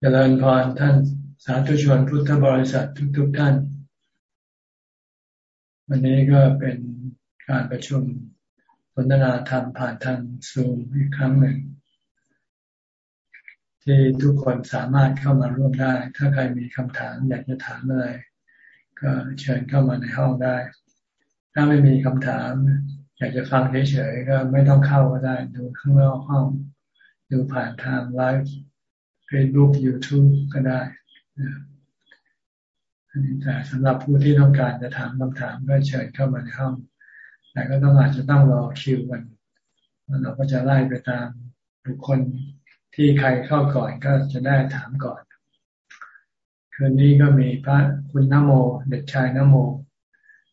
เจริญพรท่านสาธุชนพุทธบริษัททุกๆทท่าน วันนี้ก็เป็นการประชุมสนทนาธรรมผ่านทางซูมอีกครั้งหนึ่ง ที่ทุกคนสามารถเข้ามาร่วมได้ ถ้าใครมีคำถามอยากจะถามอะไร ก็เชิญเข้ามาในห้องได้ ถ้าไม่มีคำถาม อยากจะฟังเฉยๆก็ไม่ต้องเข้าก็ได้ ดูข้างนอกห้อง ดูผ่านทางไลฟ์ Facebook YouTube ก็ได้อันนี้แต่สำหรับผู้ที่ต้องการจะถามคำถามก็เชิญเข้ามาในห้อง แต่ก็ต้องอาจจะต้องรอคิวกันเราก็จะไล่ไปตามบุคคลที่ใครเข้าก่อนก็จะได้ถามก่อน คืนนี้ก็มีพระคุณนโม เด็กชายนโม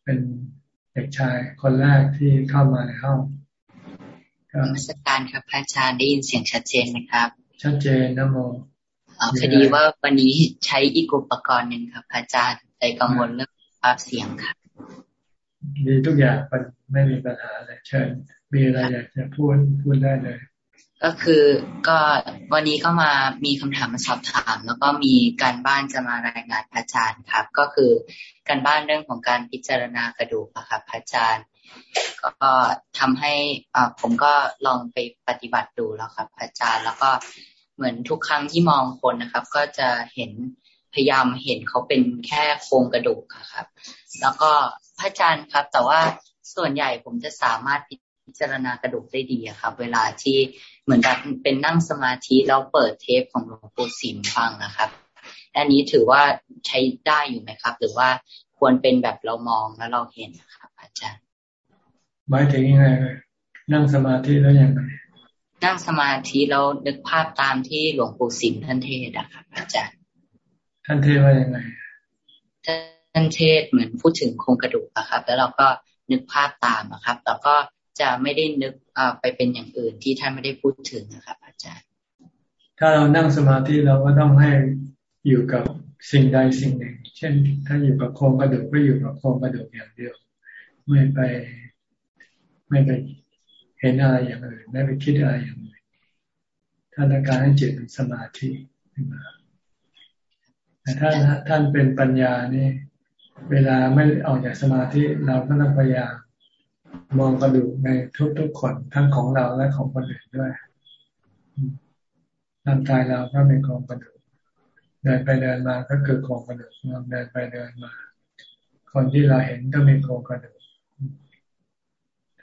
เป็นเด็กชายคนแรกที่เข้ามาในห้องมาสการครับพระอาจารย์ได้ยินเสียงชัดเจนไหมครับ ชัดเจนนะโมพอดีว่าวันนี้ใช้อีกอุปกรณ์หนึ่งครับอาจารย์ใจกังวลเรื่องภาพเสียงครับดีทุกอย่างมันไม่มีปัญหาเลยเชิญมีอะไรอยากจะพูดพูดได้เลย ก็คือก็วันนี้ก็มามีคำถามมาสอบถาม แล้วก็มีการบ้านจะมารายงานอาจารย์ครับ ก็คือการบ้านเรื่องของการพิจารณากระดูกครับอาจารย์ ก็ทำให้อ่าผมก็ลองไปปฏิบัติดูแล้วครับ อาจารย์แล้วก็เหมือนทุกครั้งที่มองคนนะครับ ก็จะเห็นพยายามเห็นเขาเป็นแค่โครงกระดูกครับ แล้วก็พระอาจารย์ครับ แต่ว่าส่วนใหญ่ผมจะสามารถพิจารณากระดูกได้ดีครับ เวลาที่เหมือนแบบเป็นนั่งสมาธิแล้วเปิดเทปของหลวงปู่สิมฟังนะครับอันนี้ถือว่าใช้ได้อยู่ไหมครับ หรือว่าควรเป็นแบบเรามองแล้วเราเห็นนะครับ อาจารย์ หมายถึงยังไงนั่งสมาธิแล้วยังไงนั่งสมาธิแล้วนึกภาพตามที่หลวงปู่สิมท่านเทศอะครับอาจารย์ท่านเทศว่ายังไงท่านเทศเหมือนพูดถึงโครงกระดูกอะครับ แล้วเราก็นึกภาพตามอะครับ แล้วก็จะไม่ได้นึกไปเป็นอย่างอื่นที่ท่านไม่ได้พูดถึงนะครับ อาจารย์ ถ้าเรานั่งสมาธิเราก็ต้องให้อยู่กับสิ่งใดสิ่งหนึ่ง เช่น ถ้าอยู่กับโครงกระดูกก็อยู่กับโครงกระดูกอย่างเดียว ไม่ไป ไม่ไปเห็นอะไรอย่างอื่นไม่ไปคิดอะไรอย่างอื่นท่านต้องการให้จิตเป็นสมาธิขึ้นมาแต่ถ้าท่านเป็นปัญญานี่เวลาไม่ออกจากสมาธิเราก็ต้องพยายามมองกระดูกในทุกๆคนทั้งของเราและของคนอื่นด้วยร่างกายเราก็เป็นของกระดูกเดินไปเดินมาก็คือโครงกระดูกเราเดินไปเดินมา คนที่เราเห็นก็มีโครงกระดูก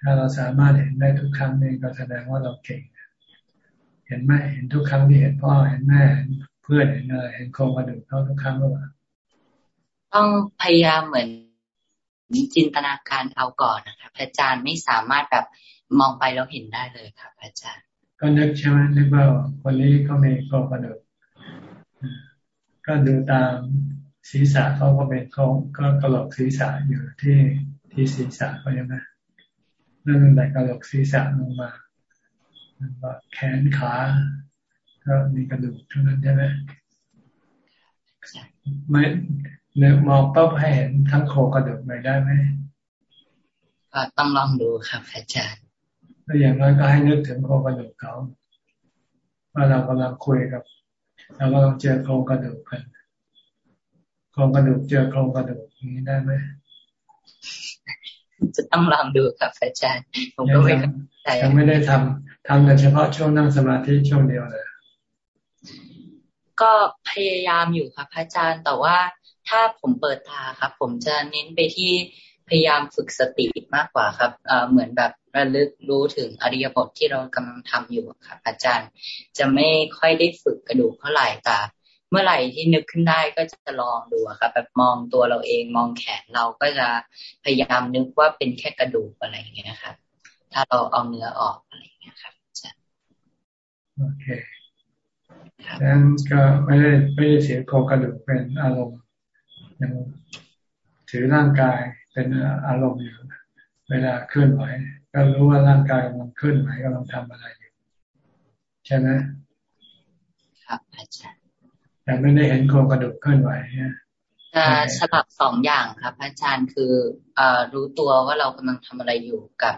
ถ้าเราสามารถเห็นได้ทุกครั้งนี่ก็แสดงว่าเราเก่ง เห็นไหมเห็นทุกครั้งที่เห็นพ่อเห็นแม่เพื่อนเห็นอะไรเห็นโครงกระดูกเขาทุกครั้งหรือเปล่าต้องพยายามเหมือนจินตนาการเอาก่อนนะครับอาจารย์ไม่สามารถแบบมองไปแล้วเห็นได้เลยครับอาจารย์ ก็นึกใช่ไหมนึกว่าคนนี้ก็มีโครงกระดูกก็ดูตามศีรษะเขาก็เป็นเขาก็กระโหลกศีรษะอยู่ที่ที่ศีรษะเขาใช่ไหม นั่นเป็นแต่กระโหลกศีรษะลงมาแขนขาก็มีกระดูกเท่านั้นใช่ไหมไม่เนื้อมองปั๊บให้เห็นทั้งโครงกระดูกเลยได้ไหมก็ต้องลองดูครับอาจารย์แล้วอย่างน้อยก็ให้นึกถึงโครงกระดูกเขาว่าเรากำลังคุยกับเรากำลังเจอโครงกระดูกกันโครงกระดูกเจอโครงกระดูกนี้ได้ไหม จะต้องลองดูครับอาจารย์ผมก็ไม่ยังไม่ได้ทำทำแต่เฉพาะช่วงนั่งสมาธิช่วงเดียวเลยก็พยายามอยู่ครับอาจารย์แต่ว่าถ้าผมเปิดตาครับ ผมจะเน้นไปที่พยายามฝึกสติมากกว่าครับเหมือนแบบระลึกรู้ถึงอริยบทที่เรากำลังทำอยู่ครับอาจารย์ จะไม่ค่อยได้ฝึกกระดูกเท่าไหร่แต่ เมื่อไหร่ที่นึกขึ้นได้ก็จะลองดูครับแบบมองตัวเราเองมองแขนเราก็จะพยายามนึกว่าเป็นแค่กระดูกอะไรอย่างเงี้ยครับ ถ้าเราเอาเนื้อออกอะไรอย่างเงี้ยครับโอเคดังนั้นก็ไม่ได้ไม่ได้เสียโครงกระดูกเป็นอารมณ์ยังถือร่างกายเป็นอารมณ์อยู่เวลาเคลื่อนไหวก็รู้ว่าร่างกายมันเคลื่อนไหวกำลังทำอะไรอยู่ใช่ไหมครับอาจารย์ แต่ไม่ได้เห็นโครงกระดูกเคลื่อนไหวจะสลับสองอย่างครับอาจารย์คืออรู้ตัวว่าเรากำลังทำอะไรอยู่กับ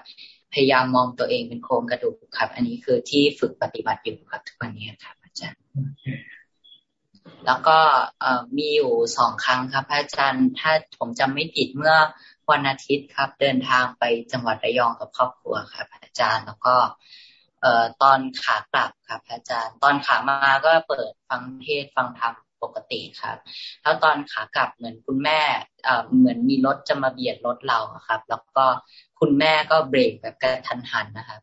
พยายามมองตัวเองเป็นโครงกระดูกครับ อันนี้คือที่ฝึกปฏิบัติอยู่ครับทุกวันนี้ครับอาจารย์ แล้วก็มีอยู่สองครั้งครับอาจารย์ ถ้าผมจำไม่ผิดเมื่อวันอาทิตย์ครับ เดินทางไปจังหวัดระยองกับครอบครัวครับอาจารย์ แล้วก็ เอ่อตอนขากลับครับอาจารย์ ตอนขามาก็เปิดฟังเทศฟังธรรมปกติครับ แล้วตอนขากลับเหมือนคุณแม่เอ่อเหมือนมีรถจะมาเบียดรถเราครับ แล้วก็คุณแม่ก็เบรกแบบกระทันหันนะครับ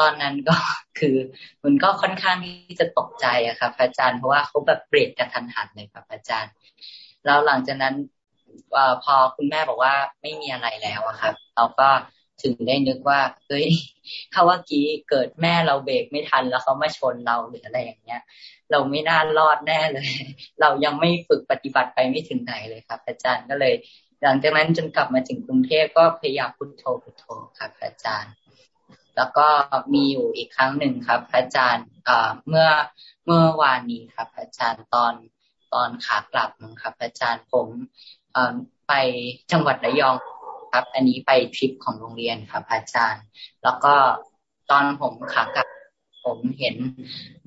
ตอนนั้นก็คือมันก็ค่อนข้างที่จะตกใจอะครับ อาจารย์เพราะว่าเขาแบบเบรกกระทันหันเลยครับ อาจารย์แล้วหลังจากนั้นพอคุณแม่บอกว่าไม่มีอะไรแล้วอะครับ เราก็ ถึงได้นึกว่าเฮ้ยเขาว่ากี้เกิดแม่เราเบรกไม่ทันแล้วเขามาชนเราหรืออะไรอย่างเงี้ย เราไม่น่ารอดแน่เลย เรายังไม่ฝึกปฏิบัติไปไม่ถึงไหนเลยครับ อาจารย์ก็เลย หลังจากนั้นจนกลับมาถึงกรุงเทพก็พยายามพุทโธพุทโธครับอาจารย์ แล้วก็มีอยู่อีกครั้งหนึ่งครับ อาจารย์เมื่อเมื่อวานนี้ครับ อาจารย์ตอนตอนขากลับนะครับ อาจารย์ผมไปจังหวัดระยอง ครับ อันนี้ไปทริปของโรงเรียนครับอาจารย์ แล้วก็ตอนผมขากลับผมเห็น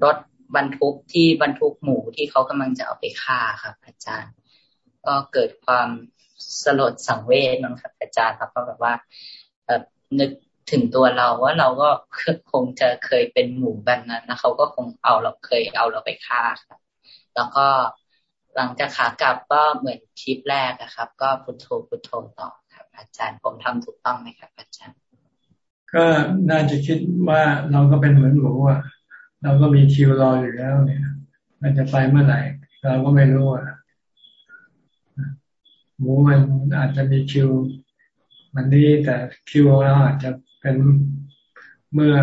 รถบรรทุกที่บรรทุกหมูที่เขากำลังจะเอาไปฆ่าครับ อาจารย์ ก็เกิดความสลดสังเวชนะครับ อาจารย์ครับก็แบบว่าแบบนึกถึงตัวเราว่าเราก็คงจะเคยเป็นหมูแบบนั้นนะเขาก็คงเอาเราเคยเอาเราไปฆ่าครับ แล้วก็หลังจากขากลับก็เหมือนทริปแรกนะครับ ก็พุทโธพุทโธต่อ อาจารย์ ผมทำถูกต้องไหมครับ อาจารย์ ก็น่าจะคิดว่าเราก็เป็นเหมือนหมูอะเราก็มีคิวรออยู่แล้วเนี่ย มันจะไปเมื่อไหร่ เราก็ไม่รู้อะหมูมันอาจจะมีคิว มันนี้แต่คิวเราอาจจะเป็นเมื่อ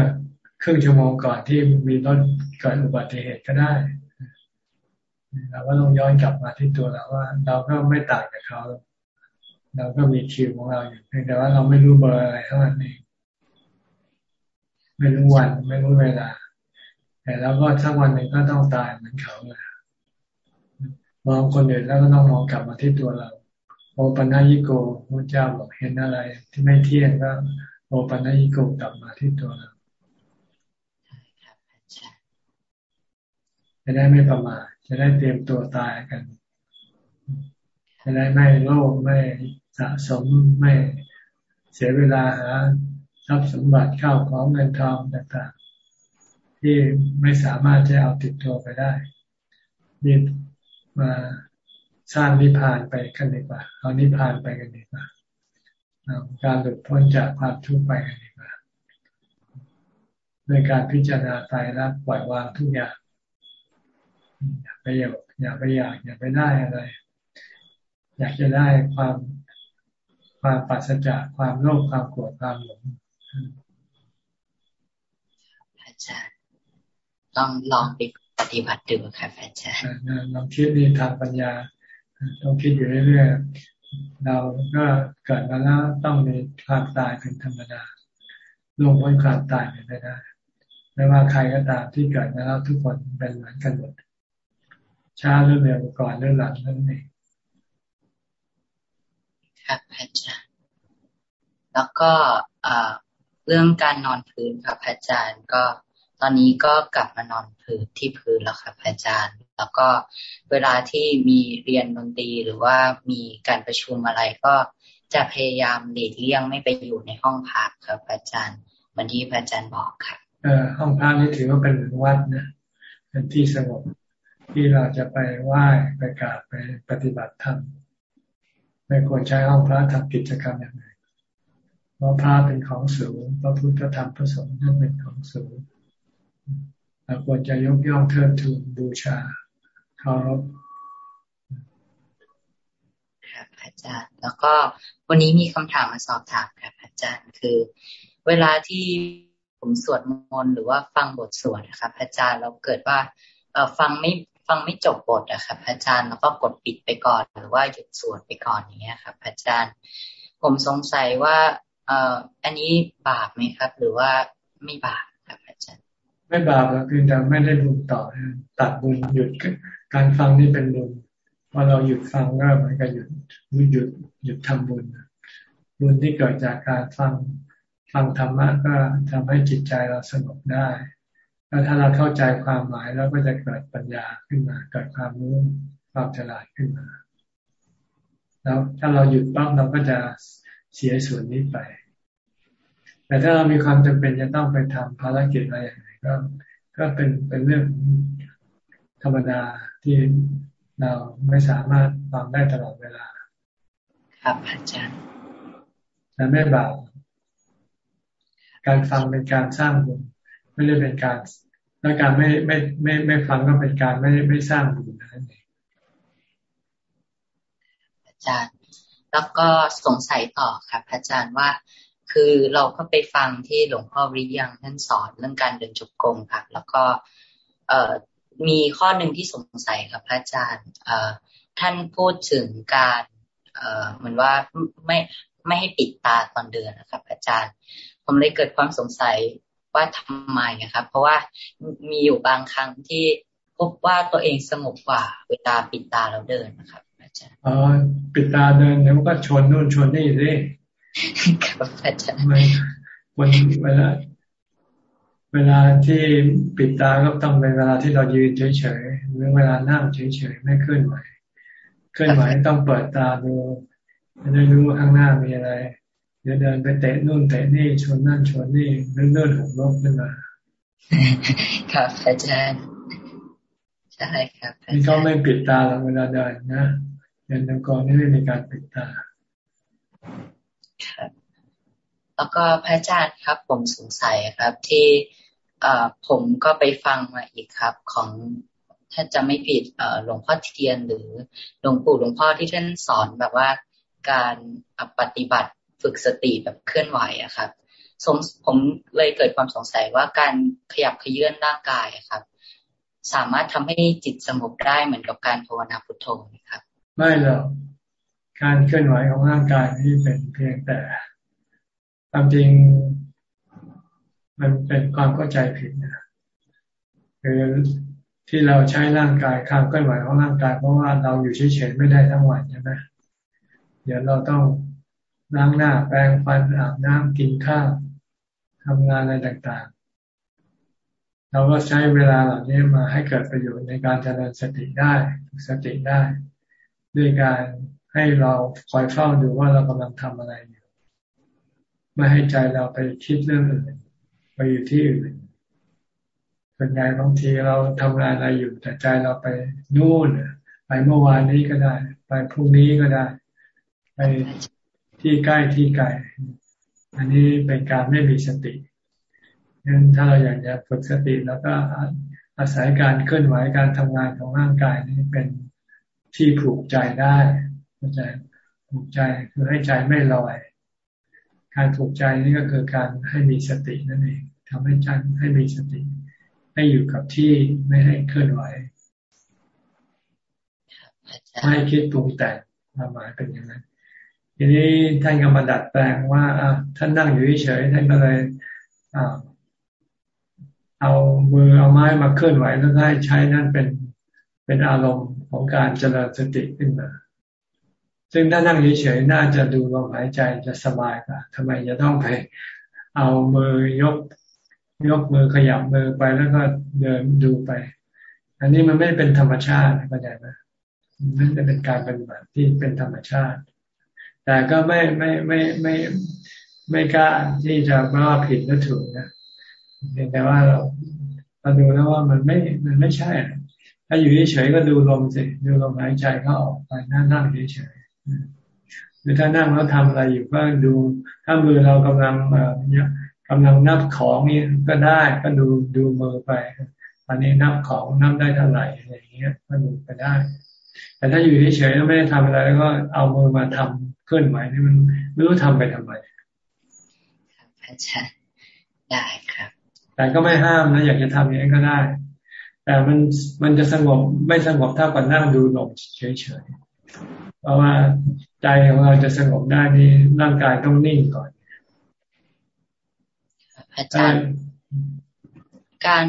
ครึ่งชั่วโมงก่อนที่มีรถเกิดอุบัติเหตุก็ได้เราก็ต้องย้อนกลับมาที่ตัวเราว่า เราก็ไม่ต่างจากเขา เราก็มีคิวของเราอยู่เพียงแต่ว่าเราไม่รู้เบอร์อะไรเท่านั้นเองไม่รู้วันไม่รู้เวลา แต่เราก็สักวันหนึ่งก็ต้องตายเหมือนเขาเลยมองคนอื่นแล้วก็ต้องมองกลับมาที่ตัวเรา โอปัญญิโกพระเจ้าบอกเห็นอะไร ที่ไม่เที่ยงก็โอปัญญิโกกลับมาที่ตัวเราจะได้ไม่ประมาทจะได้เตรียมตัวตายกันจะได้ไม่โลภไม่ะสมไม่เสียเวลาหาทรัพย์สมบัติเข้าของเงินทองต่างๆ ที่ไม่สามารถจะเอาติดตัวไปได้รีบมาสร้างนิพพานไปกันดีกว่า เอานิพพานไปกันดีกว่าการหลุดพ้นจากความทุกข์ไปกันดีกว่าโดยการพิจารณาตายรักปล่อยวางทุกอย่างอย่าไปอยากอย่าไปอยากอย่าไปได้อะไร อยากจะได้ความ ความปัสจากความโลภความโกรธความหลงอาจารย์ต้องลองไปปฏิบัติดูครับอาจารย์ลองคิดนี่ทางปัญญา ต้องคิดอยู่เรื่อยๆเราก็เกิดมาแล้วต้องมีความตายเป็นธรรมดาลงพ้นความตายไปได้ไม่ว่าใครก็ตามที่เกิดมาแล้วทุกคนเป็นเหมือนกันหมดช้าหรือเร็วก่อนหรือหลังนั่นเอง ครับอาจารย์ แล้วก็เรื่องการนอนพื้นครับอาจารย์ก็ตอนนี้ก็กลับมานอนพื้นที่พื้นแล้วครับอาจารย์ แล้วก็เวลาที่มีเรียนดนตรีหรือว่ามีการประชุมอะไรก็จะพยายามหลีกเลี่ยงไม่ไปอยู่ในห้องพักครับอาจารย์เหมือนที่อาจารย์บอกครับเออห้องพักนี่ถือว่าเป็นวัดนะเป็นที่สงบที่เราจะไปไหว้ไปกราบไปปฏิบัติธรรม ไม่ควรใช้ห้องพระทำกิจกรรมอย่างไรเพราะพระเป็นของสูงพระพุทธธรรมพระสงฆ์นั่นเป็นของสูงเราควรจะยกย่องเทิดทูนบูชาเคารพครับอาจารย์ แล้วก็วันนี้มีคำถามมาสอบถามครับอาจารย์คือ เวลาที่ผมสวดมนต์หรือว่าฟังบทสวดนะครับอาจารย์เราเกิดว่าฟังไม่ ฟังไม่จบบทอะครับอาจารย์แล้วก็กดปิดไปก่อนหรือว่าหยุดสวดไปก่อนอย่างเงี้ยครับอาจารย์ ผมสงสัยว่า เอ่ออันนี้บาปไหมครับ หรือว่าไม่บาปครับอาจารย์ ไม่บาปหรอกคือแต่ไม่ได้บุญต่อตัดบุญหยุดการฟังนี่เป็นบุญพอเราหยุดฟังก็เหมือนกับหยุดหยุดหยุดทำบุญบุญที่เกิดจากการฟังฟังธรรมะก็ทำให้จิตใจเราสงบได้ แล้วถ้าเราเข้าใจความหมายเราก็จะเกิดปัญญาขึ้นมา เกิดความรู้ความฉลาดขึ้นมา แล้วถ้าเราหยุดปั๊บเราก็จะเสียส่วนนี้ไป แต่ถ้าเรามีความจำเป็นจะต้องไปทำภารกิจอะไรอย่างไรก็ก็เป็นเป็นเรื่องธรรมดาที่เราไม่สามารถฟังได้ตลอดเวลา ครับอาจารย์แต่ไม่บาปการฟังเป็นการสร้างบุญ ไม่ได้เป็นการแล้วการไม่ไม่ไม่ไม่ฟังก็เป็นการไม่ไม่สร้างบุญนั่นเองอาจารย์ แล้วก็สงสัยต่อครับอาจารย์ว่าคือเราก็ไปฟังที่หลวงพ่อวิยังท่านสอนเรื่องการเดินจุกกงครับแล้วก็เออมีข้อหนึ่งที่สงสัยครับพระอาจารย์ท่านพูดถึงการเหมือนว่าไม่ไม่ให้ปิดตาตอนเดินนะครับ อาจารย์ ผมเลยเกิดความสงสัย ว่าทำไมนะครับ เพราะว่ามีอยู่บางครั้งที่พบว่าตัวเองสงบกว่าเวลาปิดตาแล้วเดินนะครับอาจารย์อ๋อปิดตาเดินเดี๋ยวก็ชนนู่นชนนี่สิครับอาจารย์วันเวลาเวลาที่ปิดตาก็ต้องเป็นเวลาที่เรายืนเฉยๆหรือเวลานั่งเฉยๆไม่เคลื่อนไหวเคลื่อนไหวต้องเปิดตาดูจะได้รู้ข้างหน้ามีอะไร เดี๋ยวเดินไปเตะนู่นเตะนี่ชนนั่นชนนี่เลื่อนเลื่อนหกลบขึ้นมา ครับอาจารย์ใช่ครับนี่เขาไม่ปิดตาเวลาเดินนะเดินตะกอนนี่ไม่มีการปิดตาครับแล้วก็พระอาจารย์ครับ ผมสงสัยครับ ที่ผมก็ไปฟังมาอีกครับ ของถ้าจะไม่ผิดหลวงพ่อเทียนหรือหลวงปู่หลวงพ่อที่ท่านสอนแบบว่าการปฏิบัติ ฝึกสติแบบเคลื่อนไหวอะครับผมเลยเกิดความสงสัยว่าการขยับขยื่นร่างกายครับ สามารถทำให้จิตสงบได้เหมือนกับการภาวนาพุทโธไหมครับ ไม่หรอกการเคลื่อนไหวของร่างกายนี่เป็นเพียงแต่ความจริง มันเป็นความเข้าใจผิดนะคือที่เราใช้ร่างกายความเคลื่อนไหวของร่างกายเพราะว่าเราอยู่เฉยๆไม่ได้ทั้งวันใช่ไหมเดี๋ยวเราต้อง ล้างหน้าแปรงฟันอาบน้ำกินข้าวทำงานอะไรต่างๆ เราก็ใช้เวลาเหล่านี้มาให้เกิดประโยชน์ในการเจริญสติได้สติได้ ด้วยการให้เราคอยเฝ้าดูว่าเรากำลังทำอะไรอยู่ไม่ให้ใจเราไปคิดเรื่องอื่นไปอยู่ที่อื่นส่วนใหญ่บางทีเราทำงานอะไรอยู่แต่ใจเราไปนู่นไปเมื่อวานนี้ก็ได้ ไปพรุ่งนี้ก็ได้ ไป ที่ใกล้ที่ไกล อันนี้เป็นการไม่มีสติงั้นถ้าเราอยากจะฝึกสติแล้วก็อาศัยการเคลื่อนไหวการทำงานของร่างกายนี้เป็นที่ผูกใจได้เข้าใจผูกใจคือให้ใจไม่ลอย การถูกใจนี่ก็คือการให้มีสตินั่นเองทำให้ใจให้มีสติ ให้อยู่กับที่ไม่ให้เคลื่อนไหวไม่คิดปรุงแต่งความหมายเป็นอย่างนั้น ทีนี้ท่านก็มาดัดแปลงว่าท่านนั่งอยู่เฉยท่านก็เลยเอามือเอาไม้มาเคลื่อนไหวแล้วให้ใช้นั่นเป็นเป็นอารมณ์ของการเจริญสติขึ้นมา ซึ่งถ้านั่งเฉยๆน่าจะดูลมหายใจจะสบายกว่าทำไมจะต้องไปเอามือยกยกมือขยับมือไปแล้วก็เดินดูไป อันนี้มันไม่เป็นธรรมชาติเข้าใจไหมมันจะเป็นการปฏิบัติที่เป็นธรรมชาติ แต่ก็ไม่ไม่ไม่ไม่ไม่กล้าที่จะว่าผิดและถูกนะเพียงแต่ว่าเราเราดูแล้วว่ามันไม่มันไม่ใช่ ถ้าอยู่เฉยๆก็ดูลมสิดูลมหายใจก็ออกไปนั่งนั่งเฉยหรือถ้านั่งแล้วทำอะไรอยู่ก็ดู ถ้ามือเรากำลังเนี่ยกำลังนับของนี่ก็ได้ก็ดูดูมือไปอันนี้นับของนับได้เท่าไหร่อะไรอย่างเงี้ยก็ดูไปได้ แต่ถ้าอยู่เฉยๆไม่ได้ทำอะไรแล้วก็เอามือมาทำ เคลื่อนไหวนี่มันไม่รู้ทำไปทำไมครับอาจารย์ได้ครับ แต่ก็ไม่ห้ามนะอยากจะทำอย่างนี้ก็ได้ แต่มันมันจะสงบไม่สงบเท่ากับนั่งดูลมเฉยๆเพราะว่าใจของเราจะสงบได้นี่ร่างกายต้องนิ่งก่อนอาจารย์การ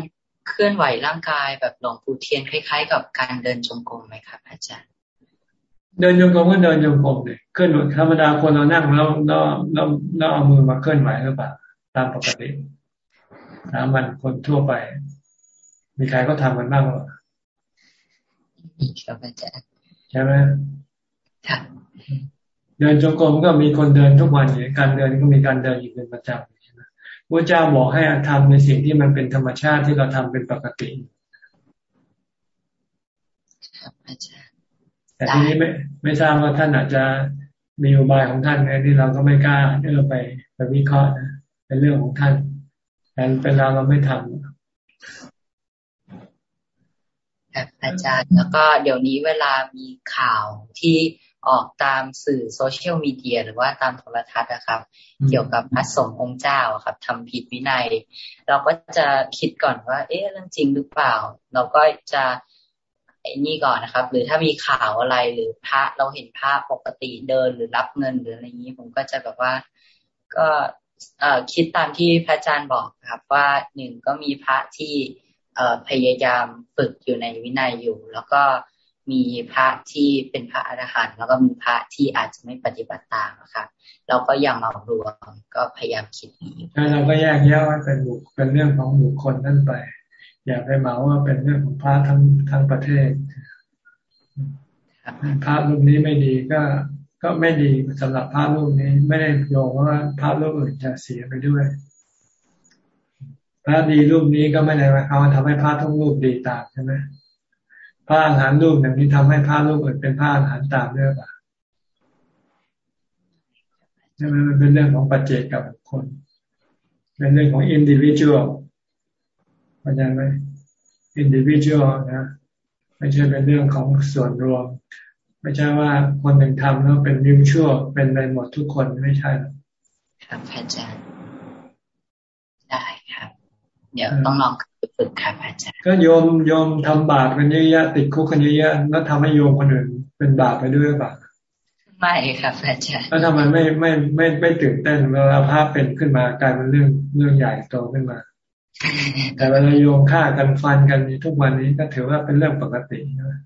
เคลื่อนไหวร่างกายแบบหลวงปู่เทียนคล้าย ๆ กับการเดินจงกรมไหมครับ อาจารย์ เดินจงกรมก็เดินจงกรมเลย เคลื่อนธรรมดาคนเรานั่งแล้วแล้วแล้วแล้วเอามือมาเคลื่อนไหวหรือเปล่าตามปกติสามันคนทั่วไป มีใครก็ทำกันบ้างหรอมีครับอาจารย์ใช่ไหมครับเดินจงกรมก็มีคนเดินทุกวันอย่างการเดินก็มีการเดินอยู่เป็นประจำใช่ไหมพระเจ้าบอกให้ทำในสิ่งที่มันเป็นธรรมชาติที่เราทำเป็นปกติครับอาจารย์แต่ทีนี้ไม่ไม่ทราบว่าท่านอาจจะ มีอุบายของท่านไงที่เราก็ไม่กล้าเอื้อไปไปวิเคราะห์นะเป็นเรื่องของท่านแต่เป็นเราเราไม่ทำครับอาจารย์แล้วก็เดี๋ยวนี้เวลามีข่าวที่ออกตามสื่อโซเชียลมีเดียหรือว่าตามโทรทัศน์นะครับ เกี่ยวกับพระสงฆ์องค์เจ้าครับทำผิดวินัย เราก็จะคิดก่อนว่า เอ๊ะเรื่องจริงหรือเปล่า เราก็จะ ไอ้นี่ก่อนนะครับ หรือถ้ามีข่าวอะไรหรือพระเราเห็นพระปกติเดินหรือรับเงินหรืออะไรอย่างนี้ ผมก็จะแบบว่าก็เอ่อคิดตามที่พระอาจารย์บอกครับว่าหนึ่งก็มีพระที่เอ่อพยายามฝึกอยู่ในวินัยอยู่ แล้วก็มีพระที่เป็นพระอรหันต์แล้วก็มีพระที่อาจจะไม่ปฏิบัติตามครับเราก็อยังมารวมก็พยายามคิดนี้เราก็แยกแยะว่าเป็นบุคเป็นเรื่องของบุคคลนั่นไป อย่าไปเหมาว่าเป็นเรื่องของพระทั้งทั้งประเทศพระรูปนี้ไม่ดีก็ก็ไม่ดีสำหรับพระรูปนี้ไม่ได้โยงว่าพระรูปอื่นจะเสียไปด้วย พระดีรูปนี้ก็ไม่ได้หมายความว่าทำให้พระทุกรูปดีตามใช่ไหมพระอาหารรูปหนึ่งที่ทำให้พระรูปอื่นเป็นพระอาหารตามด้วยป่ะใช่ไหมมันเป็นเรื่องของปัจเจกกับคนเป็นเรื่องของอินดิวิชวล เข้าใจไหม individual นะ ไม่ใช่เป็นเรื่องของส่วนรวม ไม่ใช่ว่าคนหนึ่งทำแล้วเป็นมิวชั่วเป็นไปหมดทุกคนไม่ใช่หรอกครับอาจารย์ได้ครับ เดี๋ยวต้องลองฝึกครับอาจารย์ก็โยมโยมทำบาปกันเยอะๆติดคุกกันเยอะๆแล้วทำให้โยมคนอื่นเป็นบาปไปด้วยบาปไม่ครับอาจารย์แล้วทำไมไม่ไม่ไม่ไม่ตื่นเต้นเวลาภาพเป็นขึ้นมากลายเป็นเรื่องเรื่องใหญ่โตขึ้นมา แต่เวลาโยงฆ่ากันฟันกันทุกวันนี้ก็ถือว่าเป็นเรื่องปกตินะ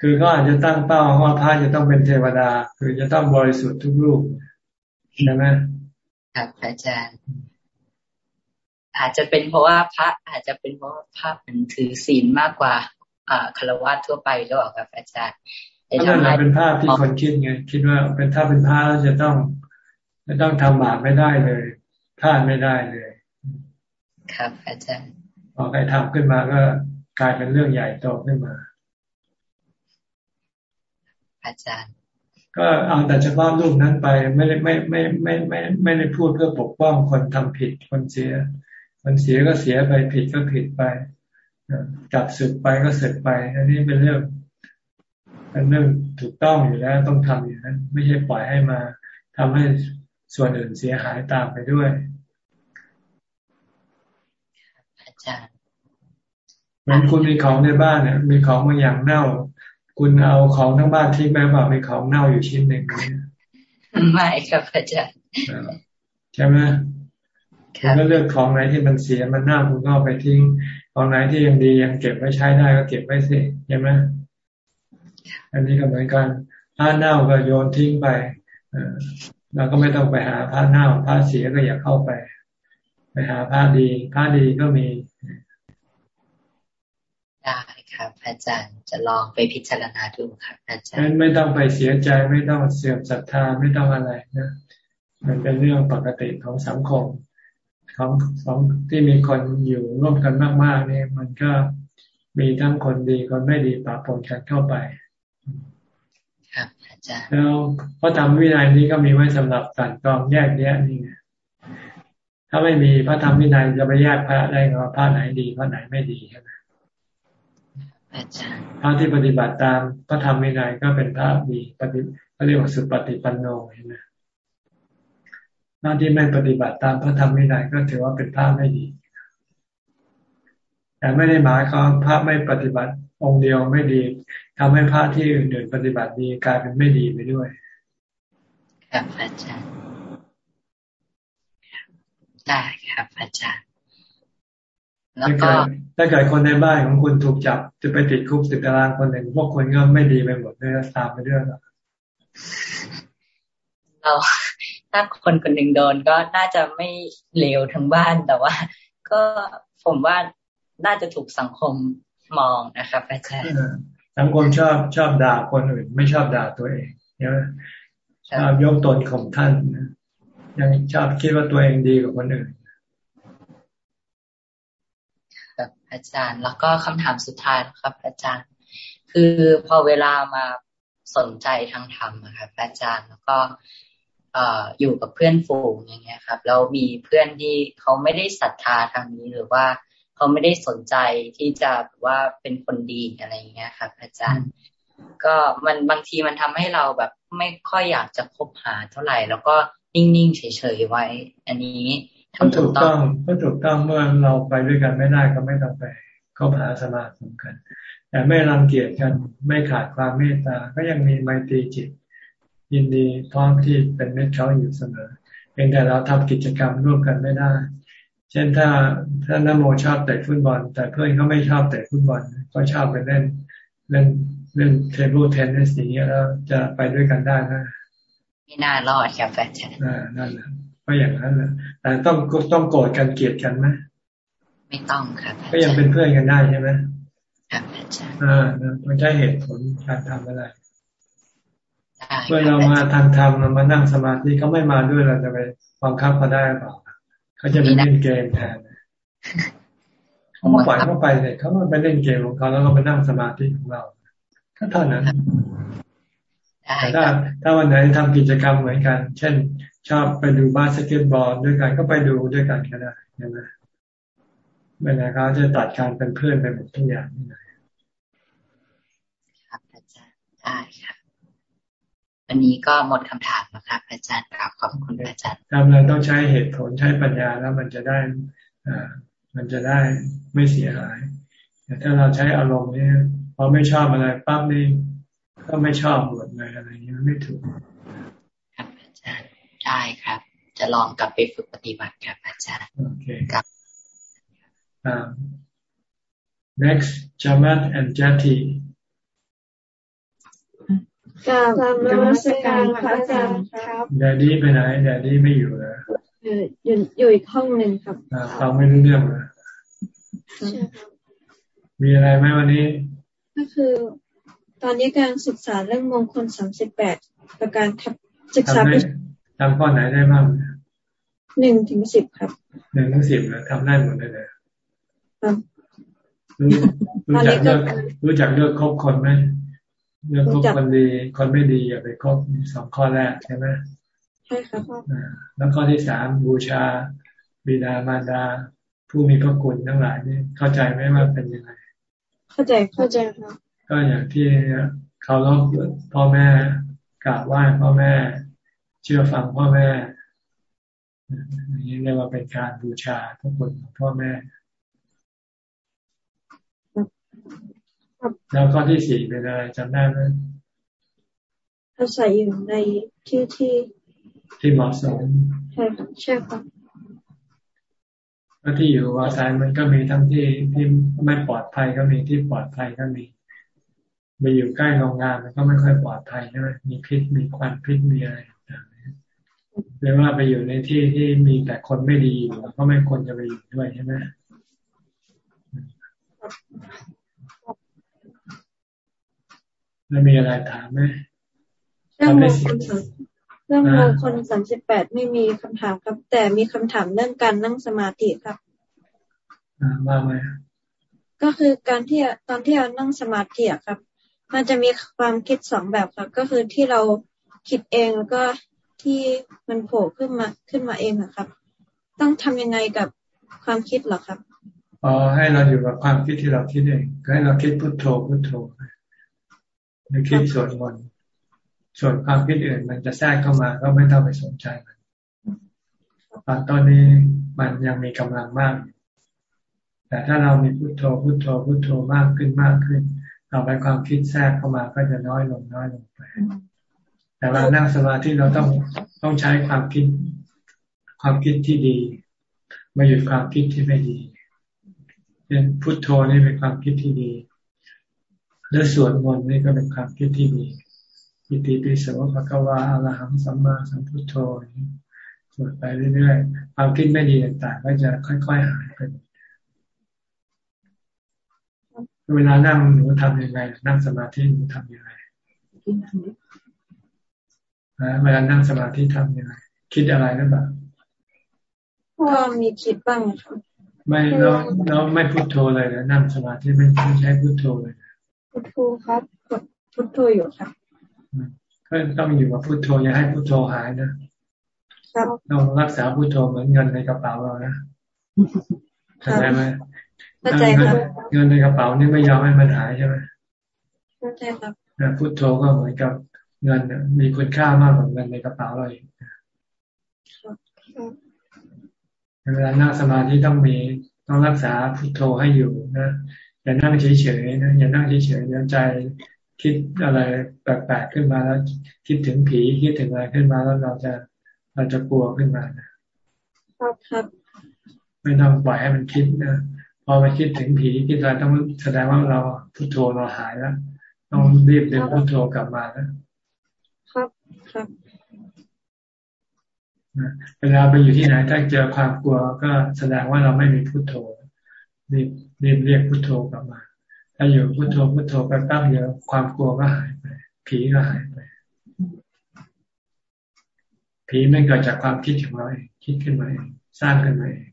คือเขาอาจจะตั้งเป้าว่าพระจะต้องเป็นเทวดา คือจะต้องบริสุทธิ์ทุกรูปใช่ไหมครับอาจารย์ อาจจะเป็นเพราะว่าพระอาจจะเป็นเพราะพระมันถือศีลมากกว่าอ่าคารวะทั่วไปหรือเปล่าครับอาจารย์ก็เลยเป็นภาพที่คนคิดไงคิดว่าเป็นถ้าเป็นพระแล้วจะต้องจะต้องทำบาปไม่ได้เลยพลาดไม่ได้เลย ครับ อาจารย์พอใครทำขึ้นมาก็กลายเป็นเรื่องใหญ่โตขึ้นมา อาจารย์ ก็เอาแต่เฉพาะรูปนั้นไปไม่ได้ไม่ไม่ไม่ไม่ไม่ได้พูดเพื่อปกป้องคนทำผิดคนเสีย คนเสียก็เสียไปผิดก็ผิดไปจับสึกไปก็สึกไป อันนี้เป็นเรื่องเป็นเรื่องถูกต้องอยู่แล้วต้องทำอยู่นั้นไม่ใช่ปล่อยให้มาทำให้ส่วนอื่นเสียหายตามไปด้วยจารย์ เหมือนคุณมีของในบ้านเนี่ย มีของบางอย่างเน่า คุณเอาของทั้งบ้านทิ้งไปเปล่ามีของเน่าอยู่ชิ้นหนึ่งไม่ครับอาจารย์ใช่ไหมคุณก็เลือกของไหนที่มันเสียมันเน่าคุณก็ไปทิ้ง ของไหนที่ยังดียังเก็บไว้ใช้ได้ก็เก็บไว้สิใช่ไหมอันนี้ก็เหมือนกันผ้าเน่าก็โยนทิ้งไปเราก็ไม่ต้องไปหาผ้าเน่าผ้าเสียก็อย่าเข้าไป ไปหาผ้าดี ผ้าดีก็มีได้ ครับอาจารย์จะลองไปพิจารณาดูครับอาจารย์ไม่ต้องไปเสียใจไม่ต้องเสื่อมศรัทธาไม่ต้องอะไรนะมันเป็นเรื่องปกติของสังคมของของที่มีคนอยู่ร่วมกันมากๆนี่มันก็มีทั้งคนดีคนไม่ดีปะปนกันเข้าไปครับอาจารย์แล้วพระธรรมวินัยนี้ก็มีไว้สำหรับการกรองแยกแยะนี่ไงถ้าไม่มีพระธรรมวินัยจะไปแยกพระได้ว่าพระไหนดีพระไหนไม่ดีใช่ไหม พระที่ปฏิบัติตามพระธรรมวินัยก็เป็นพระดีปฏิเขาเรียกว่าสุปฏิปันโนเห็นไหมหน้าที่ไม่ปฏิบัติตามพระธรรมวินัยก็ถือว่าเป็นพระไม่ดี แต่ไม่ได้หมายความพระไม่ปฏิบัติองค์เดียวไม่ดีทำให้พระที่อื่นๆปฏิบัติดีกลายเป็นไม่ดีไปด้วยครับอาจารย์ได้ครับอาจารย์ แล้วก็ถ้าเกิดคนในบ้านของคุณถูกจับจะไปติดคุกติดตารางคนหนึ่งพวกคนก็ไม่ดีไปหมดเลยตามไปด้วยหรอเราถ้าคนคนหนึ่งโดนก็น่าจะไม่เลวทั้งบ้านแต่ว่า ก็ผมว่าน่าจะถูกสังคมมองนะครับอาจารย์สังคมชอบชอบด่าคนอื่น ไม่ชอบด่าตัวเองใช่ไหมชอบยกตนของท่านยังชอบคิดว่าตัวเองดีกว่าคนอื่นครับ อาจารย์ แล้วก็คำถามสุดท้ายครับ อาจารย์ คือพอเวลามาสนใจทางธรรมครับอาจารย์แล้วก็อยู่กับเพื่อนฝูงอย่างเงี้ยครับเรามีเพื่อนที่เขาไม่ได้ศรัทธาทางนี้หรือว่าเขาไม่ได้สนใจที่จะว่าเป็นคนดีอะไรอย่างเงี้ยครับ อาจารย์ ก็มันบางทีมันทำให้เราแบบไม่ค่อยอยากจะคบหาเท่าไหร่ แล้วก็นิ่งๆเฉยๆไว้ อันนี้ ทำถูกต้องก็ถูกต้องเมื่อเราไปด้วยกันไม่ได้ก็ไม่ต้องไปคบหาสมาคมกัน แต่ไม่รังเกียจกันไม่ขาดความเมตตาก็ยังมีไมตรีจิต ยินดีพร้อมที่เป็นเมตเขาอยู่เสมอเพียงแต่เราทำกิจกรรมร่วมกันไม่ได้ เช่นถ้าถ้านโมชอบเตะฟุตบอล แต่เพื่อนเขาไม่ชอบเตะฟุตบอลก็ชอบไปเล่นเล่นเล่น table tennis อย่างเงี้ยแล้วจะไปด้วยกันได้นะไม่น่ารอดครับอาจารย์อ่านั่นแหละ ก็อย่างนั้นแหละแต่ต้องต้องโกรธกันเกลียดกันไหมไม่ต้องครับก็ยังเป็นเพื่อนกันได้ใช่ไหมครับอาจารย์อ่ามันใช้เหตุผลการทำอะไรเมื่อเรามาทางธรรมมานั่งสมาธิเขาไม่มาด้วยเราจะไปบังคับเขาได้เปล่าเขาจะไปเล่นเกมแทนเขามาปล่อยเขาไปเลยเขาไปเล่นเกมของเขาแล้วก็ไปนั่งสมาธิของเราก็เท่านั้นแต่ถ้าถ้าวันไหนทำกิจกรรมเหมือนกัน เช่น ชอบไปดูบาสเกตบอลด้วยกันก็ไปดูด้วยกันก็ได้ใช่ไหมไม่งั้นเขาจะตัดการเป็นเพื่อนไปหมดทุกอย่างนี่ไงครับอาจารย์ได้ครับวันนี้ก็หมดคำถามแล้วครับอาจารย์ครับขอบคุณอาจารย์ทำอะไรต้องใช้เหตุผลใช้ปัญญาแล้วมันจะได้อ่ามันจะได้ไม่เสียหายแต่ถ้าเราใช้อารมณ์เนี่ยพอไม่ชอบอะไรปั๊บนี่ก็ไม่ชอบหมดเลยอะไรนี้ไม่ถูก ครับอาจารย์ ได้ครับ จะลองกลับไปฝึกปฏิบัติครับอาจารย์โอเคครับ next Jamat and Jati กราบนมัสการพระอาจารย์ครับแดดดี้ไปไหนแดดดี้ไม่อยู่แล้วอยู่อยู่อีกห้องหนึ่งครับเราไม่รู้เรื่องเลยมีอะไรไหมวันนี้ ก็คือ ตอนนี้การศึกษาเรื่องมงคลสามสิบแปดประการศึกษา ทำข้อไหนได้บ้างหนึ่งถึงสิบครับหนึ่งถึงสิบนะทำได้หมดเลยเลยรู้จักเลือกรู้จักเลือกคบคนไหมเรื่องคบคนดี คนไม่ดีอย่าไปคบสองข้อแรกใช่ไหมใช่ครับแล้วข้อที่สามบูชา บิดามารดา ผู้มีพระคุณทั้งหลายนี่เข้าใจไหมว่าเป็นยังไง เข้าใจเข้าใจครับ ก็อย่างที่เขารบพ่อแม่กราบไหว้พ่อแม่ เชื่อฟังพ่อแม่อย่างนี้เรียกว่าเป็นการบูชาพระคุณของพ่อแม่ แล้วข้อที่สี่เป็นอะไรจำได้ไหมอาศัยอยู่ในที่ที่ที่เหมาะสมใช่ค่ะใช่ค่ะแล้วที่อยู่อาศัยมันก็มีทั้งที่ที่ไม่ปลอดภัยก็มีที่ปลอดภัยก็มีไปอยู่ใกล้โรงงานมันก็ไม่ค่อยปลอดภัยใช่ไหมมีพิษมีควันพิษมีอะไรต่างๆ หรือว่าไปอยู่ในที่ที่มีแต่คนไม่ดีอยู่ก็ไม่ควรจะไปอยู่ด้วยใช่ไหมไม่มีอะไรถามไหมเรื่องมงคลเรื่องมงคลสามสิบแปดไม่มีคำถามครับ แต่มีคำถามเรื่องการนั่งสมาธิครับว่าไหมก็คือการที่ตอนที่เรานั่งสมาธิครับ มันจะมีความคิดสองแบบครับ ก็คือที่เราคิดเองแล้วก็ ที่มันโผล่ขึ้นมาขึ้นมาเองครับ ต้องทำยังไงกับความคิดหรอครับอ๋อให้เราอยู่กับความคิดที่เราคิดเองให้เราคิดพุทโธพุทโธหรือคิดส่วนมนส่วนความคิดอื่นมันจะแทรกเข้ามาก็ไม่ต้องไปสนใจมันตอนตอนนี้มันยังมีกำลังมาก แต่ถ้าเรามีพุโทโธพุโทโธพุโทโธมากขึ้นมากขึ้นต่อไปความคิดแทรกเข้ามาก็จะน้อยลงน้อยลงไป แต่เรานั่งสมาธิเราต้องต้องใช้ความคิด ความคิดที่ดี มาหยุดความคิดที่ไม่ดีเป็นพุทโธนี่เป็นความคิดที่ดีและสวดมนต์นี่ก็เป็นความคิดที่ดีอิติปิโสภควาอรหังสัมมาสัมพุทโธสวดไปเรื่อยๆความคิดไม่ดีต่างๆก็จะค่อยๆหายไปเวลานั่งหนูทำยังไง นั่งสมาธิหนูทำยังไง เวลานั่งสมาธิทำยังไงคิดอะไรหรือเปล่าก็มีคิดบ้างครับไม่เราเราไม่พุทโธเลยนะนั่งสมาธิไม่ไม่ใช้พุทโธเลยพุทโธครับพุทโธอยู่ครับก็ต้องอยู่กับพุทโธอย่าให้พุทโธหายนะครับต้องรักษาพุทโธเหมือนเงินในกระเป๋าเรานะเข้าใจไหมเข้าใจครับเงินในกระเป๋านี่ไม่ยอมให้มันหายใช่ไหมเข้าใจครับพุทโธก็เหมือนกับ เงินมีคุณค่ามากกว่าเงินในกระเป๋าเราอีกเวลานั่งสมาธิต้องมีต้องรักษาพุทโธให้อยู่นะอย่านั่งเฉยๆนะอย่านั่งเฉยๆเดี๋ยวใจคิดอะไรแปลกๆขึ้นมาแล้ว คิดถึงผีคิดถึงอะไรขึ้นมาแล้วเราจะเราจะกลัวขึ้นมานะครับครับไม่ต้องปล่อยให้มันคิดนะพอมาคิดถึงผีคิดอะไรต้องแสดงว่าเราพุทโธเราหายแล้วต้องรีบเดินพุทโธกลับมานะ ครับเวลาไปอยู่ที่ไหนถ้าเจอความกลัวก็แสดงว่าเราไม่มีพุโทโธรีบรีบเรียกพุโทโธกลับมา ถ้าอยู่พุโทโธพุโทโธไปตั้งเดียวความกลัวก็หายไป ผีก็หายไป ผีไม่เกิดจากความคิดของเราเองคิดขึ้นมาเองสร้างขึ้นมาเอง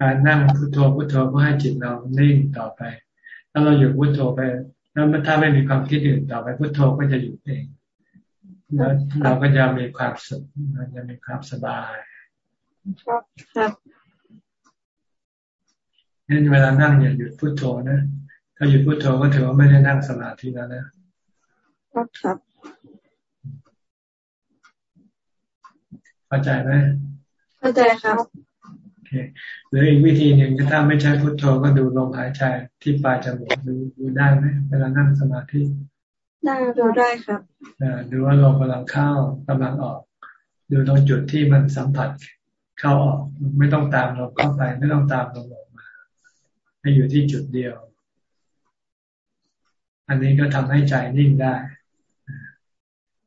การนั่งพุโทโธพุโทโธเพื่อให้จิตเรานิ่งต่อไป ถ้าเราอยู่พุโทโธไป แล้วถ้าไม่มีความคิดอื่นต่อไปพุโทโธก็จะหยุดเองแล้วเราก็จะมีความสุขมันจะมีความสบายครับครับงั้นเวลานั่งอย่าหยุดพุดโทโธนะ ถ้าหยุดพุดโทโธก็ถือว่าไม่ได้นั่งสมาธิแล้วนะครับครับเข้าใจไหมเข้าใจครับโอเค หรืออีกวิธีหนึ่งถ้าไม่ใช้พุทโธก็ดูลมหายใจที่ปลายจมูกดูดูได้ไหมเวลานั่งสมาธิได้ดูได้ครับดูว่าลมกำลังเข้ากำลังออก ดูตรงจุดที่มันสัมผัสเข้าออกไม่ต้องตามลมเข้าไป ไม่ต้องตามลมออกมาให้อยู่ที่จุดเดียว อันนี้ก็ทำให้ใจนิ่งได้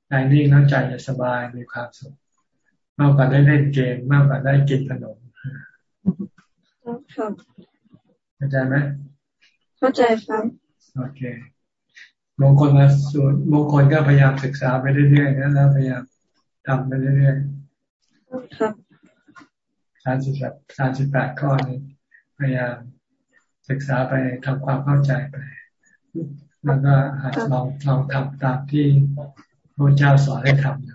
ใจนิ่งแล้วใจจะสบายมีความสุขมากกว่าได้เล่นเกมมากกว่าได้กินขนม เข้าใจไหมเข้าใจครับโอเคมงคลมาส่วนมงคลก็พยายามศึกษาไปเรื่อยๆนะแล้วพยายามทำไปเรื่อยๆครับสามสิบสามสิบแปดข้อนี้พยายามศึกษาไปทำความเข้าใจไป แล้วก็หัดลองลองทำตามที่พระเจ้าสอนให้ทำ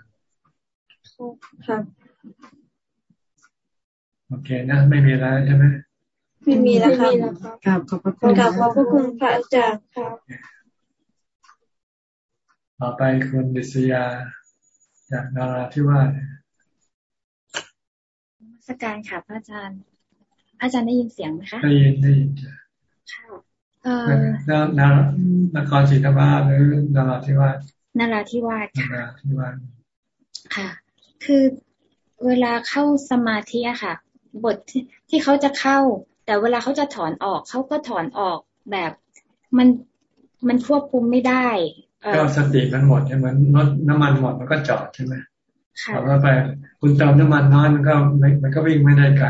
ครับโอเคนะ ไม่มีอะไรใช่ไหม ไม่มีแล้วครับขอบพระคุณขอบพระคุณพระอาจารย์ครับ ต่อไปคุณดิษยาจากนาราที่ว่าสการค่ะพระอาจารย์ อาจารย์ได้ยินเสียงไหมคะ ได้ยินได้ยินจ้ะค่ะเออนานานครศรีธรรมราชหรือนาราธิวาสนาราธิวาสค่ะนาราธิวาสค่ะ คือเวลาเข้าสมาธิอะค่ะ บทที่เขาจะเข้า แต่เวลาเขาจะถอนออกเขาก็ถอนออกแบบมันมันควบคุมไม่ได้ก็สติมันหมดใช่ไหมรถน้ำมันหมดมันก็จอดใช่ไหมพอไปคุณเติมน้ำมันน้อยมันก็มันก็วิ่งไม่ได้ไกล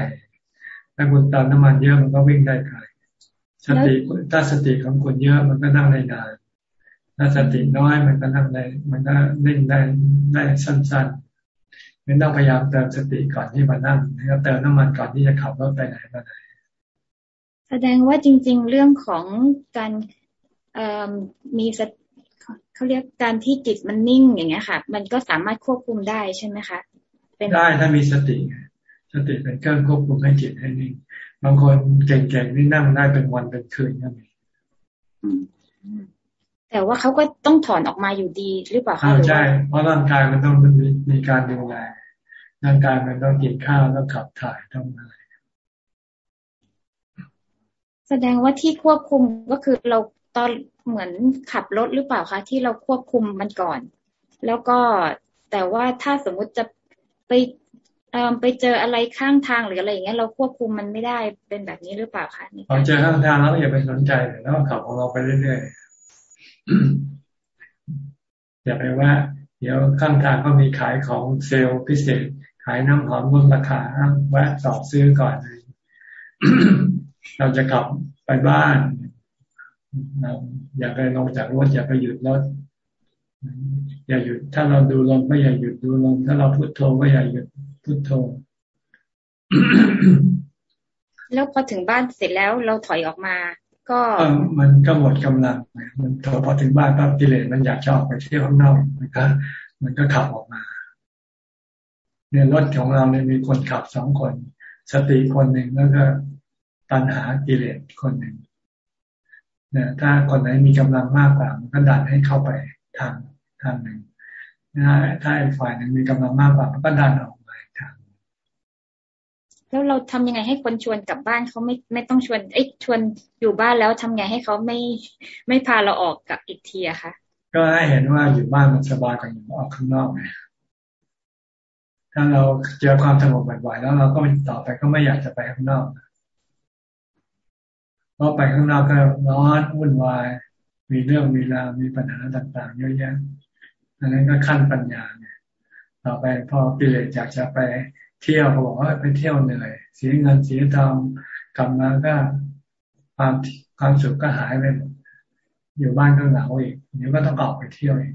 ถ้าคุณเติมน้ำมันเยอะมันก็วิ่งได้ไกลสติถ้าสติของคุณเยอะมันก็นั่งได้นานถ้าสติน้อยมันก็นั่งได้มันก็นิ่งได้ได้สั้นๆไม่ต้องพยายามเติมสติก่อนที่มานั่งแล้วเติมน้ำมันก่อนที่จะขับรถไปไหนมาไหน แสดงว่าจริง ๆ เรื่องของการมีสเขาเรียกการที่จิตมันนิ่งอย่างเงี้ยค่ะ มันก็สามารถควบคุมได้ใช่ไหมคะได้ถ้ามีสติสติเป็นเครื่องควบคุมให้จิตให้นิ่งบางคนเก่งๆนี่นั่งได้เป็นวันเป็นคืนก็มีแต่ว่าเขาก็ต้องถอนออกมาอยู่ดีหรือเปล่าคะใช่ เพราะร่างกายมันต้องมีมีการดูแลร่างกายมันต้องกินข้าวต้องขับถ่ายต้องอะไร แสดงว่าที่ควบคุมก็คือเราตอนเหมือนขับรถหรือเปล่าคะที่เราควบคุมมันก่อน แล้วก็แต่ว่าถ้าสมมุติจะไปไปเจออะไรข้างทางหรืออะไรอย่างเงี้ยเราควบคุมมันไม่ได้เป็นแบบนี้หรือเปล่าคะพอเจอข้างทางแล้วอย่าไปสนใจแล้วขับของเราไปเรื่อยๆอย่าไปว่า เดี๋ยวข้างทางก็มีขายของเซลล์พิเศษ ขายน้ำหอมลดราคาแวะสอบซื้อก่อนเลย เราจะกลับไปบ้านเราอย่าไปลงจากรถอย่าไปหยุดรถอย่าหยุด ถ้าเราดูลมก็อย่าหยุดดูลมถ้าเราพุโทโธก็อย่าหยุดพุโทโธแล้วพอถึงบ้านเสร็จแล้วเราถอยออกมา ก็มันก็หมดกำลังมันพอถึงบ้านปั๊บกิเลสมันอยากจะออกไปเที่ยวข้างนอกมันก็มันก็ขับออกมาเนี่ยรถของเราเนี่ยมีคนขับสองคน สติคนหนึ่งแล้วก็ ตัณหากิเลสคนหนึ่งเนี่ยถ้าคนไหนมีกำลังมากกว่ามันก็ดันให้เข้าไปทางทางหนึ่งถ้าถ้าอีกฝ่ายหนึ่งมีกำลังมากกว่ามันก็ดันออกมาทางแล้วเราทำยังไงให้คนชวนกลับบ้านเขาไม่ไม่ต้องชวนไอ้ชวนอยู่บ้านแล้วทำไงให้เขาไม่ไม่พาเราออกกับอีกทีอะคะก็ให้เห็นว่าอยู่บ้านมันสบายกว่าอยู่ออกข้างนอกไงถ้าเราเจอความสงบบ่อยๆแล้วเราก็ต่อไปก็ไม่อยากจะไปข้างนอกเพ ราะไปข้างนอกก็ร้อนวุ่นวาย มีเรื่องมีราวมีปัญหาต่าง ๆ เยอะแยะอันนั้นก็ขั้นปัญญาเนี่ยต่อไปพอปิเลตอยากจะไปเที่ยวเขาบอกว่าไปเที่ยวเหนื่อยเสียเงินเสียทองกลับมาก็ความความสุขก็หายไปอยู่บ้านก็เหงาอีกเดี๋ยวก็ต้องออกไปเที่ยวอีก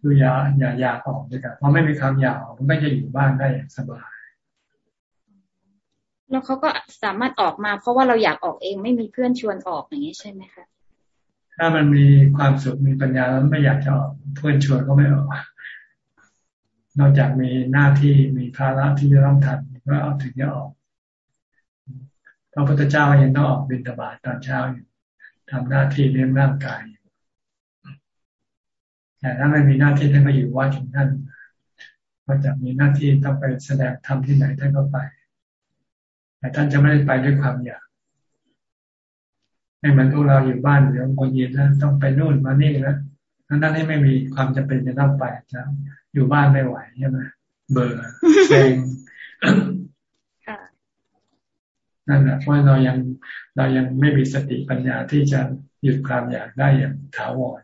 คืออย่าอย่าอยากออกด้วยกันเพราะไม่มีความอยากออกมันก็จะอยู่บ้านได้อย่างสบาย แล้วเขาก็สามารถออกมา เพราะว่าเราอยากออกเองไม่มีเพื่อนชวนออกอย่างนี้ใช่ไหมคะถ้ามันมีความสุขมีปัญญาแล้วไม่อยากจะออกเพื่อนชวนก็ไม่ออก นอกจากมีหน้าที่มีภาระที่จะต้องทำก็เอาถึงจะออกพระพุทธเจ้ายังต้องออกบิณฑบาตตอนเช้าอยู่ทำหน้าที่เลี้ยงร่างกายแต่ถ้าไม่มีหน้าที่ท่านก็อยู่วัดของท่านก็จะมีหน้าที่ต้องไปแสดงธรรมที่ไหนท่านก็ไป แต่ท่านจะไม่ได้ไปด้วยความอยากไม่เหมือนพวกเราอยู่บ้านเดี๋ยวคนเย็นแล้วต้องไปนู่นมานี่แล้วนั่นให้ไม่มีความจำเป็นจะต้องไปจะอยู่บ้านไม่ไหวใช่ไหมเบื่อเซ็งนั่นแหละเพราะเรายังเรายังไม่มีสติปัญญาที่จะหยุดความอยากได้อย่างถาวร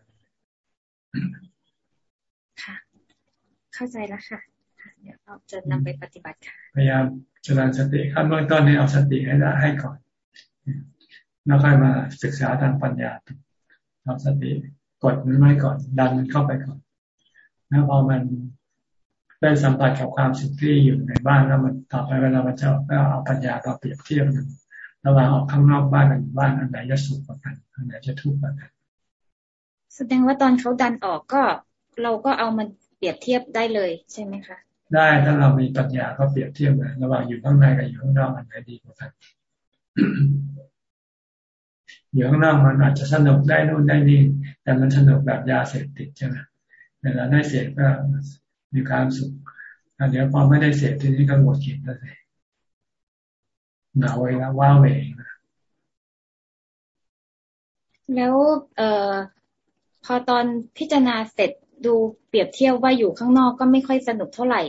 ค่ะ เข้าใจแล้วค่ะเดี๋ยวเราจะนำไปปฏิบัติค่ะ พยายามเจริญสติขั้นเบื้องต้นนี้เอาสติให้ได้ให้ก่อน แล้วค่อยมาศึกษาทางปัญญาเอาสติกดมันไว้ก่อน ดันมันเข้าไปก่อน แล้วพอมันได้สัมผัสกับความสุขที่อยู่ในบ้านแล้วมันต่อไปเวลามันจะก็เอาปัญญามาเปรียบเทียบกันระหว่างออกข้างนอกบ้านกับบ้านอันไหนจะสุขกว่ากันอันไหนจะทุกข์กว่ากันแสดงว่าตอนเขาดันออกก็เราก็เอามันเปรียบเทียบได้เลยใช่ไหมคะ ได้ถ้าเรามีปัญญาก็เปรียบเทียบเลยระหว่างอยู่ข้างในกับอยู่ข้างนอกอันไหนดีกว่ากันอยู่ข้างนอกมันอาจจะสนุกได้นู่นได้นี่แต่มันสนุกแบบยาเสพติดใช่ไหมเวลาได้เสพก็มีความสุขเดี๋ยวพอไม่ได้เสพทีนี้ก็หมดกินแล้วเลยเหงาเแล้วว้าเวงแล้วเอ่อพอตอนพิจารณาเสร็จดูเปรียบเทียบว่าอยู่ข้างนอกก็ไม่ค่อยสนุกเท่าไหร่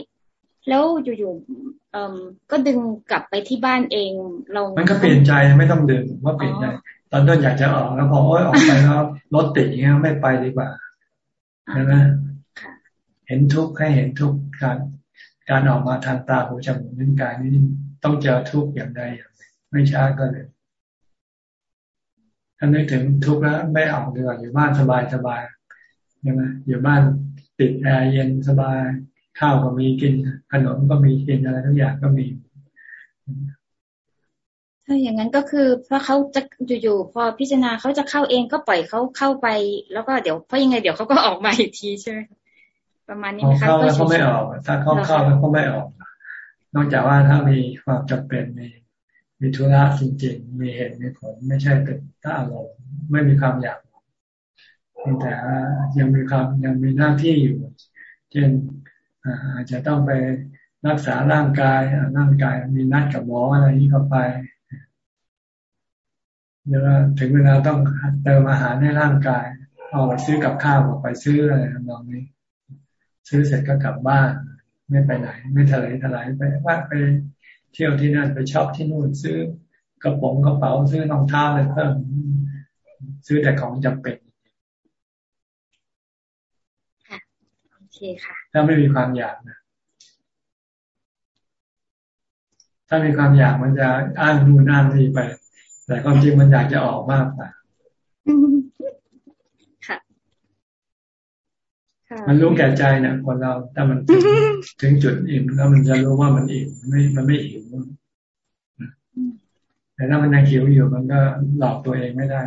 แล้วอยู่ๆเอ่อก็ดึงกลับไปที่บ้านเองเรามันก็เปลี่ยนใจไม่ต้องดึงว่าเปลี่ยนใจตอนต้นอยากจะออกแล้วพอโอ้ยออกไปแล้วรถติดอย่างเงี้ยไม่ไปดีกว่าใช่ไหมเห็นทุกข์ให้เห็นทุกข์การการออกมาทางตาหูจมูกนิ้วกายนี่ต้องเจอทุกข์อย่างใดอย่างหนึ่งไม่ช้าก็เลยถ้านึกถึงทุกข์แล้วไม่ออกดีกว่าอยู่บ้านสบายสบายใช่ไหมอยู่บ้านติดแอร์เย็นสบาย ข้าวก็มีกินขนมก็มีกินอะไรทุกอย่างก็มีถ้าอย่างนั้นก็คือเพราะเขาจะอยู่ๆพอพิจารณาเขาจะเข้าเองก็ปล่อยเขาเข้าไป แล้วก็เดี๋ยวเพราะยังไงเดี๋ยวเขาก็ออกมาอีกทีใช่ไหมประมาณนี้นะคะเข้าแล้วเขาไม่ออก ถ้าเข้าเข้าแล้วเขาไม่ออก นอกจากว่าถ้ามีความจำเป็นมีมีธุระจริงๆ มีเหตุมีผลไม่ใช่เป็นถ้าอารมณ์ไม่มีความอยากแต่ยังมีความยังมีหน้าที่อยู่ เช่น อาจจะต้องไปรักษาร่างกายร่างกายมีนัดกับหมออะไรนี้ก็ไปเวลาถึงเวลาต้องเติมอาหารให้ร่างกายเอาไปซื้อกับข้าวออกไปซื้ออะไรทำนองนี้ ซื้อเสร็จก็กลับบ้าน ไม่ไปไหน ไม่ทะเลทลายไปว่าไปเที่ยวที่นั่นไปช็อบที่นู่นซื้อกระป๋องกระเป๋าซื้อรองเท้าอะไรเพิ่มซื้อแต่ของจำเป็นค่ะโอเคค่ะ ถ้าไม่มีความอยากนะ ถ้ามีความอยากมันจะอ้างนู่นอ้างนี่ไป แต่ความจริงมันอยากจะออกมากกว่ามันรู้แก่ใจเนี่ยคนเราถ้ามันถึงจุดอิ่มแล้วมันจะรู้ว่ามันอิ่มไม่มันไม่หิวแต่ถ้ามันยังหิวอยู่มันก็หลอกตัวเองไม่ได้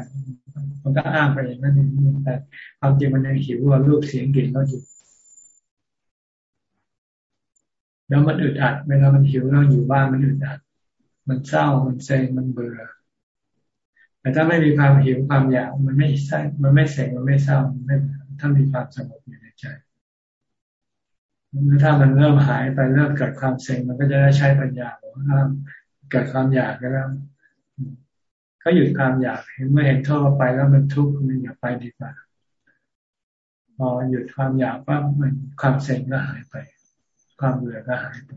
มันก็อ้างไปเองนั่นเองแต่ความจริงมันยังหิวว่ารูปเสียงกลิ่นรสอยู่ แล้วมันอึดอัดเวลามันหิวเราอยู่บ้านมันอึดอัด มันเศร้ามันเซ็งมันเบื่อ แต่ถ้าไม่มีความหิวความอยากมันไม่ใช่มันไม่เซ็งมันไม่เศร้ามันไม่ถ้ามีความสงบอยู่ในใจถ้ามันเริ่มหายไปเริ่มเกิดความเซ็งมันก็จะได้ใช้ปัญญาว่าเกิดความอยากก็แล้วก็หยุดความอยากเห็นเมื่อเห็นโทษไปแล้วมันทุกข์มันอย่าไปดีกว่าพอหยุดความอยากว่ามันความเซ็งก็หายไป ความเบื่อก็หายไป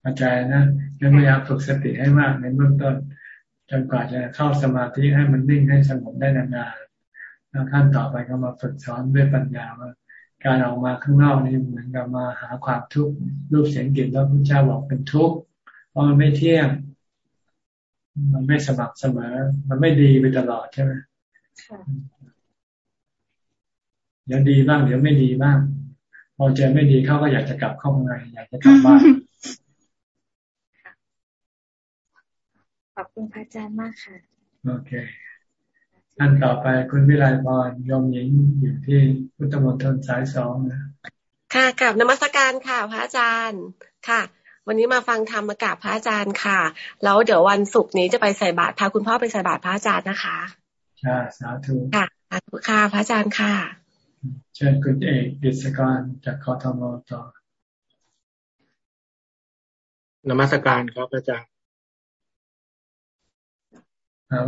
เข้าใจนะยังพยายามฝึกสติให้มากในเบื้องต้นจนกว่าจะเข้าสมาธิให้มันนิ่งให้สงบได้นานๆแล้วขั้นต่อไปก็มาฝึกสอนด้วยปัญญาว่าการออกมาข้างนอกนี่เหมือนกับมาหาความทุกข์รูปเสียงกลิ่นแล้วพระเจ้าบอกเป็นทุกข์เพราะมันไม่เที่ยง มันไม่สมัครเสมอ มันไม่ดีไปตลอดใช่ไหม เดี๋ยวดีบ้างเดี๋ยวไม่ดีบ้างพอเจอไม่ดีเขาก็อยากจะกลับเข้ามาอยากจะกลับบ้านขอบคุณพระอาจารย์มากค่ะ โอเคท่านต่อไปคุณวิไลพรยมหญิงอยู่ที่พุทธมณฑลสายสองนะค่ะกับนมัสการค่ะ พระอาจารย์ค่ะ วันนี้มาฟังธรรมกับพระอาจารย์ค่ะ แล้วเดี๋ยววันศุกร์นี้จะไปใส่บาตรพาคุณพ่อไปใส่บาตรพระอาจารย์นะคะ ค่ะสาธุค่ะสาธุค่ะพระอาจารย์ค่ะ เชิญคุณเอกกิจการจากคอทมต่อนมัสการครับอาจารย์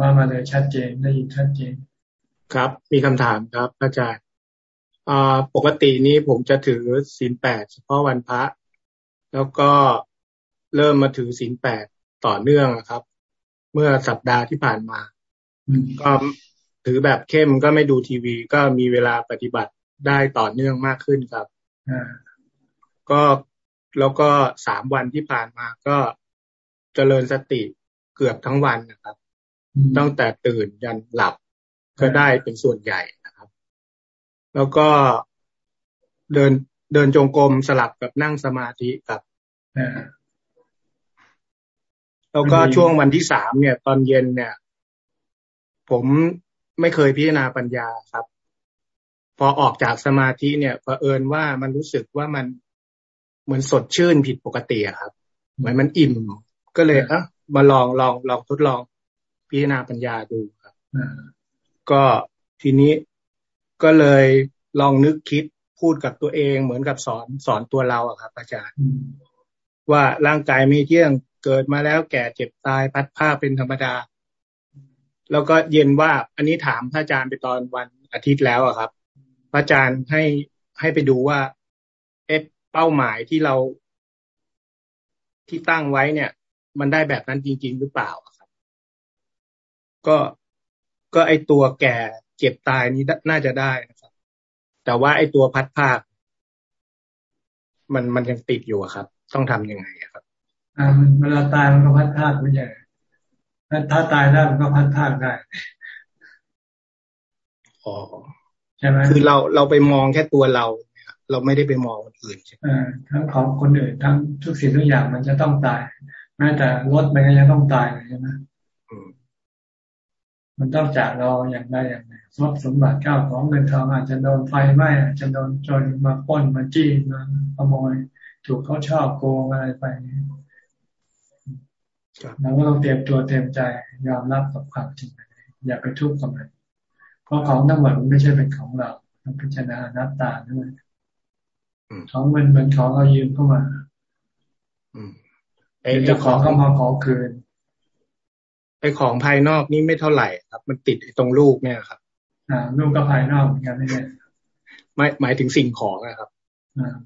ว่ามาเลยชัดเจนได้ยินชัดเจน ครับ มีคำถามครับอาจารย์ปกตินี้ผมจะถือศีลแปดเฉพาะวันพระ แล้วก็เริ่มมาถือศีลแปดต่อเนื่องครับ เมื่อสัปดาห์ที่ผ่านมา ก็ ถือแบบเข้มก็ไม่ดูทีวี ก็มีเวลาปฏิบัติได้ต่อเนื่องมากขึ้นครับก็แล้วก็สามวันที่ผ่านมาก็เจริญสติเกือบทั้งวันนะครับ ตั้งแต่ตื่นยันหลับก็ได้เป็นส่วนใหญ่นะครับ แล้วก็เดินเดินจงกรมสลับกับนั่งสมาธิกับแล้วก็ช่วงวันที่สามเนี่ย ตอนเย็นเนี่ย ผม ไม่เคยพิจารณาปัญญาครับ พอออกจากสมาธิเนี่ยเผอิญว่ามันรู้สึกว่ามันเหมือนสดชื่นผิดปกติครับ เหมือนมันอิ่ม ก็เลยอะมาลองลองลองทดลองพิจารณาปัญญาดูครับก็ทีนี้ก็เลยลองนึกคิดพูดกับตัวเองเหมือนกับสอนสอนตัวเราอะครับ อาจารย์ ว่าร่างกายไม่เที่ยงเกิดมาแล้วแก่เจ็บตายพัดผ้าเป็นธรรมดา แล้วก็เย็นว่า อันนี้ถามพระอาจารย์ไปตอนวันอาทิตย์แล้วอะครับ พระอาจารย์ให้ให้ไปดูว่า เอฟเป้าหมายที่เราที่ตั้งไว้เนี่ย มันได้แบบนั้นจริง ๆ หรือเปล่าครับ ก็ก็ไอตัวแก่เจ็บตายนี้น่าจะได้นะครับ แต่ว่าไอตัวพัดภาค มันมันยังติดอยู่ครับ ต้องทํำยังไงครับ อ่าเวลาตายมันก็พัดภาคไม่ใช่ ถ้าตายได้มันก็พัดภาคได้อ๋อใช่ไหมคือเราเราไปมองแค่ตัวเราเราไม่ได้ไปมองคนอื่นใช่ไหมทั้งของคนอื่นทั้งทุกสิ่งทุกอย่างมันจะต้องตายแม้แต่รถมันก็ยังต้องตายใช่ไหมมันต้องจากเราอย่างใดอย่างหนึ่งทรัพย์สมบัติเก้าของเงินทองอาจจะโดนไฟไหม้อาจจะโดนโจรมาป้นมาจี้มาขโมย ถูกเขาชอบโกงอะไรไป เราก็ต้องเตรียมตัวเตรียมใจยอมรับกับความจริงอย่าไปทุกข์กับมันเพราะของทั้งหมดมันไม่ใช่เป็นของเราต้องพิจารณานับตาด้วยของมันเป็นของเรายืมเข้ามาเจ้าของก็มาขอคืนไอของภายนอกนี่ไม่เท่าไหร่ครับ มันติดตรงลูกเนี่ยครับ อ่าลูกก็ภายนอกเหมือนกันไม่ใช่ไม่หมายถึงสิ่งของนะครับ อ่า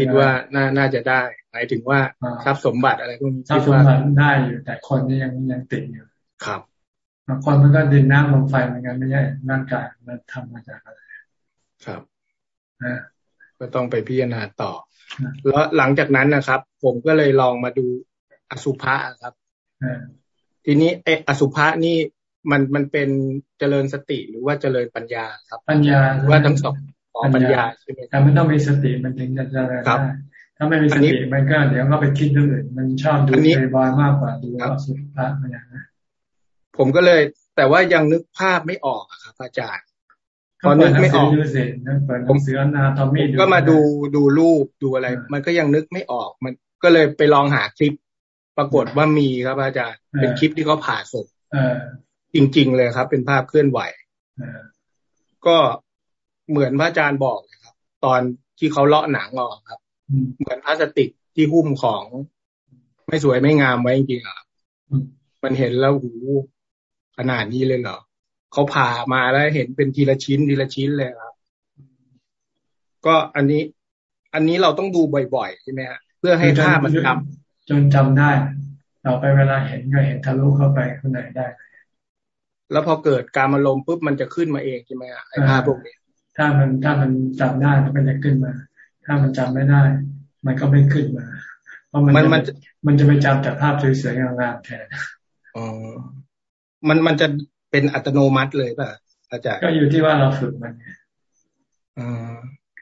คิดว่าน่าน่าจะได้ หมายถึงว่าทรัพย์สมบัติอะไรพวกนี้ทรัพย์สมบัติได้อยู่ แต่คนนี่ยังยังติดอยู่ครับคนมันก็ดินน้ำลมไฟเหมือนกันไม่ใช่ร่างกายมันทำมาจากอะไรครับนะก็ต้องไปพิจารณาต่อ แล้วหลังจากนั้นนะครับ ผมก็เลยลองมาดูอสุภะครับทีนี้ไออสุภะนี่มันมันเป็นเจริญสติหรือว่าเจริญปัญญาครับ ปัญญาว่าทั้งสอง ปัญญาใช่ไหมแต่มันต้องมีสติมันถึงจะเจริญได้ถ้าไม่มีสติมันก็เดี๋ยวก็ไปคิดเรื่องอื่นมันชอบดูเพลย์บอยมากกว่าดูอสุภะมันอย่างนะผมก็เลย แต่ว่ายังนึกภาพไม่ออกครับ อาจารย์พอนึกไม่ออกผมเสือนาตอมี่ก็มาดูดูรูปดูอะไร มันก็ยังนึกไม่ออก มันก็เลยไปลองหาคลิป ปรากฏว่ามีครับอาจารย์เป็นคลิปที่เขาผ่าศพจริง ๆ เลยครับ เป็นภาพเคลื่อนไหวก็ เหมือนพระอาจารย์บอกครับ ตอนที่เขาเลาะหนังออกครับ เหมือนพลาสติกที่หุ้มของไม่สวยไม่งามไว้จริงๆครับมันเห็นแล้วหูขนาดนี้เลยเหรอเขาผ่ามาแล้วเห็นเป็นทีละชิ้นทีละชิ้นเลยครับ ก็อันนี้ อันนี้เราต้องดูบ่อยๆใช่ไหมฮะเพื่อให้ภาพมันจำจนจำได้ เราไปเวลาเห็นก็เห็นทะลุเข้าไปข้างในได้ แล้วพอเกิดการอารมณ์ปุ๊บมันจะขึ้นมาเองใช่ไหมฮะไอ้ภาพพวกนี้ ถ้ามันถ้ามันจำได้มันจะขึ้นมา ถ้ามันจำไม่ได้ มันก็ไม่ขึ้นมา เพราะมันมัน มันจะไปจำแต่ภาพสวยๆงามๆแทนอ๋อมันมันจะเป็นอัตโนมัติเลยป่ะอาจารย์ก็อยู่ที่ว่าเราฝึกมัน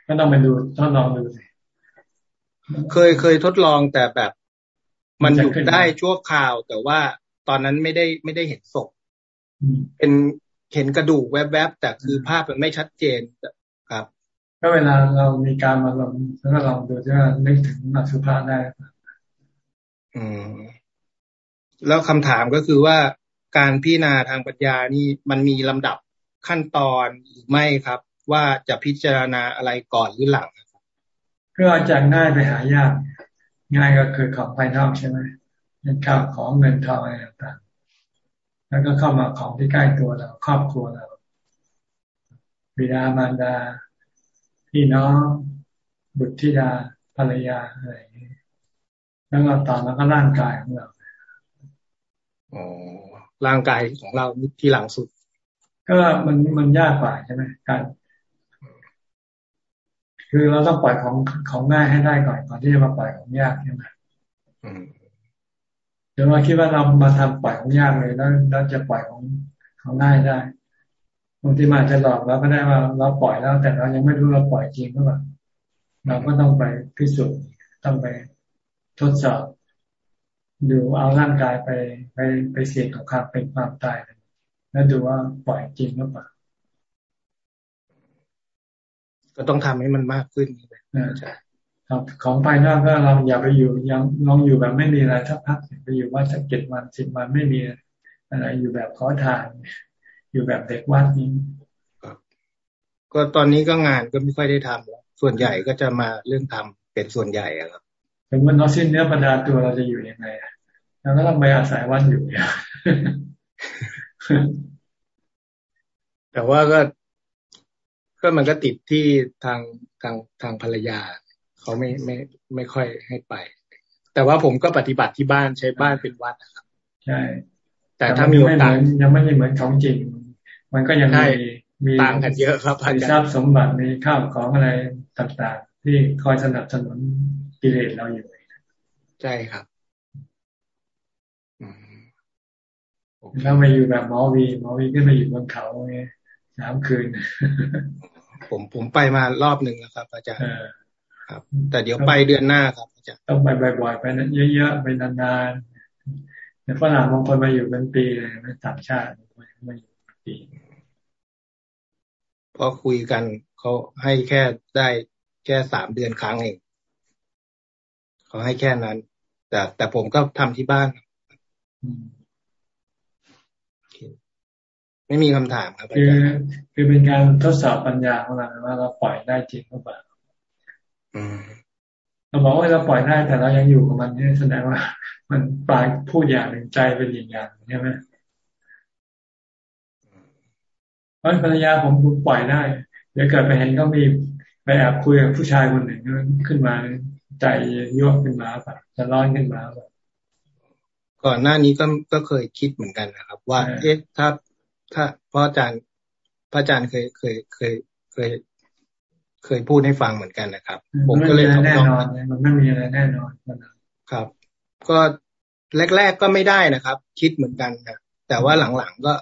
ก็ต้องไปดูต้องลองดูสิเคยเคยทดลองแต่แบบ มันหยุดได้ชั่วคราว แต่ว่าตอนนั้นไม่ได้ไม่ได้เห็นศพเป็น เห็นกระดูกแวบๆแต่คือภาพมันไม่ชัดเจนครับ ก็เวลาเรามีการมาลองแล้วก็ลองดูว่านึกถึงอสุภาพได้อืมแล้วคำถามก็คือว่าการพิจารณาทางปัญญานี่มันมีลำดับขั้นตอนหรือไม่ครับ ว่าจะพิจารณาอะไรก่อนหรือหลังก็จากง่ายไปหายาก ง่ายก็คือของภายนอกใช่ไหมเงินข้าวของเงินทองอะไรต่างๆ แล้วก็เข้ามาของที่ใกล้ตัวเรา ครอบครัวเรา บิดามารดา พี่น้อง บุตรธิดาภรรยาอะไรอย่างนี้แล้วก็ต่อมาก็ร่างกายของเราอ๋อร่างกายของเราที่หลังสุด ก็มันมันยากกว่าใช่ไหมการคือเราต้องปล่อยของของง่ายให้ได้ก่อนก่อนที่จะมาปล่อยของยากใช่ไหมเดี๋ยวมาคิดว่าเรามาทำปล่อยของยากเลยแล้วเราจะปล่อยของของง่ายได้บางทีมาจะหลอกเราก็ได้ว่าเราปล่อยแล้ว แต่เรายังไม่รู้เราปล่อยจริงหรือเปล่าเราก็ต้องไปพิสูจน์ต้องไปทดสอบ ดูเอาร่างกายไปไปไปเสี่ยงกับความเป็นความตายแล้วดูว่าปล่อยจริงหรือเปล่าก็ต้องทำให้มันมากขึ้นใช่ ครับของภายนอกก็เราอย่าไปอยู่ยังลองอยู่แบบไม่มีอะไรทักพักไปอยู่ว่าสักเจ็ดวันสิบวันไม่มีอะไรอยู่แบบขอทาน อยู่แบบเด็กวัดนี้ก็ตอนนี้ก็งานก็ไม่ค่อยได้ทำแล้วส่วนใหญ่ก็จะมาเรื่องทำเป็นส่วนใหญ่ครับถึงวันนอสิ้นเนื้อประดาตัวเราจะอยู่ยังไงเราก็ต้องไปอาศัยวัดอยู่เนี่ยแต่ว่าก็ก็มันก็ติดที่ทางทางทางภรรยา เขาไม่ไม่ไม่ค่อยให้ไป แต่ว่าผมก็ปฏิบัติที่บ้านใช้บ้านเป็นวัดนะครับ ใช่ แต่ถ้ามีโอกาสยังไม่เหมือนของจริง มันก็ยังมีมีต่างกันเยอะครับมีทรัพย์สมบัติมีข้าวของอะไรต่างๆ ที่คอยสนับสนุนกิเลสเราอยู่ใช่ครับถ้าไปอยู่แบบหมอวีหมอวีขึ้นไปอยู่บนเขาไงสามคืน ผมผมไปมารอบหนึ่งแล้วครับ อาจารย์ ครับ แต่เดี๋ยวไปเดือนหน้าครับอาจารย์ต้องไปบ่อยๆไปนั้นเยอะๆไปนานๆแต่ฝรั่งบางคนมาอยู่เป็นปีเลยนะต่างชาติมาอยู่ปีพอคุยกันเขาให้แค่ได้แค่สามเดือนครั้งเองเขาให้แค่นั้น แต่แต่ผมก็ทำที่บ้านไม่มีคำถามครับคือคือเป็นการทดสอบปัญญาของเราว่าเราปล่อยได้จริงหรือเปล่า เราบอกว่าเราปล่อยได้แต่เรายังอยู่กับมันนี่แสดงว่า มันปลายพูดอย่างหนึ่งใจเป็นอีกอย่างใช่ไหมเพราะภรรยาผมปล่อยได้ เดี๋ยวเกิดไปเห็นก็มีไปแอบคุยกับผู้ชายคนหนึ่งขึ้นมาใจยั่วขึ้นมาแบบจะร้อนขึ้นมาแบบก่อนหน้านี้ก็ก็เคยคิดเหมือนกันนะครับ ว่า เอ๊ะถ้าถ้าพระอาจารย์พระอาจารย์เคยเคยเคยเคย เคยพูดให้ฟังเหมือนกันนะครับ ผมก็เลยแน่นอนมันไม่มีอะไรแน่นอนครับ ก็แรก ๆก็ไม่ได้นะครับ คิดเหมือนกันนะแต่ว่าหลังๆก็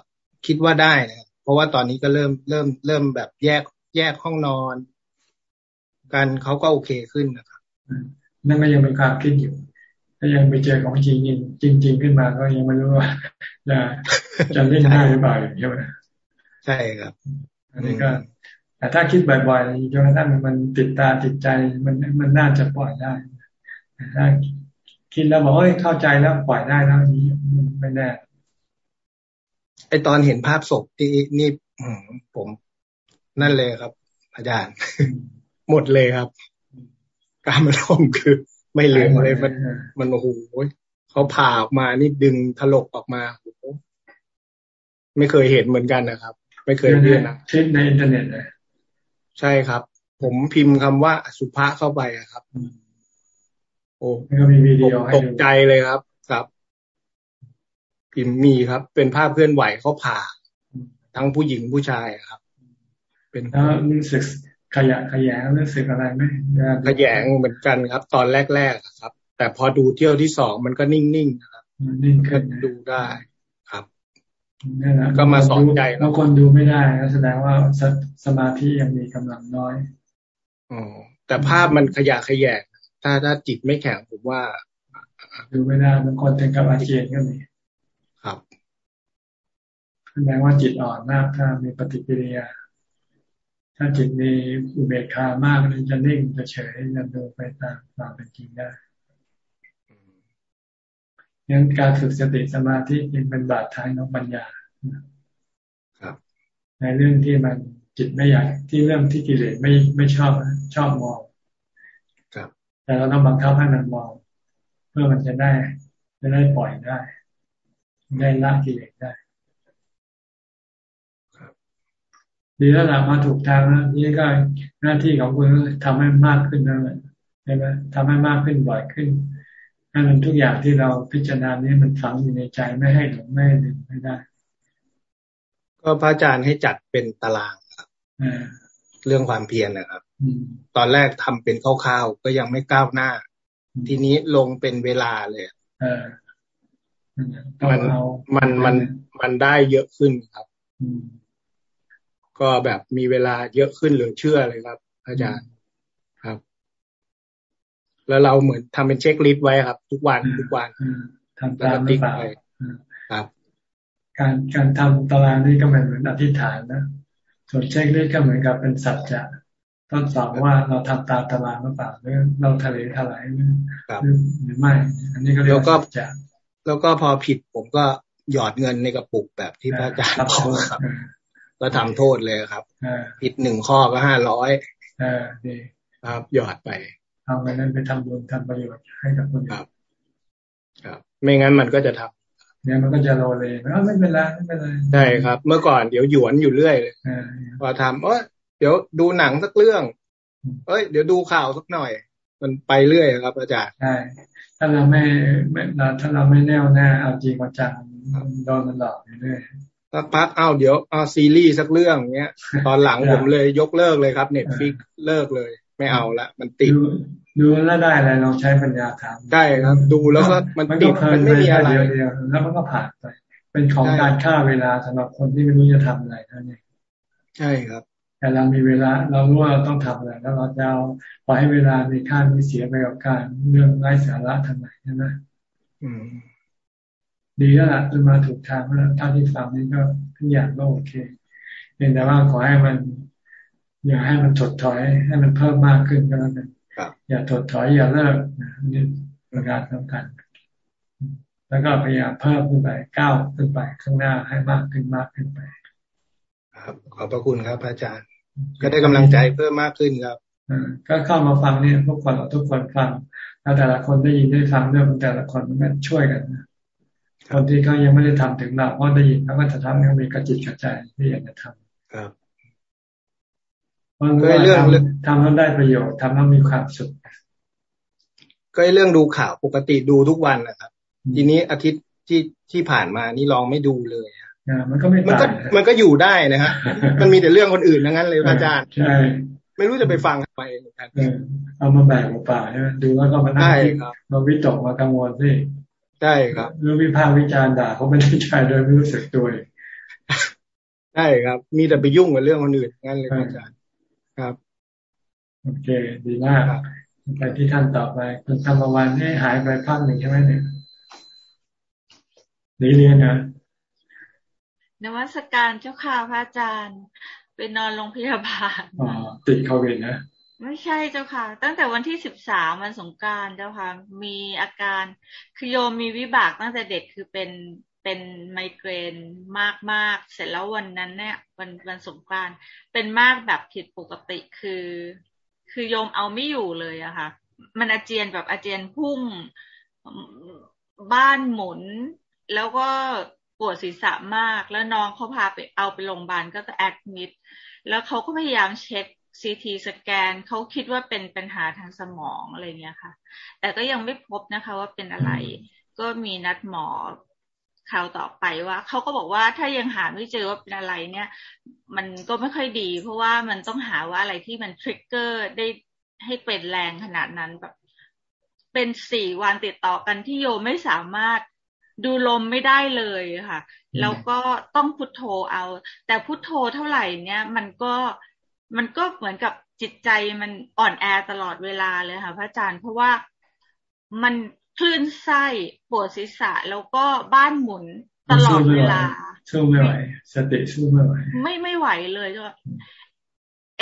คิดว่าได้นะเพราะว่าตอนนี้ก็เริ่มเริ่มเริ่มแบบแยกแยกห้องนอน กันเขาก็โอเคขึ้นนะครับนั่นก็ยังเป็นความคิดอยู่ถ้ายังไปเจอของจริงจริงจริงขึ้นมาก็ยังไม่รู้ว่าจะจะเล่นได้หรือเปล่าใช่ไหมใช่ครับ อันนี้ก็ แต่ถ้าคิดบ่อยๆจนกระทั่งมันติดตาติดใจมันมันน่าจะปล่อยได้แต่ถ้าคิดแล้วบอกเฮ้ยเข้าใจแล้วปล่อยได้แล้วนี้ไม่แน่ไอตอนเห็นภาพศพที่นี่ผมนั่นเลยครับ อาจารย์ หมดเลยครับ การมาท่อมคือ ไม่เหลือเลยมัน มันโอ้โหเขาผ่าออกมานี่ดึงถลกออกมาไม่เคยเห็นเหมือนกันนะครับ ไม่เคยเรียนนะเช็คในอินเทอร์เน็ตเลย ใช่ครับ ผมพิมพ์คำว่าสุภาเข้าไปครับ โอ้มีวิดีโอตกใจเลยครับ ครับ พิมพ์มีครับ เป็นภาพเคลื่อนไหวเขาผ่า ทั้งผู้หญิงผู้ชายครับ เป็นแล้วรู้สึกขยะขยงรู้สึกอะไรไหมขยงเหมือนกันครับ ตอนแรกๆครับ แต่พอดูเที่ยวที่สองมันก็นิ่งๆนะครับนิ่งขึ้นดูได้ครับ นี่แหละก็มาสอนใจบางคนดูไม่ได้แสดงว่าสมาธิยังมีกำลังน้อยอ๋อแต่ภาพมันขยะขยงถ้าถ้าจิตไม่แข็งผมว่า ดูไม่ได้บางคนถึงกับอาเจียนก็มีครับแสดงว่าจิตอ่อนมากถ้ามีปฏิกิริยา ถ้าจิตมีอุเบกขามากมันจะนิ่งจะเฉยจะดูไปตามความเป็นจริงได้ งั้นการฝึกสติสมาธิจึงเป็นบาดทางของปัญญาครับ ในเรื่องที่มันจิตไม่อยากที่เรื่องที่กิเลสไม่ไม่ชอบชอบมองครับแต่เราต้องบังคับให้มันมอง เพื่อมันจะได้จะได้ปล่อยได้ได้ละกิเลสได้ดีแล้วล่ะมาถูกทางแล้วนี่ก็หน้าที่ของคุณทำให้มากขึ้นนั่นแหละใช่ไหมทำให้มากขึ้นบ่อยขึ้น ให้มันทุกอย่างที่เราพิจารณานี้มันฝังอยู่ในใจไม่ให้หลงไม่ให้ลืมไม่ได้ ก็พระอาจารย์ให้จัดเป็นตารางครับเรื่องความเพียรนะครับตอนแรกทำเป็นคร่าวๆก็ยังไม่ก้าวหน้า ทีนี้ลงเป็นเวลาเลยมันมันมันมันได้เยอะขึ้นครับ ก็แบบมีเวลาเยอะขึ้นเหลือเชื่อเลยครับ อาจารย์ แล้วเราเหมือนทำเป็นเช็คลิสต์ไว้ครับ ทุกวันทุกวันทำตามหรือเปล่าครับ การการทำตารางนี่ก็เหมือนเหมือนอธิษฐานนะส่วนเช็คลิสต์ก็เหมือนกับเป็นสัจจะต้องสอบว่าเราทำตามตารางหรือเปล่าหรือเราทะเลทลายหรือไม่ อันนี้ก็เรียกว่าสัจจะแล้วก็พอผิดผมก็หยอดเงินในกระปุกแบบที่พระอาจารย์บอกครับ ก็ทำโทษเลยครับ ผิดหนึ่งข้อก็ห้าร้อยครับหยอดไป เอาไปนั้นไปทำบุญทำประโยชน์ให้กับคนครับครับไม่งั้นมันก็จะทำเนี่ยมันก็จะโรเลไม่เป็นไรไม่เป็นไรใช่ครับ เมื่อก่อนเดี๋ยวหยวนอยู่เรื่อยเลยพอทำเออเดี๋ยวดูหนังสักเรื่อง เอ้ย เดี๋ยวดูข่าวสักหน่อย มันไปเรื่อยครับ อาจารย์ใช่ถ้าเราไม่ไม่ถ้าเราไม่แน่วแน่เอาจริงมาจังโดนมันหลอกเรื่อยสักพักเอาเดี๋ยวเอาซีรีส์สักเรื่องเงี้ย ตอนหลังผมเลยยกเลิกเลยครับเน็ตฟิกเลิกเลย ไม่เอาละมันติด ดูแล้วได้อะไรเราใช้ปัญญาถามได้ครับ ดูแล้วก็มันติดมันไม่มีอะไรเดียวแล้วมันก็ผ่านไป เป็นของการฆ่าเวลาสำหรับคนที่ไม่รู้จะทำอะไรนั่นเองใช่ครับ แต่เรามีเวลา เรารู้ว่าเราต้องทำอะไรแล้วเราจะเอาปล่อยให้เวลามีค่ามีเสียไปกับการเรื่องไร้สาระทางไหนใช่ไหมดีแล้วล่ะจะมาถูกทางแล้วถ้าที่ฟังนี้ก็ทุกอย่างก็โอเคเพียงแต่ว่าขอให้มัน อย่าให้มันถดถอยให้มันเพิ่มมากขึ้นก็แล้วกันอย่าถดถอยอย่าเลิกนี่ประการสำคัญแล้วก็พยายามเพิ่มขึ้นไปก้าวขึ้นไปข้างหน้าให้มากขึ้นมากขึ้นไป ครับ ขอบพระคุณครับอาจารย์ ก็ได้กำลังใจเพิ่มมากขึ้นครับก็เข้ามาฟังเนี่ยทุกคนเราทุกคนฟังแล้วแต่ละคนได้ยินได้ฟังเรื่องแต่ละคนมันช่วยกันนะคนที่เขายังไม่ได้ทำถึงเราเพราะได้ยินเขาก็จะทำให้มีกระจิตกระใจที่อยากจะทำครับ มันก็เรื่องทำแล้วได้ประโยชน์ทำแล้วมีความสุขก็เรื่องดูข่าวปกติดูทุกวันนะครับ ทีนี้อาทิตย์ที่ที่ผ่านมานี่ลองไม่ดูเลยมันก็ไม่มันก็มันก็อยู่ได้นะฮะมันมีแต่เรื่องคนอื่นทั้งนั้นเลยอาจารย์ใช่ไม่รู้จะไปฟังทำไมเหมือนกันเอามาแบ่งป่าใช่ไหมดูแล้วก็มานั่งมาวิตกมากังวลสิใช่ครับหรือวิพากษ์วิจารณ์ด่าเขาไม่ได้ใจโดยไม่รู้สึกตัวใช่ครับ มีแต่ไปยุ่งกับเรื่องคนอื่นงั้นเลยอาจารย์ ครับ โอเค ดีมากไปที่ท่านต่อไปคุณธรรมวันให้หายไปพักหนึ่งใช่ไหมเนี่ยนี่เรียนนะนวัตการเจ้าค่ะพระอาจารย์ไปนอนโรงพยาบาลอ๋อติดโควิดนะไม่ใช่เจ้าค่ะ ตั้งแต่วันที่สิบสามวันสงการเจ้าค่ะ มีอาการคือโยมมีวิบากตั้งแต่เด็กคือเป็น เป็นไมเกรนมากมากเสร็จแล้ววันนั้นเนี่ยวันวันสงกรารเป็นมากแบบผิดปกติคือ คือโยมเอาไม่อยู่เลยอะค่ะ มันอาเจียนแบบอาเจียนพุ่งบ้านหมุน แล้วก็ปวดศีรษะมาก แล้วน้องเขาพาไปเอาไปโรงพยาบาลก็จะแอดมิดแล้วเขาก็พยายามเช็ค CT scan เขาคิดว่าเป็นปัญหาทางสมองอะไรเงี้ยค่ะ แต่ก็ยังไม่พบนะคะว่าเป็นอะไร ก็มีนัดหมอ คราวต่อไปว่าเขาก็บอกว่าถ้ายังหาไม่เจอว่าเป็นอะไรเนี่ย มันก็ไม่ค่อยดี เพราะว่ามันต้องหาว่าอะไรที่มัน trigger ได้ให้เป็นแรงขนาดนั้นแบบเป็นสี่วันติดต่อกันที่โยมไม่สามารถดูลมไม่ได้เลยค่ะ แล้วก็ต้องพุทโธเอา แต่พุทโธเท่าไหร่เนี่ย มันก็มันก็เหมือนกับจิตใจมันอ่อนแอตลอดเวลาเลยค่ะ พระอาจารย์เพราะว่ามัน คลื่นไส้ปวดศีรษะแล้วก็บ้านหมุนตลอดเวลาสู้ไม่ไหวสติสู้ไม่ไหวไม่ไม่ไหวเลยก็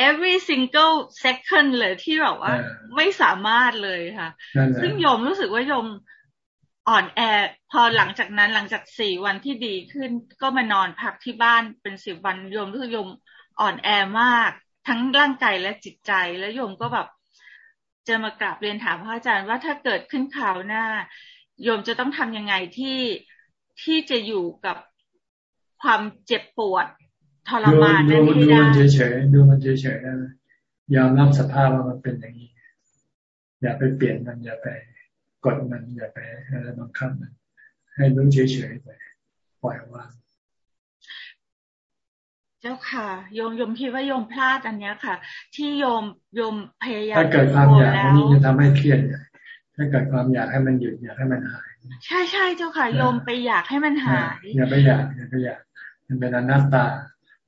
every single second เลยที่แบบว่า ไม่สามารถเลยค่ะ ซึ่งโยมรู้สึกว่าโยมอ่อนแอ พอหลังจากนั้นหลังจากสี่วันที่ดีขึ้น ก็มานอนพักที่บ้านเป็นสิบวันโยมรู้สึกโยมอ่อนแอมาก ทั้งร่างกายและจิตใจแล้วโยมก็แบบ จะมากราบเรียนถามพระอาจารย์ว่าถ้าเกิดขึ้นข่าวหน้า โยมจะต้องทำยังไงที่ที่จะอยู่กับความเจ็บปวดทรมานนั้นให้ได้ดูมันเฉยๆดูมันเฉยๆได้ยอมรับสภาพว่ามันเป็นอย่างนี้ อย่าไปเปลี่ยนมันอย่าไปกดมันอย่าไปอะไรบังคับมันให้รู้เฉยๆไปปล่อยวางเจ้าค่ะโยมโยมคิดว่าโยมพลาดอันเนี้ยค่ะ ที่โยมโยมพยายามถ้าเกิดความอยากอันนี้จะทำให้เครียดถ้าเกิดความอยากให้มันหยุดอยากให้มันหาย ใช่ใช่เจ้าค่ะโยมไปอยากให้มันหายอย่าไปอยากอย่าไปอยากมันเป็นอนัตตา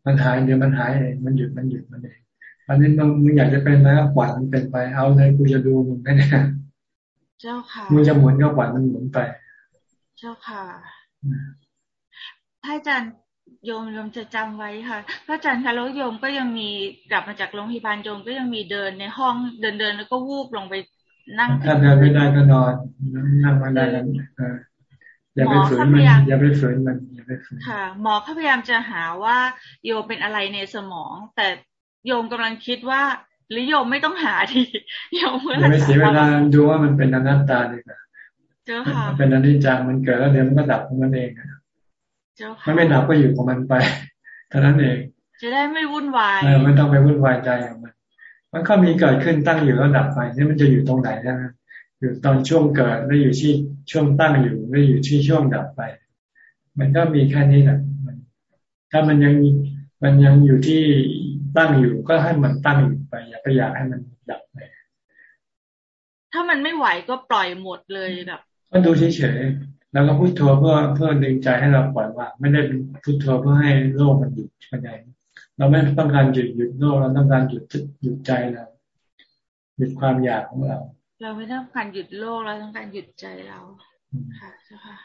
มันหายเดี๋ยวมันหายเองมันหยุดมันหยุดมันเองอันนี้มึงมึงอยากจะเป็นแล้วปล่อยมันเป็นไปเอาเลยกูจะดูมึงแค่เจ้าค่ะมึงจะหมุนก็ปล่อยมันหมุนไป เจ้าค่ะพระอาจารย์ โยมโยมจะจำไว้ค่ะพระอาจารย์คะแล้วโยมก็ยังมีกลับมาจากโรงพยาบาลโยมก็ยังมีเดินในห้องเดินเดินแล้วก็วูบลงไปนั่งถ้าเดินไม่ได้ก็นอนนั่งไม่ได้ก็อย่าไปฝืนมันอย่าไปฝืนมันอย่าไปฝืนค่ะ หมอเขาพยายามจะหาว่าโยมเป็นอะไรในสมอง แต่โยมกำลังคิดว่า หรือโยมไม่ต้องหาทีโยมเมื่อไม่เสียเวลาดูว่ามันเป็นอนัตตาดีกว่าเจ้าค่ะเป็นอนิจจังมันเกิดแล้วเดี๋ยวมันก็ดับของมันเอง มันไม่ดับก็อยู่ของมันไปเท่านั้นเอง จะได้ไม่วุ่นวายไม่ต้องไปวุ่นวายใจกับมัน มันก็มีเกิดขึ้นตั้งอยู่แล้วดับไปนี่มันจะอยู่ตรงไหนนะอยู่ตอนช่วงเกิดไม่อยู่ที่ช่วงตั้งอยู่ไม่อยู่ที่ช่วงดับไป มันก็มีแค่นี้แหละถ้ามันยังมันยังอยู่ที่ตั้งอยู่ก็ให้มันตั้งอยู่ไป อย่าไปอยากให้มันดับไปถ้ามันไม่ไหวก็ปล่อยหมดเลยแบบก็ดูเฉย แล้วก็พุทโธเพื่อเพื่อดึงใจให้เราปล่อยวางไม่ได้พุทโธเพื่อให้โลกมันหยุดไปไหนเราไม่ต้องการหยุดหยุดโลกเราต้องการหยุดหยุดใจเราหยุดความอยากของเรา เราไม่ต้องการหยุดโลกเราต้องการหยุดใจเราค่ะเจ้าค่ะ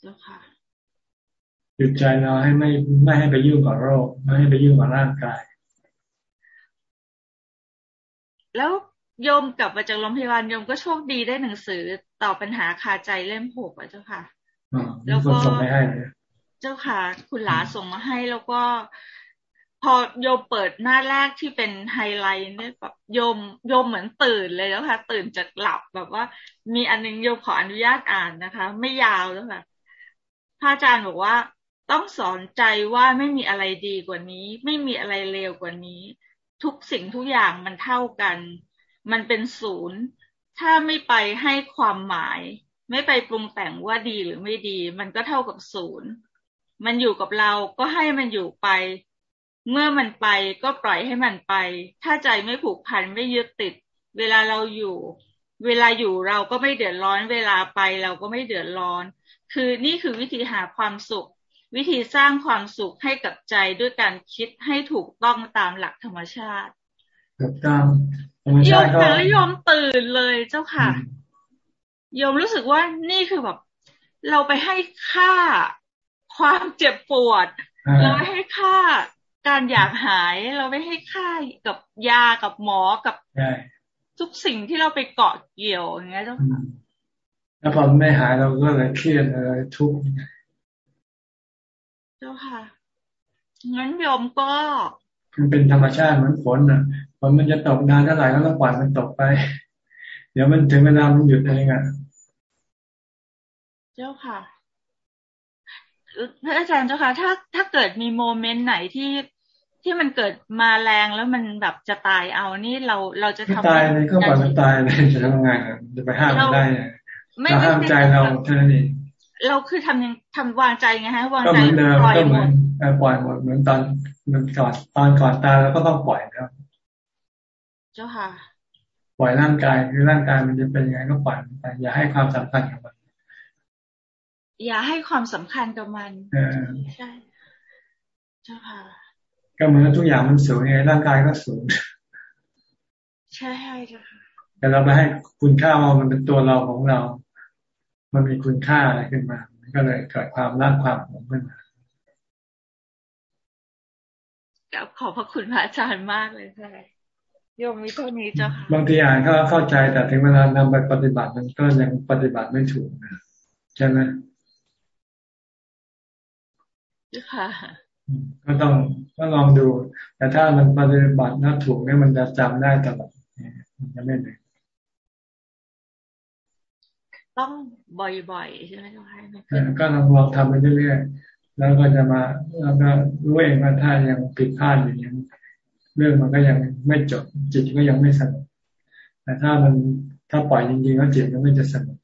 เจ้าค่ะ หยุดใจเราให้ไม่ไม่ให้ไปยุ่งกับโรคไม่ให้ไปยุ่งกับร่างกาย แล้ว โยมกลับมาจากโรงพยาบาลโยมก็โชคดีได้หนังสือตอบปัญหาคาใจเล่มหกอะเจ้าค่ะแล้วก็เจ้าค่ะ คุณหลาส่งมาให้แล้วก็ พอโยมเปิดหน้าแรกที่เป็นไฮไลท์เนี่ยแบบโยมโยมเหมือนตื่นเลยแล้วค่ะ ตื่นจากหลับแบบว่า มีอันนึงโยมขออนุญาตอ่านนะคะ ไม่ยาวแล้วค่ะพระอาจารย์บอกว่าต้องสอนใจว่าไม่มีอะไรดีกว่านี้ ไม่มีอะไรเลวกว่านี้ ทุกสิ่งทุกอย่างมันเท่ากัน มันเป็นศูนย์ ถ้าไม่ไปให้ความหมาย ไม่ไปปรุงแต่งว่าดีหรือไม่ดี มันก็เท่ากับศูนย์ มันอยู่กับเราก็ให้มันอยู่ไป เมื่อมันไปก็ปล่อยให้มันไป ถ้าใจไม่ผูกพันไม่ยึดติด เวลาเราอยู่ เวลาอยู่เราก็ไม่เดือดร้อน เวลาไปเราก็ไม่เดือดร้อน คือนี่คือวิธีหาความสุข วิธีสร้างความสุขให้กับใจด้วยการคิดให้ถูกต้องตามหลักธรรมชาติ ถูกต้องธรรมชาติก็ยมตื่นเลยเจ้าค่ะโยมรู้สึกว่านี่คือแบบ เราไปให้ค่าความเจ็บปวด เราไปให้ค่าการอยากหายเราไปให้ค่ากับยากับหมอกับทุกสิ่งที่เราไปเกาะเกี่ยวอย่างเงี้ยเจ้าค่ะแล้วพอไม่หายเราก็เลยเครียดเลยทุกข์เจ้าค่ะงั้นโยมก็มันเป็นธรรมชาติเหมือนฝนอะฝ นมันจะตกนานเท่าไหร่ก็ต้องปล่อยมันตกไป เดี๋ยวมันถึงเวลามันหยุดเองอะเจ้าค่ะพระอาจารย์เจ้าค่ะ ถ้าถ้าเกิดมีโมเมนต์ไหนที่ที่มันเกิดมาแรงแล้วมันแบบจะตายเอานี่เราเราจะทำตายเลยก็ปล่อยมันตายเลยจะทำไงจะไปห้ามมันได้เราห้ามใจเราเท่านั้นเองเราคือทำยังทำวางใจไงฮะวางใจปล่อยหมดปล่อยหมดเหมือนตอนเหมือนก่อนตอนก่อนตายแล้วก็ต้องปล่อยแล้ว เจ้าค่ะ ปล่อยร่างกายคือร่างกายมันจะเป็นยังไงก็ปล่อยมันไปอย่าให้ความสำคัญกับมัน อย่าให้ความสำคัญกับมันใช่เจ้าค่ะ ก็เหมือนทุกอย่างมันสูงไงร่างกายก็สูงใช่ใช่เจ้าค่ะแต่เราไปให้คุณค่าว่ามันเป็นตัวเราของเรา มันมีคุณค่าอะไรขึ้นมามันก็เลยเกิดความรักความหวงขึ้นมาขอบพระคุณพระอาจารย์มากเลยค่ะ โยมมีเท่านี้เจ้าค่ะบางทีอ่านก็เข้าใจแต่ถึงเวลานำไปปฏิบัติมันก็ยังปฏิบัติไม่ถูกนะใช่ไหมค่ะก็ต้องก็ลองดู แต่ถ้ามันปฏิบัติน่าถูกเนี่ยมันจะจำได้ตลอดมันจะไม่เลยต้องบ่อยๆใช่ไหมก็ลองลองทำไปเรื่อยๆแล้วก็จะมาแล้วก็รู้เองว่าถ้ายังผิดพลาดอยู่ยัง เรื่องมันก็ยังไม่จบจิตก็ยังไม่สงบแต่ถ้ามันถ้าปล่อยจริงๆก็จิตมันก็จะสงบ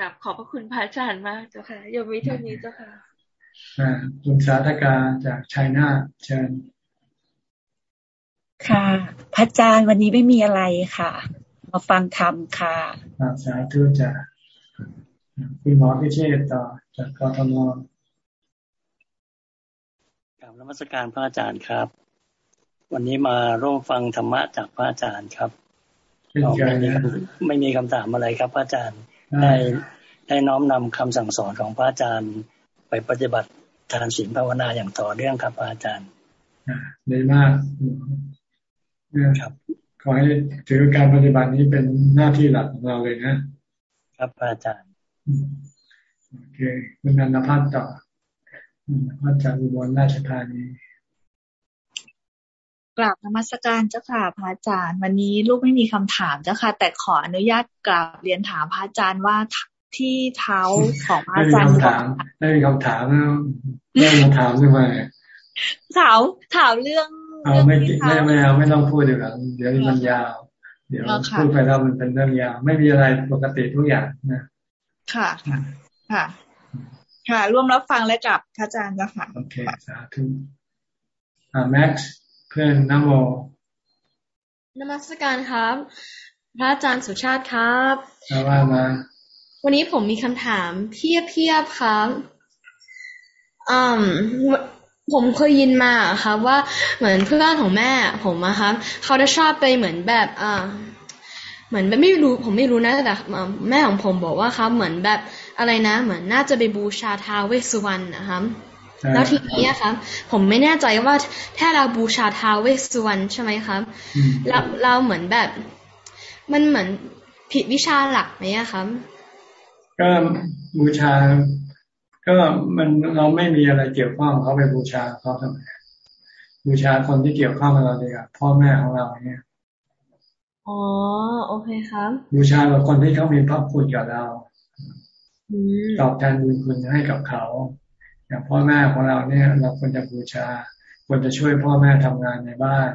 กับขอบพระคุณพระอาจารย์มากเจ้าค่ะยมวิเท่านี้เจ้าค่ะอ่าคุณสาธกาจากชัยนาเชิญค่ะ พระอาจารย์วันนี้ไม่มีอะไรค่ะ มาฟังธรรมค่ะสาธุจ้ะคุณหมอพิเชษต่อจากกทมกราบ นมัสการพระอาจารย์ครับ วันนี้มาร่วมฟังธรรมะจากพระอาจารย์ครับไม่มีไม่มีคำถามอะไรครับ พระอาจารย์ได้ได้น้อมนำคำสั่งสอนของพระอาจารย์ ไปปฏิบัติทานศีลภาวนาอย่างต่อเนื่องครับพระอาจารย์ดีมากครับขอให้ถือการปฏิบัตินี้เป็นหน้าที่หลักของเราเลยนะ ครับพระอาจารย์โอเคคุณนันทพัฒน์ต่อ พัฒน์จากอุบลราชธานีกราบนมัสการเจ้าค่ะพระอาจารย์ วันนี้ลูกไม่มีคำถามเจ้าค่ะ แต่ขออนุญาตกราบเรียนถามพระอาจารย์ว่าที่เท้าของพระอาจารย์ไม่มีคำถามแล้วไม่มาถามทำไมถามถามเรื่องเอาไม่ไม่ไม่เอาไม่ต้องพูดเดี๋ยวเดี๋ยวมันยาว เดี๋ยวพูดไปแล้วมันเป็นเรื่องยาว ไม่มีอะไรปกติทุกอย่างนะ ค่ะ ค่ะ ค่ะ ร่วมรับฟังและกับพระอาจารย์เจ้าค่ะโอเคสาธุอ่าแม็กซ์เพื่อนนโมนมัสการครับ พระอาจารย์สุชาติครับว่ามาวันนี้ผมมีคำถามเพียบเพียบครับอืมผมเคยยินมาครับว่าเหมือนเพื่อนของแม่ผมอะครับเขาจะชอบไปเหมือนแบบอ่าเหมือนไม่รู้ ผมไม่รู้นะแต่แม่ของผมบอกว่าครับเหมือนแบบ อะไรนะเหมือนน่าจะไปบูชาท้าวเวสสุวรรณนะครับแล้วทีนี้ครับผมไม่แน่ใจว่าถ้าเราบูชาท้าวเวสสุวรรณใช่ไหมครับแล้วเราเหมือนแบบ มันเหมือนผิดวิชาหลักไหมครับ ก็บูชา ก็มันเราไม่มีอะไรเกี่ยวข้องเขาไปบูชาเขาทำไมบูชาคนที่เกี่ยวข้องกับเราเลยอะพ่อแม่ของเราเนี่ยอ๋อโอเคครับ บูชากับคนที่เขามีพระคุณกับเรา ตอบแทนบุญคุณให้กับเขา อย่างพ่อแม่ของเราเนี่ย เราควรจะบูชาควรจะช่วยพ่อแม่ทำงานในบ้าน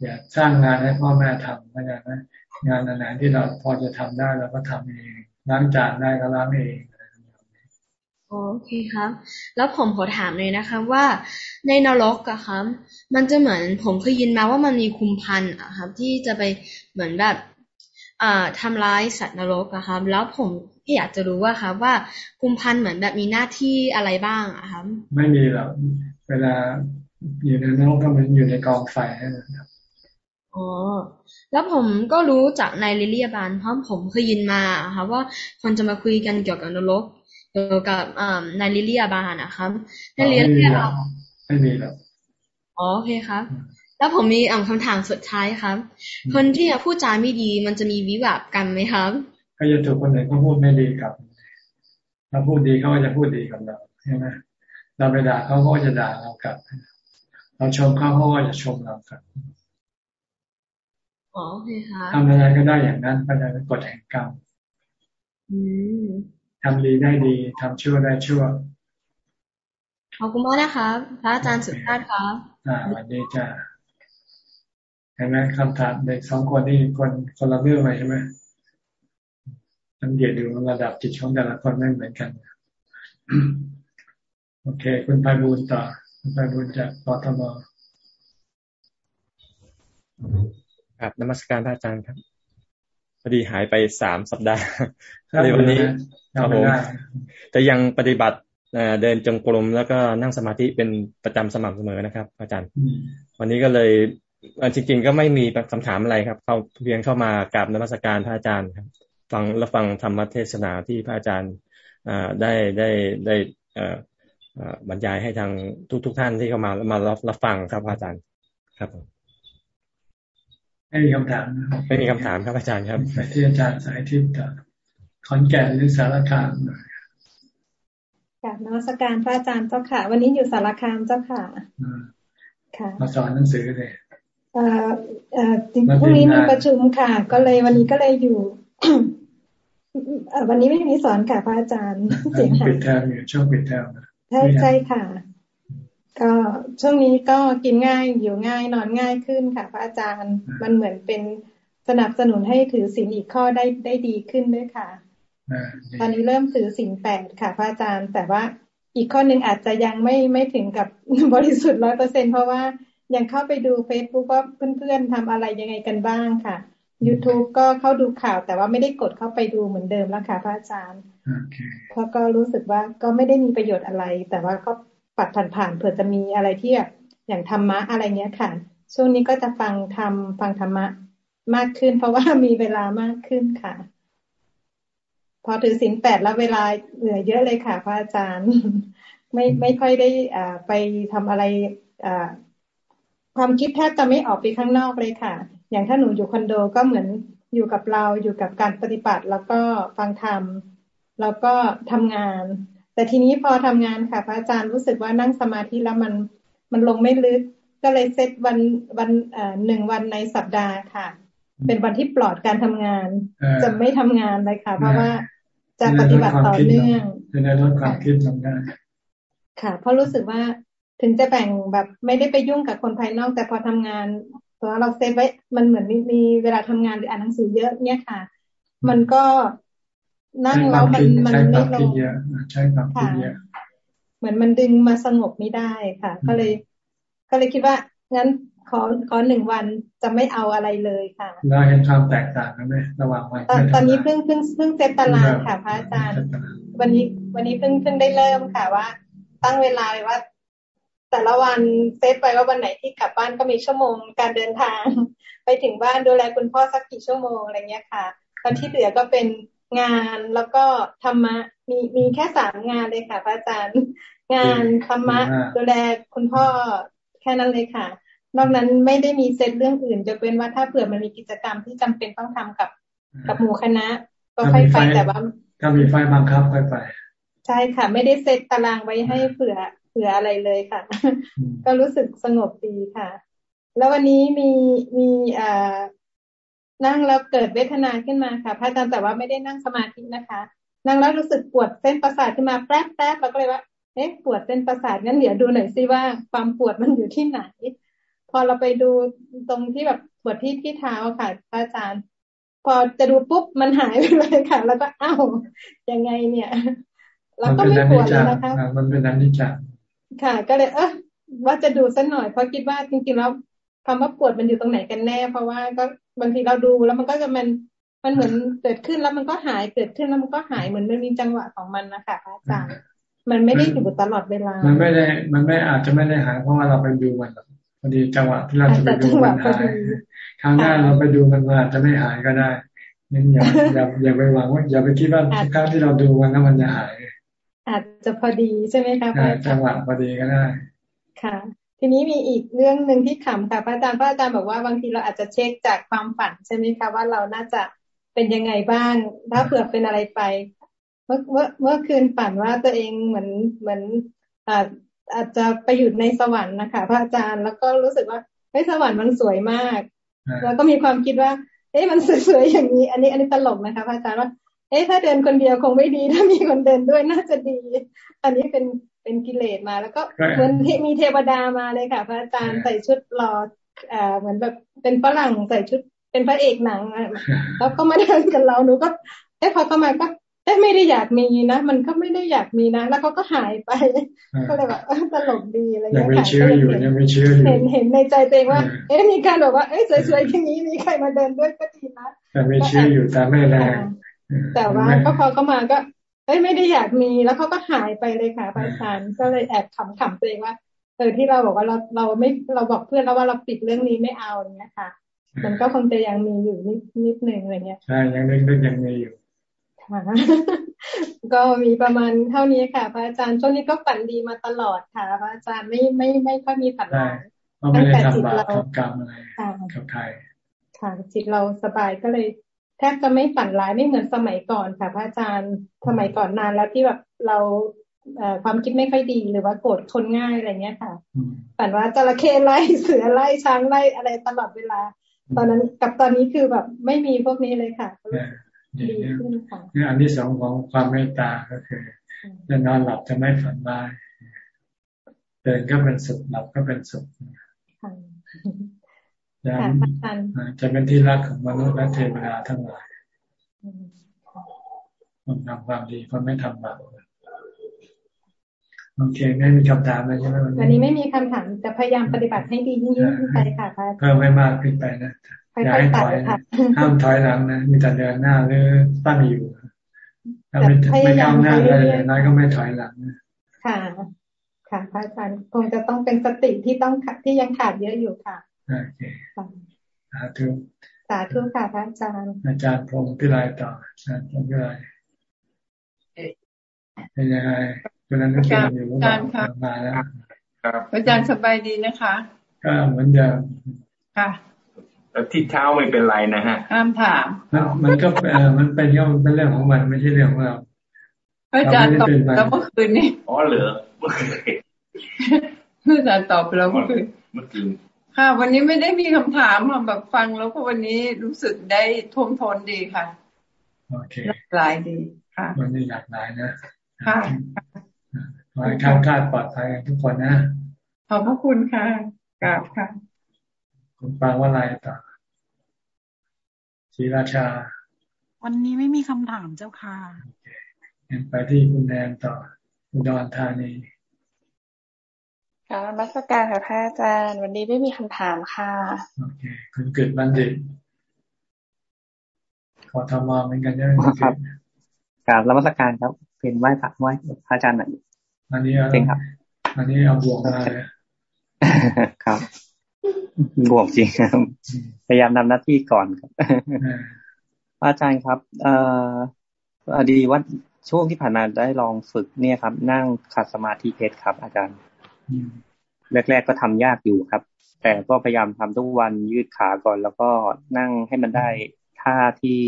อย่าสร้างงานให้พ่อแม่ทำไม่ได้นะงานไหนที่เราพอจะทำได้เราก็ทำเองล้างจานได้ก็ล้างเองโอโอเคครับ แล้วผมขอถามเลยนะคะว่าในนรกอะครับ มันจะเหมือนผมเคยยินมาว่ามันมีคุมพันอะครับ ที่จะไปเหมือนแบบอ่า ทำร้ายสัตว์นรกอะครับ แล้วผมอยากจะรู้ว่าครับ ว่าคุมพันเหมือนแบบมีหน้าที่อะไรบ้างอะครับ ไม่มีหรอกเวลาอยู่ในนรกก็มันอยู่ในกองไฟนะครับอ๋อแล้วผมก็รู้จากในลิเลียบานเพราะผมเคยยินมาค่ะว่าคนจะมาคุยกันเกี่ยวกับนรกเกี่ยวกับอ่าในลิเลียบานนะครับในลิเลียบานไม่มีหรอกอ๋อโอเคครับ แล้วผมมีอ่าคำถามสุดท้ายครับ คนที่พูดจาไม่ดีมันจะมีวิบากกรรมไหมครับ ก็จะถูกคนอื่นเขาพูดไม่ดีกับเราพูดดีเขาก็จะพูดดีกับเราใช่ไหมเราไปด่าเขาก็จะด่าเรากลับ เราชมเขาเขาก็จะชมเรากลับอ๋อโอเคค่ะทำอะไรก็ได้อย่างนั้นก็จะเป็นกฎแห่งกรรมทำดีได้ดีทำชั่วได้ชั่วขอบคุณมากนะคะพระอาจารย์สุดท้ายครับอ่าวันนี้จะ เห็นไหมคำถามเด็กสองคนนี่คนคนละเรื่องไปใช่ไหมสังเกตดูระดับจิตของแต่ละคนไม่เหมือนกัน โอเค คุณไพบูลต่อ คุณไพบูลจากปตมครับนมัสการพระอาจารย์ครับพอดีหายไปสามสัปดาห์เลยวันนี้ครับผมแต่ยังปฏิบัติเดินจงกรมแล้วก็นั่งสมาธิเป็นประจำสม่ำเสมอนะครับ อาจารย์ วันนี้ก็เลย จริงๆก็ไม่มีคำถามอะไรครับ เขาเพียงเข้ามากราบนมัสการพระอาจารย์ครับ ฟังและฟังธรรมเทศนาที่พระอาจารย์ได้ได้ได้บรรยายให้ทางทุกๆทท่านที่เข้ามามารับรับฟังครับอาจารย์ครับไม่มีคำถามไม่มีคำถามครับอาจารย์ครับไปที่อาจารย์สายทิพย์ขอนแก่นหรือสารคามกราบนวัสการพระอาจารย์เจ้าค่ะ วันนี้อยู่สารคามเจ้าค่ะค่ะมาสอนหนังสือเลยเอ่อเอ่อ พรุ่งนี้มีประชุมค่ะ ก็เลยวันนี้ก็เลยอยู่วันนี้ไม่มีสอนค่ะพระอาจารย์ปิดเทอมอยู่ช่วงปิดเทอมใช่ใช่ค่ะ ก็ช่วงนี้ก็กินง่ายอยู่ง่ายนอนง่ายขึ้นค่ะพระอาจารย์ มันเหมือนเป็นสนับสนุนให้ถือศีลอีกข้อได้ได้ดีขึ้นด้วยค่ะตอนนี้เริ่มถือสิ่งแปดค่ะ พระอาจารย์ แต่ว่าอีกข้อหนึ่งอาจจะยังไม่ไม่ถึงกับบริสุทธิ์ร้อยเปอร์เซ็นเพราะว่า ยังเข้าไปดูเฟซบุ๊กว่าเพื่อนๆทำอะไรยังไงกันบ้างค่ะ YouTube ก็เข้าดูข่าว แต่ว่าไม่ได้กดเข้าไปดูเหมือนเดิมแล้วค่ะพระอาจารย์เพราะก็รู้สึกว่าก็ไม่ได้มีประโยชน์อะไร แต่ว่าก็ปัดผ่านๆเผื่อจะมีอะไรที่แบบอย่างธรรมะอะไรเงี้ยค่ะ ช่วงนี้ก็จะฟังทำฟังธรรมะมากขึ้น เพราะว่ามีเวลามากขึ้นค่ะ พอถือศีลแปดแล้วเวลาเหลือเยอะเลยค่ะพระอาจารย์ ไม่ไม่ค่อยได้อ่าไปทำอะไรอ่า ความคิดแทบจะไม่ออกไปข้างนอกเลยค่ะ อย่างถ้าหนูอยู่คอนโดก็เหมือนอยู่กับเราอยู่กับการปฏิบัติแล้วก็ฟังธรรมแล้วก็ทำงาน แต่ทีนี้พอทำงานค่ะ พระอาจารย์รู้สึกว่านั่งสมาธิแล้วมันมันลงไม่ลึก ก็เลยเซตวันวันหนึ่งวันในสัปดาห์ค่ะ เป็นวันที่ปลอดการทำงาน จะไม่ทำงานเลยค่ะ เพราะว่าจะปฏิบัติต่อเนื่องจะได้ลดความคิดลงได้ค่ะ เพราะรู้สึกว่า ถึงจะแบ่งแบบไม่ได้ไปยุ่งกับคนภายนอก แต่พอทำงานตัวเราเซฟไว้ มันเหมือนมีเวลาทำงานหรืออ่านหนังสือเยอะเนี่ยค่ะ มันก็นั่งแล้วมันมันไม่ลงใช่ครับคิดเยอะเหมือนมันดึงมาสงบไม่ได้ค่ะ ก็เลย ก็เลยคิดว่างั้นขอขอหนึ่งวันจะไม่เอาอะไรเลยค่ะเราเห็นความแตกต่างกันไหมระหว่างวันตอนนี้เพิ่งเพิ่งเพิ่งเซตตารางค่ะพระอาจารย์ วันนี้วันนี้เพิ่งเพิ่งได้เริ่มค่ะว่า ตั้งเวลาเลยว่า แต่ละวันเซตไปว่าวันไหนที่กลับบ้านก็มีชั่วโมงการเดินทาง ไปถึงบ้านดูแลคุณพ่อสักกี่ชั่วโมงอะไรเงี้ยค่ะตอนที่เหลือก็เป็นงานแล้วก็ธรรมะมีมีแค่สามงานเลยค่ะพระอาจารย์ งานธรรมะดูแลคุณพ่อแค่นั้นเลยค่ะ นอกนั้นไม่ได้มีเซตเรื่องอื่นจะเป็นว่าถ้าเผื่อมันมีกิจกรรมที่จำเป็นต้องทำกับ กับหมู่คณะ ก็ค่อยไปแต่ว่าถ้ามีไฟบังคับค่อยไป ใช่ค่ะ ไม่ได้เซตตารางไว้ให้เผื่อ เผื่ออะไรเลยค่ะ ก็รู้สึกสงบดีค่ะ แล้ววันนี้มีมีอ่านั่งแล้วเกิดเวทนาขึ้นมาค่ะ พระอาจารย์แต่ว่าไม่ได้นั่งสมาธินะคะ นั่งแล้วรู้สึกปวดเส้นประสาทขึ้นมาแป๊บแป๊บเราก็เลยว่าเอ๊ะปวดเส้นประสาทงั้นเดี๋ยวดูหน่อยซิว่าความปวดมันอยู่ที่ไหน พอเราไปดูตรงที่แบบปวดที่ที่เท้าค่ะพระอาจารย์ พอจะดูปุ๊บมันหายไปเลยค่ะ แล้วก็อ้าวยังไงเนี่ยเราก็ไม่ปวดเลยนะคะ มันเป็นอนิจจ์ ค่ะ ก็เลย เออว่าจะดูสักหน่อยเพราะคิดว่าจริงๆแล้วคำว่าปวดมันอยู่ตรงไหนกันแน่ เพราะว่าก็บางทีเราดูแล้วมันก็จะมันมันเหมือนเกิดขึ้นแล้วมันก็หายเกิดขึ้นแล้วมันก็หายเหมือนมันมีจังหวะของมันนะคะอาจารย์มันไม่ได้อยู่ตลอดเวลา มันไม่ได้ มันไม่อาจจะไม่ได้หายเพราะว่าเราไปดูมันพอดีจังหวะที่เราจะไปดูมันหายครั้งหน้าเราไปดูมันมาอาจจะไม่หายก็ได้นั่นอย่าอย่าอย่าไปหวังว่าอย่าไปคิดว่าทุกครั้งที่เราดูมันแล้วมันจะหาย อาจจะพอดีใช่ไหมคะจังหวะพอดีก็ได้ ค่ะ ทีนี้มีอีกเรื่องหนึ่งที่ขำค่ะพระอาจารย์พระอาจารย์บอกว่าบางทีเราอาจจะเช็คจากความฝันใช่ไหมคะว่าเราน่าจะเป็นยังไงบ้างถ้าเผื่อเป็นอะไรไป เมื่อเมื่อเมื่อคืนฝันว่าตัวเองเหมือนเหมือนอาจอาจจะไปอยู่ในสวรรค์นะคะพระอาจารย์แล้วก็รู้สึกว่าเฮ้ยสวรรค์มันสวยมาก แล้วก็มีความคิดว่าเอ๊ะมันสวยๆอย่างนี้ อันนี้อันนี้ตลกนะคะพระอาจารย์ว่า เอ๊ะถ้าเดินคนเดียวคงไม่ดี ถ้ามีคนเดินด้วยน่าจะดี อันนี้เป็นเป็นกิเลสมา แล้วก็เหมือนมีเทวดามาเลยค่ะ พระอาจารย์ใส่ชุดรออ่าเหมือนแบบเป็นฝรั่งใส่ชุดเป็นพระเอกหนังแล้วก็มาเดินกับเราหนูก็เอ๊ะพอเข้ามาก็เอ๊ะไม่ได้อยากมีนะ มันก็ไม่ได้อยากมีนะ แล้วเขาก็หายไป ก็เลยแบบตลกดีอะไรอย่างเงี้ยค่ะยังไม่เชื่ออยู่ยังไม่เชื่ออยู่เห็นเห็นในใจตัวเองว่า เอ๊ะมีการบอกว่าเอ๊ะสวยๆอย่างนี้มีใครมาเดินด้วยก็ดีนะแต่ไม่เชื่ออยู่แต่ไม่แรง แต่ว่าก็พอเข้ามาก็เอ้ยไม่ได้อยากมีแล้วเขาก็หายไปเลยค่ะพระอาจารย์ก็เลยแอบขำๆตัวเองว่าเออที่เราบอกว่าเราเราไม่เราบอกเพื่อนแล้วว่าเราปิดเรื่องนี้ไม่เอาอย่างเงี้ยค่ะ มันก็คงจะยังมีอยู่นิดนิดหนึ่งอะไรเงี้ยใช่ยังเล็กๆยังมีอยู่ค่ะก็มีประมาณเท่านี้ค่ะพระอาจารย์ช่วงนี้ก็ฝันดีมาตลอดค่ะพระอาจารย์ไม่ไม่ไม่ค่อยมีฝันร้ายตั้งแต่จิตเราทำกรรมอะไรกับใครค่ะจิตเราสบายก็เลยแท บจะไม่ฝันร้ายไม่เหมือนสมัยก่อนค่ะพระอาจารย์สมัยก่อนนานแล้วที่แบบเราความคิดไม่ค่อยดีหรือว่าโกรธคนง่ายอะไรเงี้ยค่ะฝันว่าจระเข้ไล่เสือไล่ช้างไล่อะไรตลอดเวลา ตอนนั้นกับตอนนี้คือแบบไม่มีพวกนี้เลยค่ะดีขึ้นค่ะนี่อันที่สองของความเมตตาก็คือจะนอนหลับจะไม่ฝันร้ายเดินก็เป็นสุขหลับก็เป็นสุข จะจะเป็นที่รักของมนุษย์และเทวดาทั้งหลายคนทำความดีคนไม่ทำบาปโอเคไม่มีคำถามเลยใช่ไหมวันนี้ไม่มีคำถามจะพยายามปฏิบัติให้ดียิ่งขึ้นไปค่ะพระเพิ่มไม่มากขึ้นไปนะอย่าให้ถอยห้ามถอยหลังนะมีแต่เดินหน้าหรือตั้งอยู่ถ้าไม่ไม่ก้าวหน้าเลยน้อยก็ไม่ถอยหลังค่ะ ค่ะพระอาจารย์คงจะต้องเป็นสติที่ต้องที่ยังขาดเยอะอยู่ค่ะ โอเคสาธุสาธุค่ะพระอาจารย์ อาจารย์พงศ์พิไลต่ออาจารย์พงศ์พิไลเป็นยังไงคุณนันทเป็นอยู่อาจารย์ค่ะมาแล้วครับอาจารย์สบายดีนะคะ ก็เหมือนเดิมค่ะแล้วที่เท้าไม่เป็นไรนะฮะห้ามถาม มันก็เออมันเป็นก็มันเป็นเรื่องของมันไม่ใช่เรื่องของเราอาจารย์ตอบแล้วเมื่อคืนนี้อ๋อเหรอเมื่อคืนอาจารย์ตอบแล้วเมื่อคืนเมื่อคืน ค่ะ วันนี้ไม่ได้มีคำถามแบบฟังแล้วก็วันนี้รู้สึกได้ท่วมท้นดีค่ะโอเคหลายดีค่ะ วันนี้หลากหลายนะค่ะขอให้ข้ามคาดปลอดภัยทุกคนนะขอบพระคุณค่ะกราบค่ะ คุณฟังว่าอะไรต่อศรีราชา วันนี้ไม่มีคำถามเจ้าค่ะเห็นไปที่คุณแดนต่ออุดรธานี การมัสการค่ะพระอาจารย์ วันนี้ไม่มีคำถามค่ะ โอเค คุณเกิดบัณฑิตขอทำมาเหมือนกันใช่ไหมครับการรัชการครับ เป็นไหว้พระไหว้พระอาจารย์หน่อยอันนี้เป็นครับ อันนี้เอาบวกมาครับ บวกจริงครับ พยายามทำหน้าที่ก่อนครับอาจารย์ครับ เอ่อดีว่าช่วงที่ผ่านมาได้ลองฝึกเนี่ยครับ นั่งขัดสมาธิเพชรครับ อาจารย์ แรกๆก็ทำยากอยู่ครับ แต่ก็พยายามทำทุกวันยืดขาก่อน แล้วก็นั่งให้มันได้ท่าที่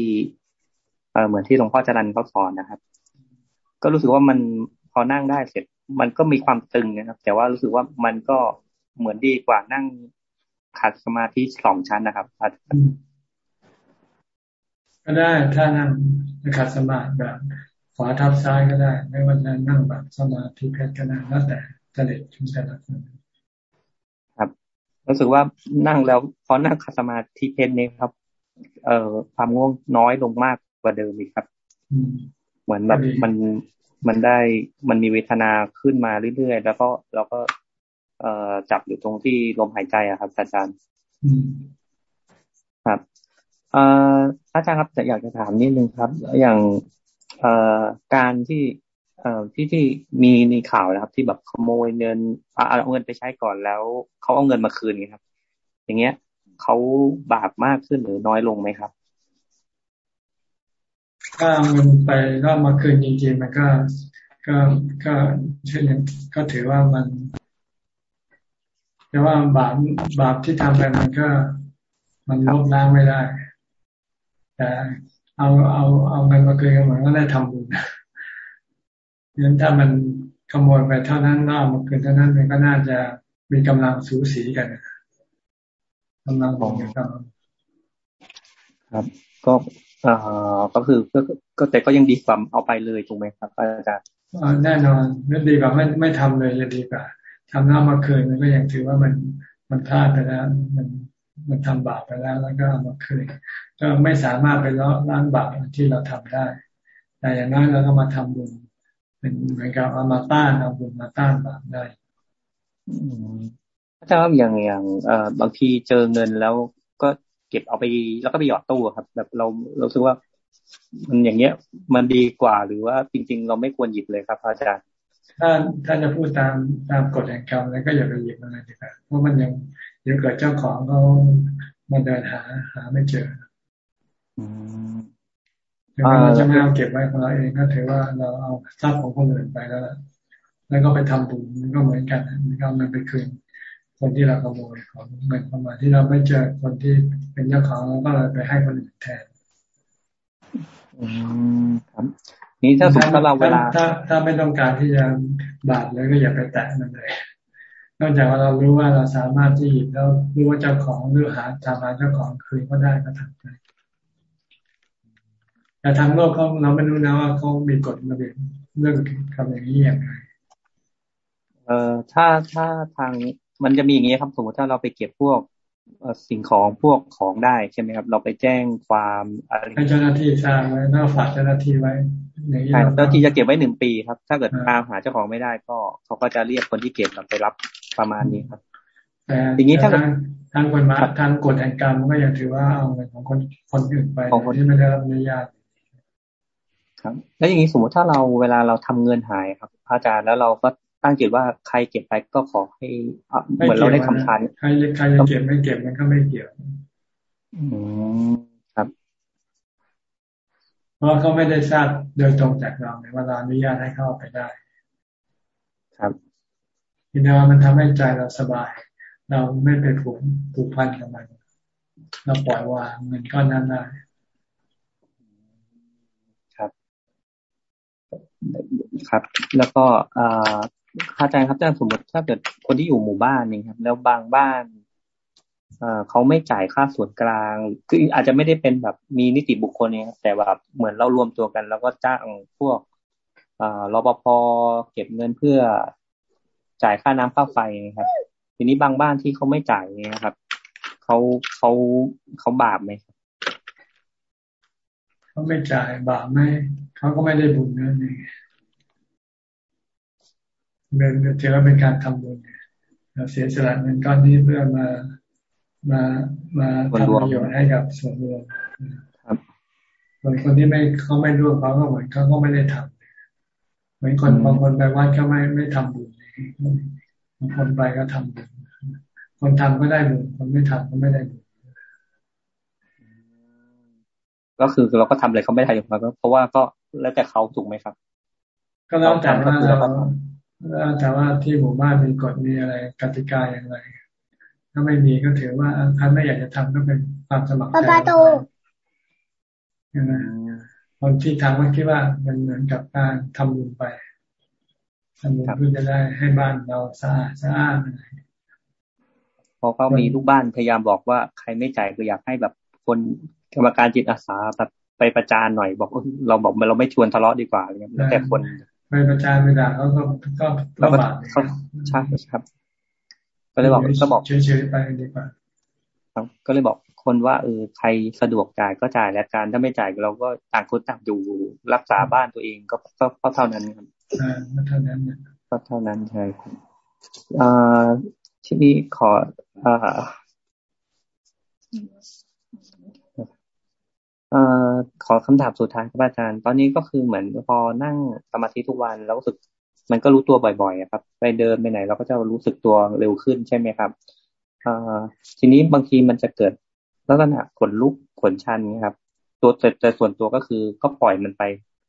เอเหมือนที่หลวงพ่อจรันเขาสอนนะครับ ก็รู้สึกว่ามันพอนั่งได้เสร็จ มันก็มีความตึงนะครับ แต่ว่ารู้สึกว่ามันก็เหมือนดีกว่านั่งขัดสมาธิสองชั้นนะครับก็ได้ถ้านั่งขัดสมาธิแบบขวาทับซ้ายก็ได้ ไม่ว่าจะนั่งแบบสมาธิเพชรก็ได้แล้วแต่ จริตของแต่ละคนครับ รู้สึกว่านั่งแล้วพอนั่งขัดสมาธิเพชรนี้ครับ เอ่อความง่วงน้อยลงมากกว่าเดิมอีกครับ เหมือนแบบมันมันได้มันมีเวทนาขึ้นมาเรื่อยๆแล้วก็เราก็ เอ่อจับอยู่ตรงที่ลมหายใจอะครับอาจารย์ครับเอ่ออาจารย์ครับแต่อยากจะถามนิดนึงครับ อย่างเอ่อการที่ เอ่อที่ที่มีในข่าวนะครับ ที่แบบขโมยเงินเอาเงินไปใช้ก่อนแล้วเขาเอาเงินมาคืนครับ อย่างเงี้ยเขาบาปมากขึ้นหรือน้อยลงไหมครับ ถ้ามันไปก็มาคืนจริงๆมันก็ก็ก็เช่นก็ถือว่ามันแต่ว่าบาปบาปที่ทำไปมันก็ มันลบล้างไม่ได้แต่เอาเอาเอาเงินมาคืนกันเหมือนก็ได้ทำบุญ งั้นถ้ามันขโมยไปเท่านั้นล่ามาคืนเท่านั้นมันก็น่าจะมีกำลังสูสีกันกำลังของกันครับ ก็อ่าก็คือก็ก็แต่ก็ยังดีกว่าเอาไปเลยถูกไหมครับอาจารย์แน่นอนนั่นดีกว่าไม่ไม่ทำเลยยังดีกว่าทำหน้ามาคืนมันก็ยังถือว่ามันมันพลาดไปแล้ว มันมันทำบาปไปแล้วแล้วก็เอามาคืนก็ไม่สามารถไปล้ล้างบาปที่เราทำได้ แต่อย่างน้อยเราก็มาทำบุญ เป็นเหมือนกับเอามาต้านเอาบุญมาต้านบาปได้อาจารย์อย่างอย่างเอ่อบางทีเจอเงินแล้วก็เก็บเอาไปแล้วก็ไปหยอดตู้ครับ แบบเราเราคิดว่า มันอย่างเงี้ย มันดีกว่าหรือว่าจริง ๆ เราไม่ควรหยิบเลยครับอาจารย์ถ้าถ้าจะพูดตามตามกฎแห่งกรรมแล้วก็อย่าไปหยิบมันเลยดีกว่าเพราะมันยังเดี๋ยวเกิดเจ้าของเขามาเดินหาหาไม่เจอ ถึงแม้เราจะไม่เอาเก็บไว้ของเราเองก็ถือว่าเราเอาทรัพย์ของคนอื่นไปแล้วแล้วก็ไปทำบุญมันก็เหมือนกันมันก็เงินไปคืนคนที่เราขโมยของเงินประมาณที่เราไม่เจอคนที่เป็นเจ้าของเราก็เลยไปให้คนอื่นแทน อืมครับ นี้ถ้าสมมติเราเวลาถ้าถ้าไม่ต้องการที่จะบาปเลยก็อย่าไปแตะมันเลย นอกจากว่าเรารู้ว่าเราสามารถที่หยิบแล้วรู้ว่าเจ้าของหรือหาทำงานเจ้าของคืนก็ได้ก็ทำได้ แต่ทางโลกเขาเราไม่รู้นะว่าเขามีกฎระเบียบเรื่องคำอย่างนี้อย่างไรเอ่อถ้าถ้าทางมันจะมีอย่างนี้ครับ สมมติถ้าเราไปเก็บพวกสิ่งของพวกของได้ใช่ไหมครับ เราไปแจ้งความอะไรให้เจ้าหน้าที่ทราบไว้ถ้าฝากเจ้าหน้าที่ไว้ใช่เจ้าที่จะเก็บไว้หนึ่งปีครับ ถ้าเกิดตามหาเจ้าของไม่ได้ก็เขาก็จะเรียกคนที่เก็บไปรับประมาณนี้ครับแต่อย่างนี้ถ้าทางคนมาทางกฎแห่งกรรมก็ยังถือว่าเอาเงินของคนคนอื่นไปของคนที่ไม่ได้รับอนุญาต ครับ แล้วอย่างนี้สมมติถ้าเราเวลาเราทำเงินหายครับอาจารย์แล้วเราก็ตั้งจิตว่าใครเก็บไปก็ขอให้เหมือนเราได้คำทานใครใครจะเก็บไม่เก็บมันก็ไม่เกี่ยวอืมครับเพราะเขาไม่ได้ทราบโดยตรงจากเราในเวลาอนุญาตให้เข้าไปได้ ครับทีนี้มันทำให้ใจเราสบาย เราไม่ไปผูกผูกพันกับมัน เราปล่อยวางเงินก้อนนั้นได้ ครับ แล้วก็อาจารย์ครับอาจารย์สมมติถ้าเกิดคนที่อยู่หมู่บ้านนี่ครับ แล้วบางบ้านเขาไม่จ่ายค่าส่วนกลาง คืออาจจะไม่ได้เป็นแบบมีนิติบุคคลเนี่ยแต่แบบเหมือนเรารวมตัวกัน แล้วก็จ้างพวกรปภเก็บเงินเพื่อจ่ายค่าน้ำค่าไฟครับ ทีนี้บางบ้านที่เขาไม่จ่ายเนี่ยครับเขาเขาเขาบาปไหม เขาไม่จ่ายบาปไหมเขาก็ไม่ได้บุญนั่นเองเป็นถือว่าเป็นการทำบุญเราเสียสละเงินก้อนนี้เพื่อมามามาทำประโยชน์ให้กับส่วนรวมส่วนคนที่ไม่เขาไม่ร่วมเขาก็เหมือนเขาก็ไม่ได้ทำเหมือนคนบางคนไปวัดก็ไม่ไม่ทำบุญบางคนไปก็ทำบุญคนทำก็ได้บุญคนไม่ทำก็ไม่ได้บุญ ก็คือเราก็ทำอะไรเขาไม่ได้อยู่แล้วเพราะว่าก็แล้วแต่เขาถูกไหมครับ ก็แล้วแต่ว่าแต่ว่าที่หมู่บ้านมีกฎมีอะไรกติกาอย่างไรถ้าไม่มีก็ถือว่าท่านไม่อยากจะทำก็เป็นความสมัครใจนะคนที่ทำก็คิดว่ามันเหมือนกับการทำบุญไปทำบุญเพื่อจะได้ให้บ้านเราสะอาดสะอาดอะไรพอเขามีลูกบ้านพยายามบอกว่าใครไม่จ่ายก็อยากให้แบบคน กรรมการจิตอาสาแบบไปประจานหน่อย บอกเราบอกเราไม่ชวนทะเลาะดีกว่าอะไรเงี้ยแล้วแต่คนไม่ประจานไม่ด่าเขาก็ก็ลำบากใช่ครับ ก็เลยบอกก็บอกเฉยๆไปดีกว่าครับก็เลยบอกคนว่าเออใครสะดวกจ่ายก็จ่ายแล้วการถ้าไม่จ่ายเราก็ต่างคนต่างอยู่รักษาบ้านตัวเองก็ก็เท่านั้นครับอ่าเท่านั้นก็เท่านั้นใช่ครับอ่าทีนี้ขอ อขอคำถามสุดท้ายครับอาจารย์ ตอนนี้ก็คือเหมือนพอนั่งสมาธิทุกวันแล้วรู้สึก มันก็รู้ตัวบ่อยๆครับ ไปเดินไปไหน เราก็จะรู้สึกตัวเร็วขึ้นใช่ไหมครับอทีนี้บางทีมันจะเกิดลักษณะขนลุกขนชันครับ ตัวแต่ส่วนตัวก็คือก็ปล่อยมันไป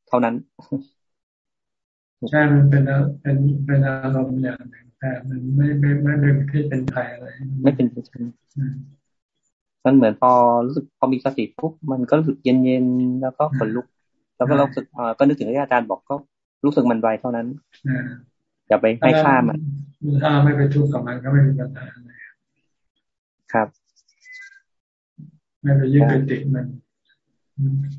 เท่านั้น ใช่มันเป็นเป็นเป็นอารมณ์อย่างหนึ่งแต่มันไม่ไม่ไม่ไม่ไม่เป็นภัยอะไร ไม่เป็นภัย มันเหมือนพอรู้สึกพอมีสติปุ๊บมันก็รู้สึกเย็นๆแล้วก็ขนลุก แล้วก็รู้สึกอ่าก็นึกถึงที่อาจารย์บอกก็รู้สึกมันไวเท่านั้นอย่าไปให้ค่ามันถ้าไม่ไปทุกข์กับมันก็ไม่มีปัญหาอะไรครับ ไม่ไปยึดไปติดมัน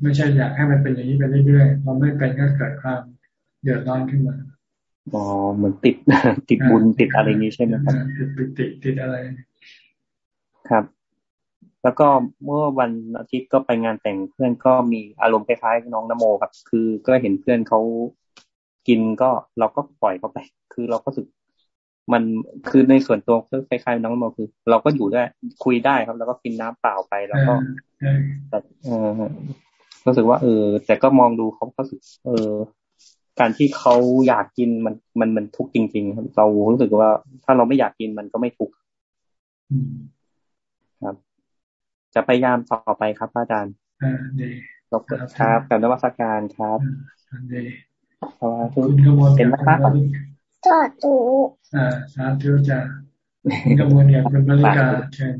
ไม่ใช่อยากให้มันเป็นอย่างนี้ไปเรื่อยๆพอไม่เป็นก็เกิดความเดือดร้อนขึ้นมาอ๋อเหมือนติดติดบุญติดอะไรนี้ใช่ไหมครับติดติดติดอะไร ครับ แล้วก็เมื่อวันอาทิตย์ก็ไปงานแต่งเพื่อนก็มีอารมณ์คล้ายๆน้องนโมครับ คือก็เห็นเพื่อนเขากินก็เราก็ปล่อยเขาไป คือเราก็สึกมันคือในส่วนตัวก็คล้ายๆน้องนโมคือ เราก็อยู่ได้คุยได้ครับ แล้วก็กินน้ำเปล่าไปแล้วก็แต่เออรู้สึกว่า เออ แต่ก็มองดูเขาก็สึก เออ การที่เขาอยากกินมันมันมันทุกข์จริง ๆ ครับเรารู้สึกว่า ถ้าเราไม่อยากกินมันก็ไม่ทุกข์ครับ จะพยายามต่อไปครับอาจารย์อ่าดีขอบคุณครับกับนวัตการครับดีขอบคุณเป็นนะครับสาธุอ่าสาธุจ้ะกระมวลเนี่ยเป็นบริการเชิญ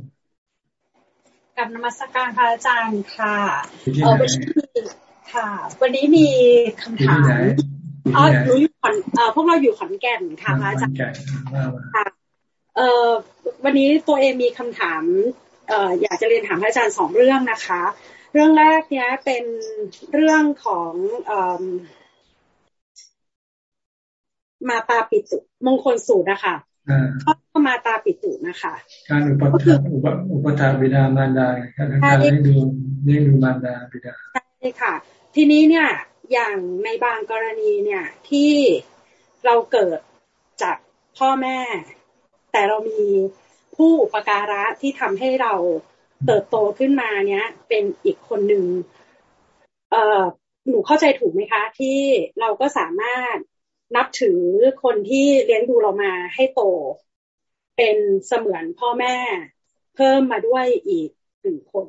กับนมัสการพระอาจารย์ค่ะเออวันนี้ค่ะ วันนี้มีคำถามอ๋อหนูอยู่ขอนเอ่อพวกเราอยู่ขอนแก่นค่ะพระอาจารย์ค่ะเอ่อวันนี้ตัวเองมีคำถาม อยากจะเรียนถามอาจารย์สองเรื่องนะคะ เรื่องแรกเนี้ยเป็นเรื่องของมาตาปิตุมงคลสูตรนะคะก็มาตาปิตุนะคะ การอุปถัมภ์อุปถัมภ์บิดามารดาการเลี้ยงดูเลี้ยงดูมารดาบิดาใช่ค่ะ ทีนี้เนี่ยอย่างในบางกรณีเนี่ยที่เราเกิดจากพ่อแม่ แต่เรามี ผู้อุปการะที่ทำให้เราเติบโตขึ้นมาเนี้ย เป็นอีกคนหนึ่งเอ่อหนูเข้าใจถูกไหมคะ ที่เราก็สามารถนับถือคนที่เลี้ยงดูเรามาให้โต เป็นเสมือนพ่อแม่ เพิ่มมาด้วยอีกหนึ่งคน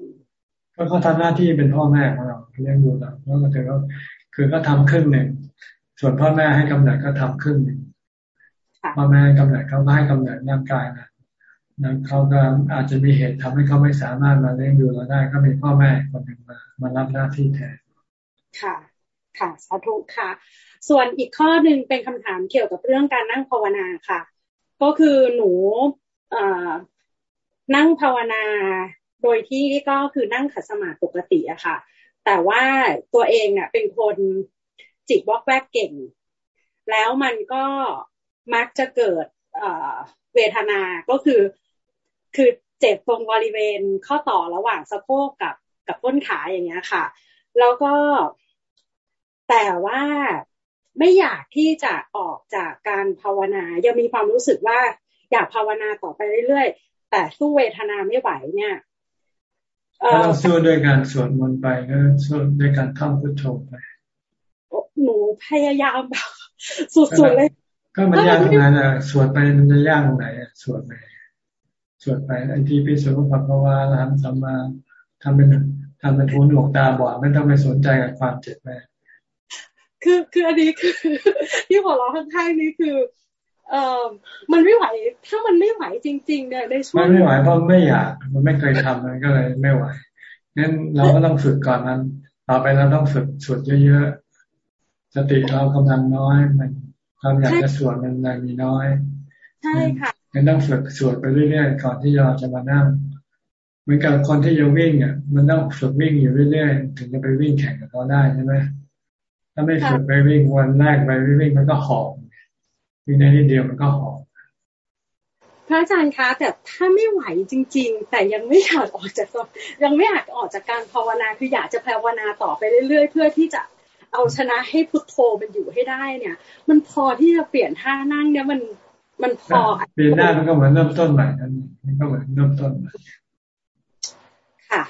ก็เขาทำหน้าที่เป็นพ่อแม่ของเราเลี้ยงดูเราแล้วก็ถือว่าคือก็ทำครึ่งหนึ่งส่วนพ่อแม่ให้กำเนิดก็ทำครึ่งหนึ่งพ่อแม่กำเนิดเขาก็ให้กำเนิดร่างกายนะ แล้วเขาก็อาจจะมีเหตุทำให้เขาไม่สามารถมาเลี้ยงดูเราได้ ก็มีพ่อแม่คนหนึ่งมามารับหน้าที่แทนค่ะ ค่ะสาธุค่ะ ส่วนอีกข้อหนึ่งเป็นคำถามเกี่ยวกับเรื่องการนั่งภาวนาค่ะ ก็คือหนูเอ่อนั่งภาวนา โดยที่ก็คือนั่งขัดสมาธิปกติอะค่ะ แต่ว่าตัวเองเนี่ยเป็นคนจิตวอกแวกเก่ง แล้วมันก็มักจะเกิดเวทนา ก็คือ คือเจ็บตรงบริเวณข้อต่อระหว่างสะโพกกับกับต้นขาอย่างเงี้ยค่ะ แล้วก็แต่ว่าไม่อยากที่จะออกจากการภาวนา ยังมีความรู้สึกว่าอยากภาวนาต่อไปเรื่อยๆ แต่สู้เวทนาไม่ไหวเนี่ยถ้าเราสู้ด้วยการสวดมนต์ไปก็สู้ด้วยการท่องพุทโธไปหนูพยายามแบบสุดๆเลย ก็มันยากตรงนั้นอะสวดไปมันจะยากตรงไหนอะสวดไป สวดไปไอ้ที่พิสุภพระลานสัมมาทำเป็นทำเป็นทูนหลวงตาบอดไม่ต้องไปสนใจกับความเจ็บแม่คือคืออันนี้คือที่หัวเราะข้างๆนี้คือ เอ่อมันไม่ไหว ถ้ามันไม่ไหวจริง ๆ เนี่ยในช่วงมันไม่ไหวเพราะไม่อยากมันไม่เคยทำมันก็เลยไม่ไหวงั้นเราก็ต้องฝึกก่อนนั้นต่อไปเราต้องฝึกสวดเยอะๆสติเรากำลังน้อยมันความอยากจะสวดมันมีน้อย ใช่ค่ะ มันต้องฝึกสวดไปเรื่อยๆก่อนที่เราจะมานั่ง เหมือนกับคนที่จะวิ่งอะ มันต้องฝึกวิ่งอยู่เรื่อยๆ ถึงจะไปวิ่งแข่งกับเขาได้ใช่ไหมถ้าไม่ฝึกไปวิ่งวันแรกไปวิ่งมันก็หอบวิ่งในนิดเดียวมันก็หอบพระอาจารย์คะแต่ถ้าไม่ไหวจริง ๆ แต่ยังไม่อยากออกจากยังไม่อยากออกจากการภาวนาคืออยากจะภาวนาต่อไปเรื่อยๆ เพื่อที่จะเอาชนะให้พุทโธมันอยู่ให้ได้เนี่ย มันพอที่จะเปลี่ยนท่านั่งเนี่ยมัน มันพอเปลี่ยนหน้ามันก็เหมือนเริ่มต้นใหม่นั่นมันก็เหมือนเริ่มต้นใหม่ค่ะ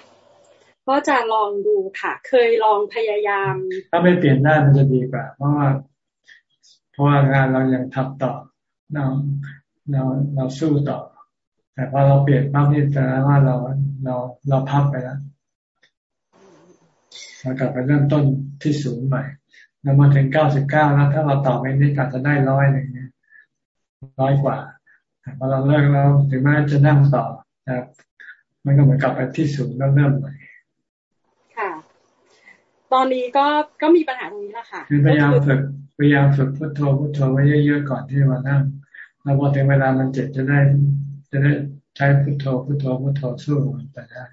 ก็จะลองดูค่ะ เคยลองพยายาม ถ้าไม่เปลี่ยนหน้ามันจะดีกว่า เพราะว่าเพราะว่างานเรายังทำต่อเราเราเราสู้ต่อ แต่พอเราเปลี่ยนปั๊บนี่แสดงว่าเราเราเราพับไปแล้วเรากลับไปเริ่มต้นที่ศูนย์ใหม่เรามาถึงเก้าสิบเก้าแล้วถ้าเราต่อไปนี่อาจจะได้ร้อยหนึ่ง ร้อยกว่าแต่พอเราเลิกแล้วถึงแม้จะนั่งต่อแต่มันก็เหมือนกลับไปที่ศูนย์แล้วเริ่มใหม่ค่ะ ตอนนี้ก็ก็มีปัญหาตรงนี้แหละค่ะพยายามฝึกพยายามฝึกพุทโธพุทโธไว้เยอะๆก่อนที่มานั่งแล้วพอถึงเวลามันเจ็บจะได้ จะได้ใช้พุทโธพุทโธพุทโธสู้มันไปได้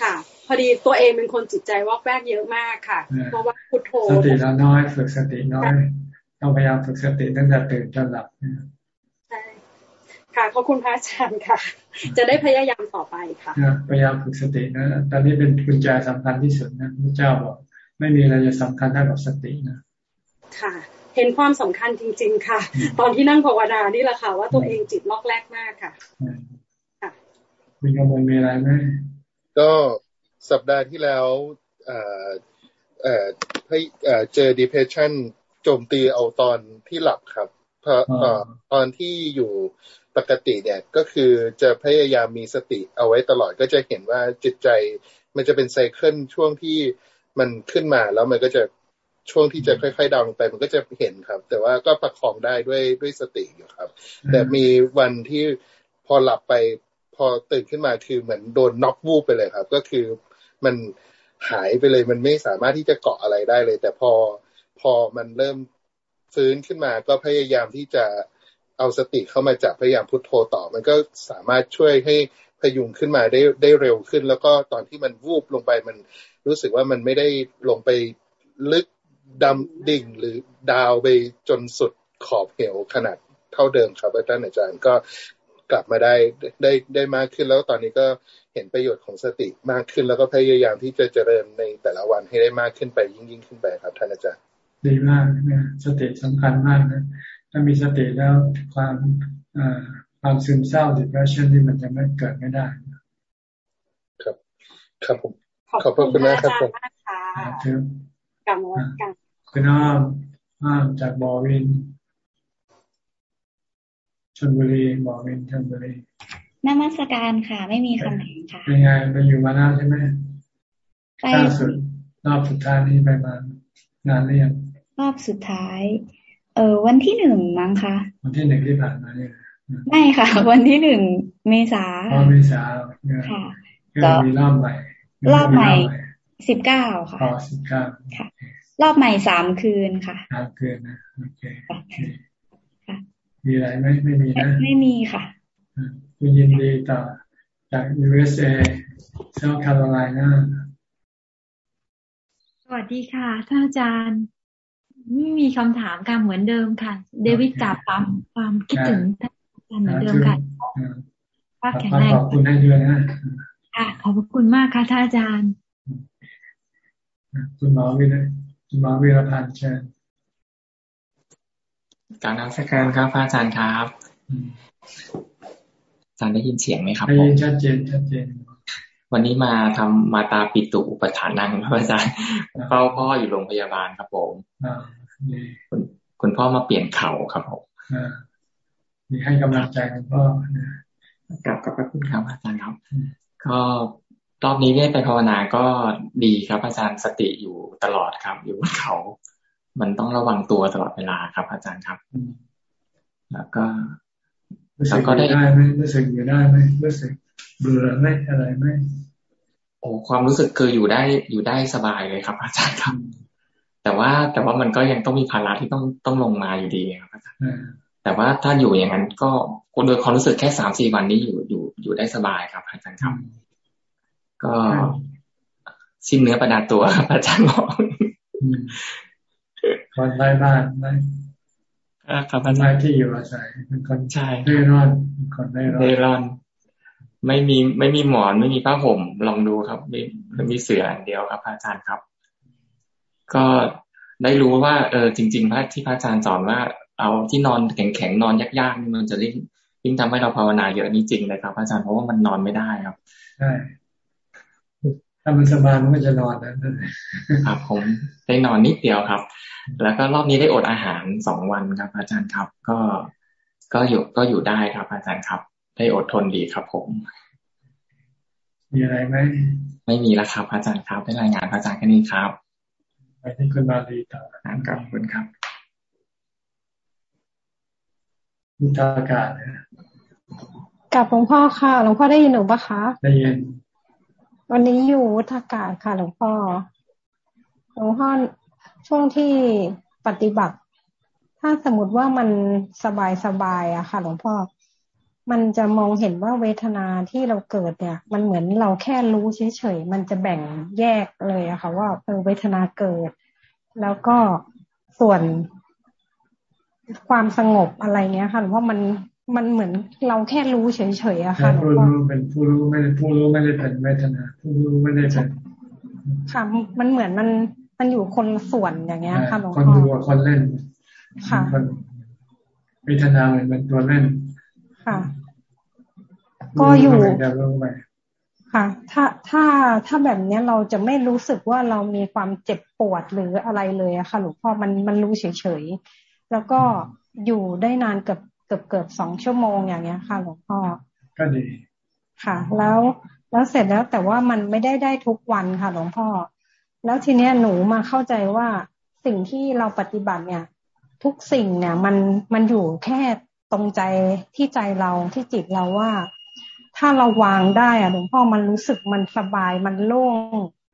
ค่ะ พอดีตัวเองเป็นคนจิตใจวอกแวกเยอะมากค่ะ เพราะว่าพุทโธสติเราน้อยฝึกสติน้อย ต้องพยายามฝึกสติตั้งแต่ตื่นจนหลับใช่ค่ะขอบคุณพระอาจารย์ค่ะ จะได้พยายามต่อไปค่ะพยายามฝึกสตินะตอนนี้เป็นกุญแจสำคัญที่สุดนะพระเจ้าบอกไม่มีอะไรจะสำคัญเท่ากับสตินะค่ะ เห็นความสำคัญจริง ๆ ค่ะ ตอนที่นั่งภาวนานี่แหละค่ะ ว่าตัวเองจิตลอกแรกมากค่ะค่ะคุณกำลังมีอะไรไหมก็สัปดาห์ที่แล้วเอ่อเอ่อให้เจอ depression โจมตีเอาตอนที่หลับครับพอตอนที่อยู่ปกติเนี่ยก็คือจะพยายามมีสติเอาไว้ตลอดก็จะเห็นว่าจิตใจมันจะเป็นไซเคิลช่วงที่มันขึ้นมาแล้วมันก็จะช่วงที่จะค่อยๆดาวลงไปมันก็จะเห็นครับ แต่ว่าก็ประคองได้ด้วยด้วยสติอยู่ครับ แต่มีวันที่พอหลับไปพอตื่นขึ้นมาคือเหมือนโดนน็อกวูบไปเลยครับ ก็คือมันหายไปเลยมันไม่สามารถที่จะเกาะอะไรได้เลย แต่พอ พอมันเริ่มฟื้นขึ้นมาก็พยายามที่จะเอาสติเข้ามาจับพยายามพุทโธต่อ มันก็สามารถช่วยให้พยุงขึ้นมาได้ได้เร็วขึ้น แล้วก็ตอนที่มันวูบลงไปมันรู้สึกว่ามันไม่ได้ลงไปลึกดำดิ่งหรือดาวไปจนสุดขอบเหวขนาดเท่าเดิมครับอาจารย์อาจารย์ก็กลับมาได้ได้ได้มากขึ้นแล้วตอนนี้ก็เห็นประโยชน์ของสติมากขึ้น แล้วก็พยายามที่จะเจริญในแต่ละวันให้ได้มากขึ้นไปยิ่งยิ่งขึ้นไปครับท่านอาจารย์ ดีมากนะสติสำคัญมากนะถ้ามีสติแล้วความความซึมเศร้า depression ที่มันจะไม่เกิดไม่ได้ ครับ ครับผมขอบคุณมากครับผมกลับมากันคุณอ้อมอ้อมจากบอวินชนบุรีบอวินชนบุรีนมัสการค่ะ ไม่มีคำถามค่ะเป็นไงไปอยู่มานาใช่ไหมไปล่าสุดรอบสุดท้ายนี้ไปมานานหรือยัง รอบสุดท้าย เออวันที่หนึ่งมั้งคะ วันที่หนึ่งที่ผ่านมาเนี่ยไม่ค่ะ วันที่หนึ่งเมษาอ๋อเมษาค่ะก็มีรอบใหม่ รอบใหม่สิบเก้าค่ะอ๋อสิบเก้าค่ะ รอบใหม่สามคืนค่ะสามคืนนะโอเคมีอะไรไหมไม่มีนะไม่มีค่ะคุณยินดีต่อจาก USA South Carolina สวัสดีค่ะท่านอาจารย์ ไม่มีคำถามกันเหมือนเดิมค่ะ เดวิดกลับความความคิดถึงท่านอาจารย์เหมือนเดิมค่ะว่าแข็งแรงขอบคุณให้ด้วยนะค่ะขอบคุณมากค่ะท่านอาจารย์คุณหมอวินคุณหมอวิรพันธ์เชิญการนักสการครับอาจารย์ครับอาจารย์ได้ยินเสียงไหมครับได้ยินชัดเจนชัดเจนวันนี้มาทำมาตาปิตุอุปทานนั่งพระอาจารย์เฝ้าพ่ออยู่โรงพยาบาลครับผม คุณคุณพ่อมาเปลี่ยนเข่าครับผมมีให้กำลังใจคุณพ่อกลับกับพระคุณครับอาจารย์ครับ ก็รอบนี้ได้ไปภาวนาก็ดีครับอาจารย์สติอยู่ตลอดครับ อยู่บนเขา มันต้องระวังตัวตลอดเวลาครับ อาจารย์ครับ แล้วก็รู้สึกได้ไหมรู้สึกอยู่ได้ไหมรู้สึกเบื่อไหมอะไรไหมโอ้ความรู้สึกคืออยู่ได้อยู่ได้สบายเลยครับ อาจารย์ครับ แต่ว่าแต่ว่ามันก็ยังต้องมีภาระที่ต้องต้องลงมาอยู่ดีครับอาจารย์แต่ว่าถ้าอยู่อย่างนั้นก็โดยความรู้สึกแค่สามสี่วันนี้อยู่อยู่อยู่ได้สบายครับอาจารย์ครับ ก็สิ้นเนื้อประดาตัวครับอาจารย์บอกคนไร้บ้านไร้ครับอาจารย์ที่อยู่อาศัยเป็นคนใช่เร่ร่อนคนเร่ร่อนเร่ร่อน ไม่มีไม่มีหมอนไม่มีผ้าห่มลองดูครับไม่มีเสืออันเดียวครับอาจารย์ครับ ก็ได้รู้ว่าเออจริง ๆ พระที่พระอาจารย์สอนว่า เอาที่นอนแข็งๆนอนยากๆนี่มันจะยิ่งยิ่งทำให้เราภาวนาเยอะนี่จริงเลยครับอาจารย์เพราะว่ามันนอนไม่ได้ครับใช่ถ้ามันสบายมันก็จะนอนนะครับ ผมได้นอนนิดเดียวครับ แล้วก็รอบนี้ได้อดอาหารสองวันครับ อาจารย์ครับ ก็ก็อยู่ก็อยู่ได้ครับ อาจารย์ครับ ได้อดทนดีครับ ผม มีอะไรไหมไม่มีแล้วครับ อาจารย์ครับได้รายงานอาจารย์แค่นี้ครับ ไปที่คุณมาดีต่อครับคุณครับมุตากาศนะกับหลวงพ่อค่ะหลวงพ่อได้ยินหนูปะคะได้ยินวันนี้อยู่วุฒากาศค่ะ หลวงพ่อ หลวงพ่อช่วงที่ปฏิบัติ ถ้าสมมติว่ามันสบายสบายอะค่ะ หลวงพ่อ มันจะมองเห็นว่าเวทนาที่เราเกิดเนี่ย มันเหมือนเราแค่รู้เฉยๆมันจะแบ่งแยกเลยอะค่ะว่าเออเวทนาเกิด แล้วก็ส่วนความสงบอะไรเงี้ยค่ะหลวงพ่อมันมันเหมือนเราแค่รู้เฉยๆอะค่ะผู้รู้เป็นผู้รู้ไม่ได้ผู้รู้ไม่ได้เป็นเวทนาผู้รู้ไม่ได้เป็นค่ะมันเหมือนมันมันอยู่คนส่วนอย่างเงี้ยค่ะหลวงพ่อคนดูคนเล่นค่ะเวทนาเหมือนเป็นตัวเล่นค่ะ ก็อยู่ค่ะ ถ้าถ้าถ้าแบบเนี้ยเราจะไม่รู้สึกว่าเรามีความเจ็บปวดหรืออะไรเลยอะค่ะหลวงพ่อมันมันรู้เฉยๆแล้วก็อยู่ได้นานเกือบเกือบเกือบสองชั่วโมงอย่างเงี้ยค่ะหลวงพ่อก็ดีค่ะ แล้วแล้วเสร็จแล้วแต่ว่ามันไม่ได้ได้ทุกวันค่ะหลวงพ่อ แล้วทีเนี้ยหนูมาเข้าใจว่าสิ่งที่เราปฏิบัติเนี่ย ทุกสิ่งเนี่ย มันมันอยู่แค่ตรงใจที่ใจเราที่จิตเราว่า ถ้าเราวางได้อะหลวงพ่อมันรู้สึกมันสบายมันโล่ง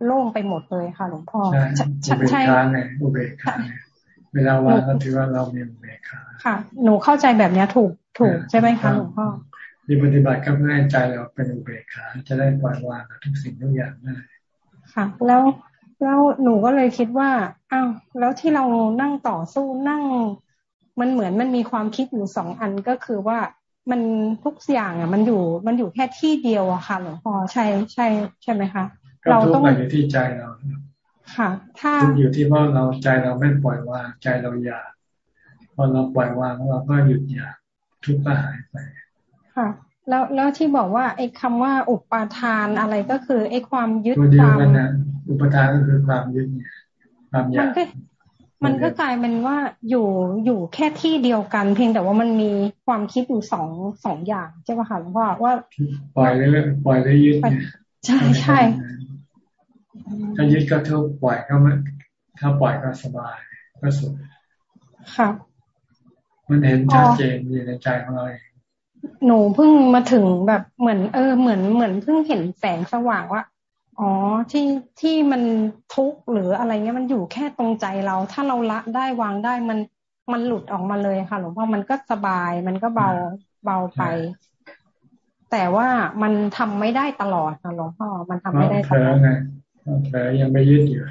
โล่งไปหมดเลยค่ะ หลวงพ่อใช่ใช่ไงอุเบกขาเวลาวางก็ถือว่าเรามีอุเบกขาค่ะ หนูเข้าใจแบบเนี้ยถูกถูกใช่ไหมคะหลวงพ่อที่ปฏิบัติก็เพื่อให้ใจเราเป็นอุเบกขาจะได้ปล่อยวางทุกสิ่งทุกอย่างได้ค่ะ แล้วแล้วหนูก็เลยคิดว่าอ้าวแล้วที่เรานั่งต่อสู้นั่ง มันเหมือนมันมีความคิดอยู่สองอันก็คือว่า มันทุกอย่างอะ มันอยู่มันอยู่แค่ที่เดียวอะค่ะหลวงพ่อใช่ใช่ใช่ไหมคะเราต้องอยู่ที่ใจเราค่ะ ถ้าอยู่ที่ว่าเราใจเราไม่ปล่อยวางใจเราอยากพอเราปล่อยวางเราก็หยุดอยากทุกข์ก็หายไปค่ะ แล้วแล้วที่บอกว่าไอ้คาว่าอุปาทานอะไรก็คือไอ้ความยึดความอุปทานก็คือความยึดเนี่ยความอยาก มันก็กลายเป็นว่าอยู่อยู่แค่ที่เดียวกัน เพียงแต่ว่ามันมีความคิดอยู่สองสองอย่างใช่ไหมคะหลวงพ่อว่าปล่อยเลยปล่อยเลยยึดใช่ใช่ถ้ายึดก็ทุกปล่อยก็ไม่ถ้าปล่อยก็สบายก็สุขค่ะมันเห็นชัดเจนอยู่ในใจของเราเองหนูเพิ่งมาถึงแบบเหมือน เออเหมือนเหมือนเพิ่งเห็นแสงสว่างว่า อ๋อที่ที่มันทุกข์หรืออะไรเงี้ยมันอยู่แค่ตรงใจเรา ถ้าเราละได้วางได้มันมันหลุดออกมาเลยค่ะหลวงพ่อมันก็สบายมันก็เบาเบาไป แต่ว่ามันทำไม่ได้ตลอดค่ะหลวงพ่อมันทำไม่ได้ตลอดไงแผลยังไปยึดอยู่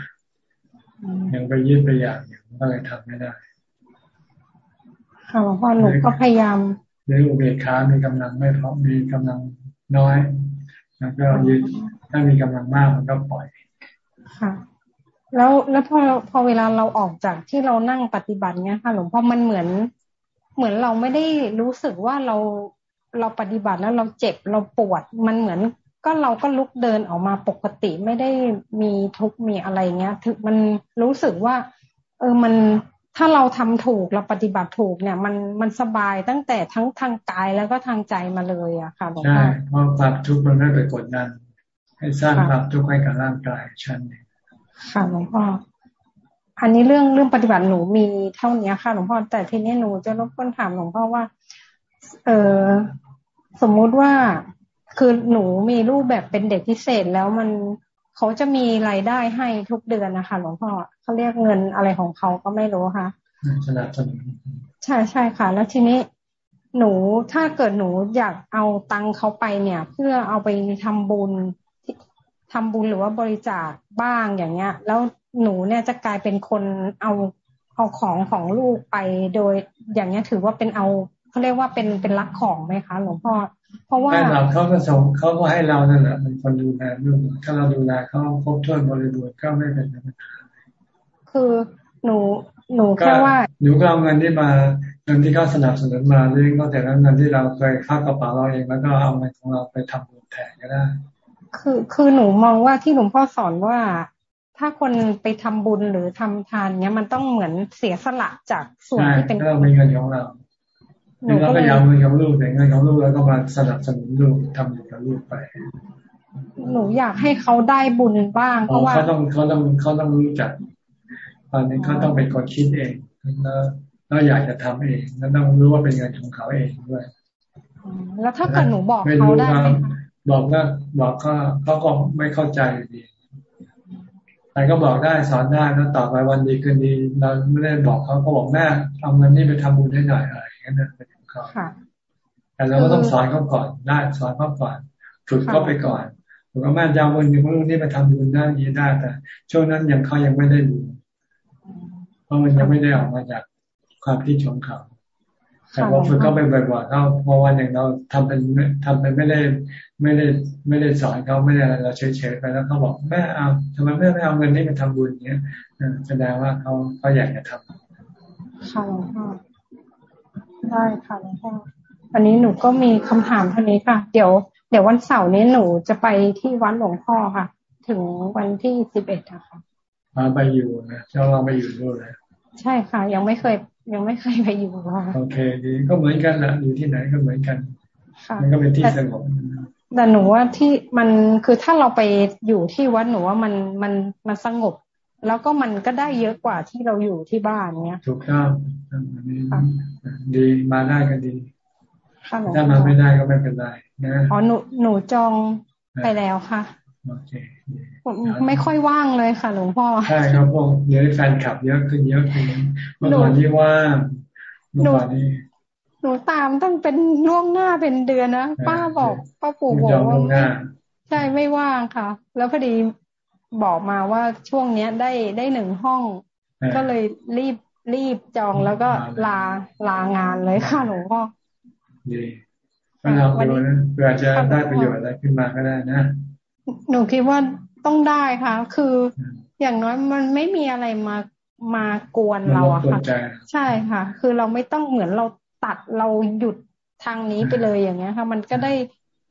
ยังไปยึดไปอย่างอยู่ก็เลยทำไม่ได้ค่ะหลวงพ่อหนูก็พยายามหรืออุเบกขามีกำลังไม่พอมีกำลังน้อย แล้วก็ยึด ถ้ามีกำลังมากมันก็ปล่อยค่ะ แล้วแล้วพอพอเวลาเราออกจากที่เรานั่งปฏิบัติเนี้ยค่ะ หลวงพ่อมันเหมือน เหมือนเราไม่ได้รู้สึกว่าเราเราปฏิบัติแล้วเราเจ็บเราปวดมันเหมือนก็เราก็ลุกเดินออกมาปกติไม่ได้มีทุกมีอะไรเงี้ยถึงมันรู้สึกว่า เออมันถ้าเราทำถูกเราปฏิบัติถูกเนี่ย มันมันสบายตั้งแต่ทั้งทางกายแล้วก็ทางใจมาเลยอะค่ะหลวงพ่อใช่เพราะความทุกข์มันไม่ไปกดดัน ให้สร้างความทุกข์ให้กับร่างกายชั้นเองค่ะหลวงพ่ออันนี้เรื่องเรื่องปฏิบัติหนูมีเท่านี้ค่ะหลวงพ่อแต่ทีนี้หนูจะรบกวนถามหลวงพ่อว่า เออสมมุติว่าคือหนูมีรูปแบบเป็นเด็กพิเศษแล้วมันเขาจะมีรายได้ให้ทุกเดือนนะคะหลวงพ่อเขาเรียกเงินอะไรของเขาก็ไม่รู้ค่ะสนับสนุนใช่ใช่ค่ะ แล้วทีนี้หนูถ้าเกิดหนูอยากเอาตังเขาไปเนี่ย เพื่อเอาไปทำบุญ ทำบุญหรือว่าบริจาคบ้างอย่างเงี้ย แล้วหนูเนี่ยจะกลายเป็นคนเอาเอาของของลูกไปโดยอย่างเงี้ยถือว่าเป็นเอาเขาเรียกว่าเป็นเป็นรักของไหมคะหลวงพ่อเพราะว่าเราเขาก็ส่งเขาก็ให้เรานั่นแหละเป็นคนดูแลลูกถ้าเราดูแลเขาครบถ้วนบริบูรณ์ก็ไม่เป็นปัญหาคือหนูหนูแค่ว่าหนูก็เอาเงินที่มาเงินที่เขาสนับสนุนมาเรื่องก็แต่ละเงินที่เราเคยค่ากระเป๋าเราเองแล้วก็เอาเงินของเราไปทำบุญแทนก็ได้ คือคือหนูมองว่าที่หลวงพ่อสอนว่า ถ้าคนไปทำบุญหรือทำทานเนี้ยมันต้องเหมือนเสียสละจากส่วนที่เป็นเรามีเงินของเราเราก็ยาวเงินของลูกแต่เงินของลูกแล้วก็มาสนับสนุนลูกทำบุญกับลูกไปหนูอยากให้เขาได้บุญบ้าง เพราะว่าเขาต้องเขาต้องเขาต้องรู้จักตอนนี้เขาต้องเป็นคนคิดเองแล้วแล้วอยากจะทำเองแล้วต้องรู้ว่าเป็นเงินของเขาเองด้วย แล้วถ้าเกิดหนูบอกเขาได้ไหม บอกก็บอกก็เขาก็ไม่เข้าใจดีใครก็บอกได้สอนได้แล้วต่อไปวันดีคืนดีเราไม่ได้บอกเขาก็บอกแม่เอาเงินนี่ไปทำบุญให้หน่อยอะไรอย่างเงี้ยนะเป็นของเขาแต่เราก็ต้องสอนเขาก่อนได้สอนเขาก่อนฝึกเขาไปก่อนถูกไหมแม่ยาววันหนึ่งวันนี้ไปทำบุญได้ยีได้แต่ช่วงนั้นยังเขายังไม่ได้ดูเพราะมันยังไม่ได้ออกมาจากความคิดของเขา แต่พอฝึกเข้าไปบ่อยๆเขาพอวันหนึ่งเราทำเป็นทำเป็นไม่ได้ไม่ได้ไม่ได้สอนเขาไม่ได้อะไรเราเฉยๆไปแล้วเขาบอกแม่เอาทำไมแม่ไม่เอาเงินนี้ไปทำบุญเนี้ยแสดงว่าเขาเขาอยากจะทำค่ะหลวงพ่อได้ค่ะหลวงพ่อวันนี้หนูก็มีคำถามเท่านี้ค่ะ เดี๋ยวเดี๋ยววันเสาร์นี้หนูจะไปที่วัดหลวงพ่อค่ะ ถึงวันที่สิบเอ็ดอะค่ะมาไปอยู่นะเจ้าเราไปอยู่ด้วยนะ ใช่ค่ะ ยังไม่เคย ยังไม่เคยไปอยู่ค่ะโอเคดีก็เหมือนกันนะอยู่ที่ไหนก็เหมือนกันมันก็เป็นที่สงบแต่หนูว่าที่มันคือถ้าเราไปอยู่ที่วัดหนูว่ามันมันมันสงบ แล้วก็มันก็ได้เยอะกว่าที่เราอยู่ที่บ้านเนี้ยถูกต้องดีมาได้ก็ดีถ้ามาไม่ได้ก็ไม่เป็นไรนะอ๋อหนูหนูจองไปแล้วค่ะโอเค ไม่ค่อยว่างเลยค่ะ หลวงพ่อ ใช่ครับพวกเยอะแฟนคลับเยอะขึ้นเยอะขึ้นเมื่อก่อนที่ว่างเมื่อก่อนนี้หนูตามตั้งเป็นล่วงหน้าเป็นเดือนนะป้าบอกป้าปู่บอกว่าใช่ไม่ว่างค่ะ แล้วพอดีบอกมาว่าช่วงเนี้ยได้ได้หนึ่งห้อง ก็เลยรีบรีบจองแล้วก็ลาลางานเลยค่ะหลวงพ่อดีก็ลองดูนะเพื่อจะได้ประโยชน์อะไรขึ้นมาก็ได้นะ หนูคิดว่าต้องได้ค่ะ คืออย่างน้อยมันไม่มีอะไรมามากวนเราอะค่ะ ใช่ค่ะ คือเราไม่ต้องเหมือนเราตัดเราหยุดทางนี้ไปเลยอย่างเงี้ยค่ะ มันก็ได้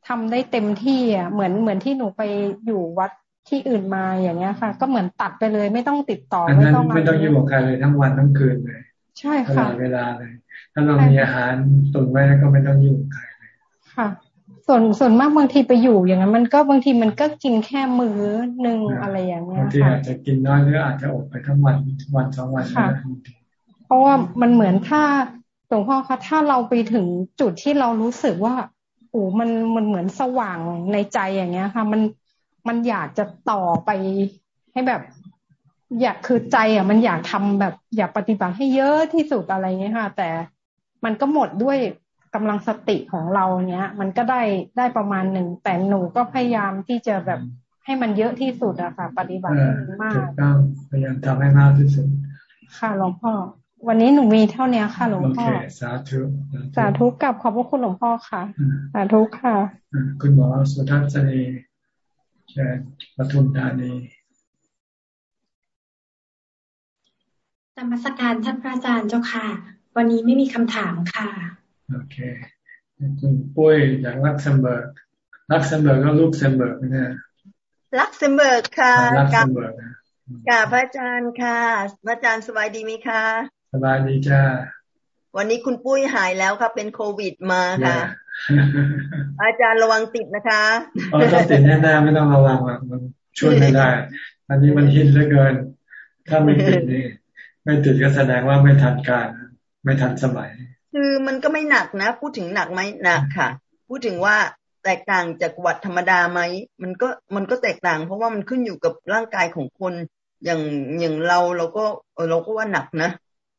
ทำได้เต็มที่อะเหมือนเหมือนที่หนูไปอยู่วัดที่อื่นมาอย่างเงี้ยค่ะ ก็เหมือนตัดไปเลยไม่ต้องติดต่อไม่ต้องไม่ต้องอยู่กับใครเลยทั้งวันทั้งคืนเลยใช่ค่ะเวลาเลย ถ้าเรามีอาหารตุนไว้ก็ไม่ต้องอยู่กับใครเลยค่ะ ส่วนส่วนมากบางทีไปอยู่อย่างนั้น มันก็บางทีมันก็กินแค่มื้อหนึ่งอะไรอย่างเงี้ยบางทีอาจจะกินน้อยหรืออาจจะอดไปทั้งวันวันสองวันค่ะเพราะว่ามันเหมือนถ้าหลวงพ่อคะถ้าเราไปถึงจุดที่เรารู้สึกว่าโอ้มันมันเหมือนสว่างในใจอย่างเงี้ยค่ะ มันมันอยากจะต่อไปให้แบบ อยากคือใจอะ มันอยากทำแบบอยากปฏิบัติให้เยอะที่สุดอะไรเงี้ยค่ะ แต่มันก็หมดด้วย กำลังสติของเราเนี้ย มันก็ได้ได้ประมาณหนึ่งแต่หนูก็พยายามที่จะแบบให้มันเยอะที่สุดอะค่ะ ปฏิบัติมากถูกต้องพยายามทำให้มากที่สุด ค่ะหลวงพ่อ วันนี้หนูมีเท่านี้ค่ะหลวงพ่อสาธุสาธุกับขอบพระคุณหลวงพ่อค่ะสาธุค่ะ คุณหมอสุทัศนีเชิญปทุมธานีธรรมสการท่านพระอาจารย์เจ้าค่ะ วันนี้ไม่มีคำถามค่ะ โอเคคุณปุ้ยจากลักเซมเบิร์กลักเซมเบิร์กก็ลูกเซมเบิร์กนะลักเซมเบิร์กค่ะลักเซมเบิร์กกับพระอาจารย์ค่ะ พระอาจารย์สบายดีไหมคะสบายดีจ้าวันนี้คุณปุ้ยหายแล้วครับเป็นโควิดมาค่ะ อาจารย์ระวังติดนะคะอ๋อต้องติดแน่ๆไม่ต้องระวังหรอกมันช่วยไม่ได้ อันนี้มันฮิตเหลือเกิน ถ้าไม่ติดนี่ไม่ติดก็แสดงว่าไม่ทันการ ไม่ทันสมัย คือมันก็ไม่หนักนะ พูดถึงหนักไหมหนักค่ะ พูดถึงว่าแตกต่างจากวัดธรรมดาไหมมันก็มันก็แตกต่าง เพราะว่ามันขึ้นอยู่กับร่างกายของคนอย่างอย่างเราเราก็เราก็ว่าหนักนะ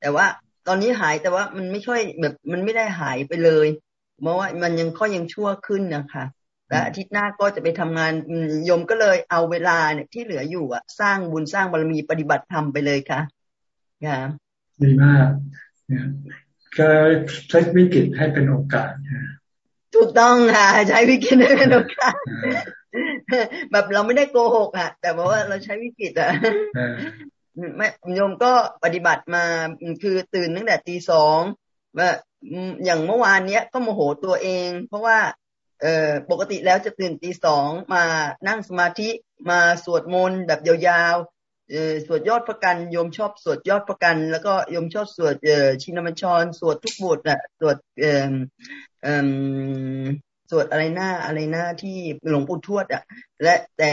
แต่ว่าตอนนี้หายแต่ว่ามันไม่ช่วยแบบมันไม่ได้หายไปเลยเพราะว่ามันยังข้อยังชั่วขึ้นนะคะแต่อาทิตย์หน้าก็จะไปทำงานยมก็เลยเอาเวลาเนี่ยที่เหลืออยู่อะสร้างบุญสร้างบารมีปฏิบัติธรรมไปเลยค่ะค่ะดีมาก ก็ใช้วิกฤตให้เป็นโอกาสถูกต้องค่ะใช้วิกฤตให้เป็นโอกาสแบบเราไม่ได้โกหกอะ แต่ว่าเราใช้วิกฤตอะไม่โยมก็ปฏิบัติมาคือตื่นตั้งแต่ตีสองว่าอย่างเมื่อวานเนี้ยก็โมโหตัวเอง เพราะว่า เออปกติแล้วจะตื่นตีสองมานั่งสมาธิมาสวดมนต์แบบยาวๆเออ สวดยอดพระกันโยมชอบสวดยอดพระกัน แล้วก็โยมชอบสวดชินมัญชรสวดทุกบทน่ะสวดสวดอะไรหน้าอะไรหน้าที่หลวงปู่ทวดอะ และแต่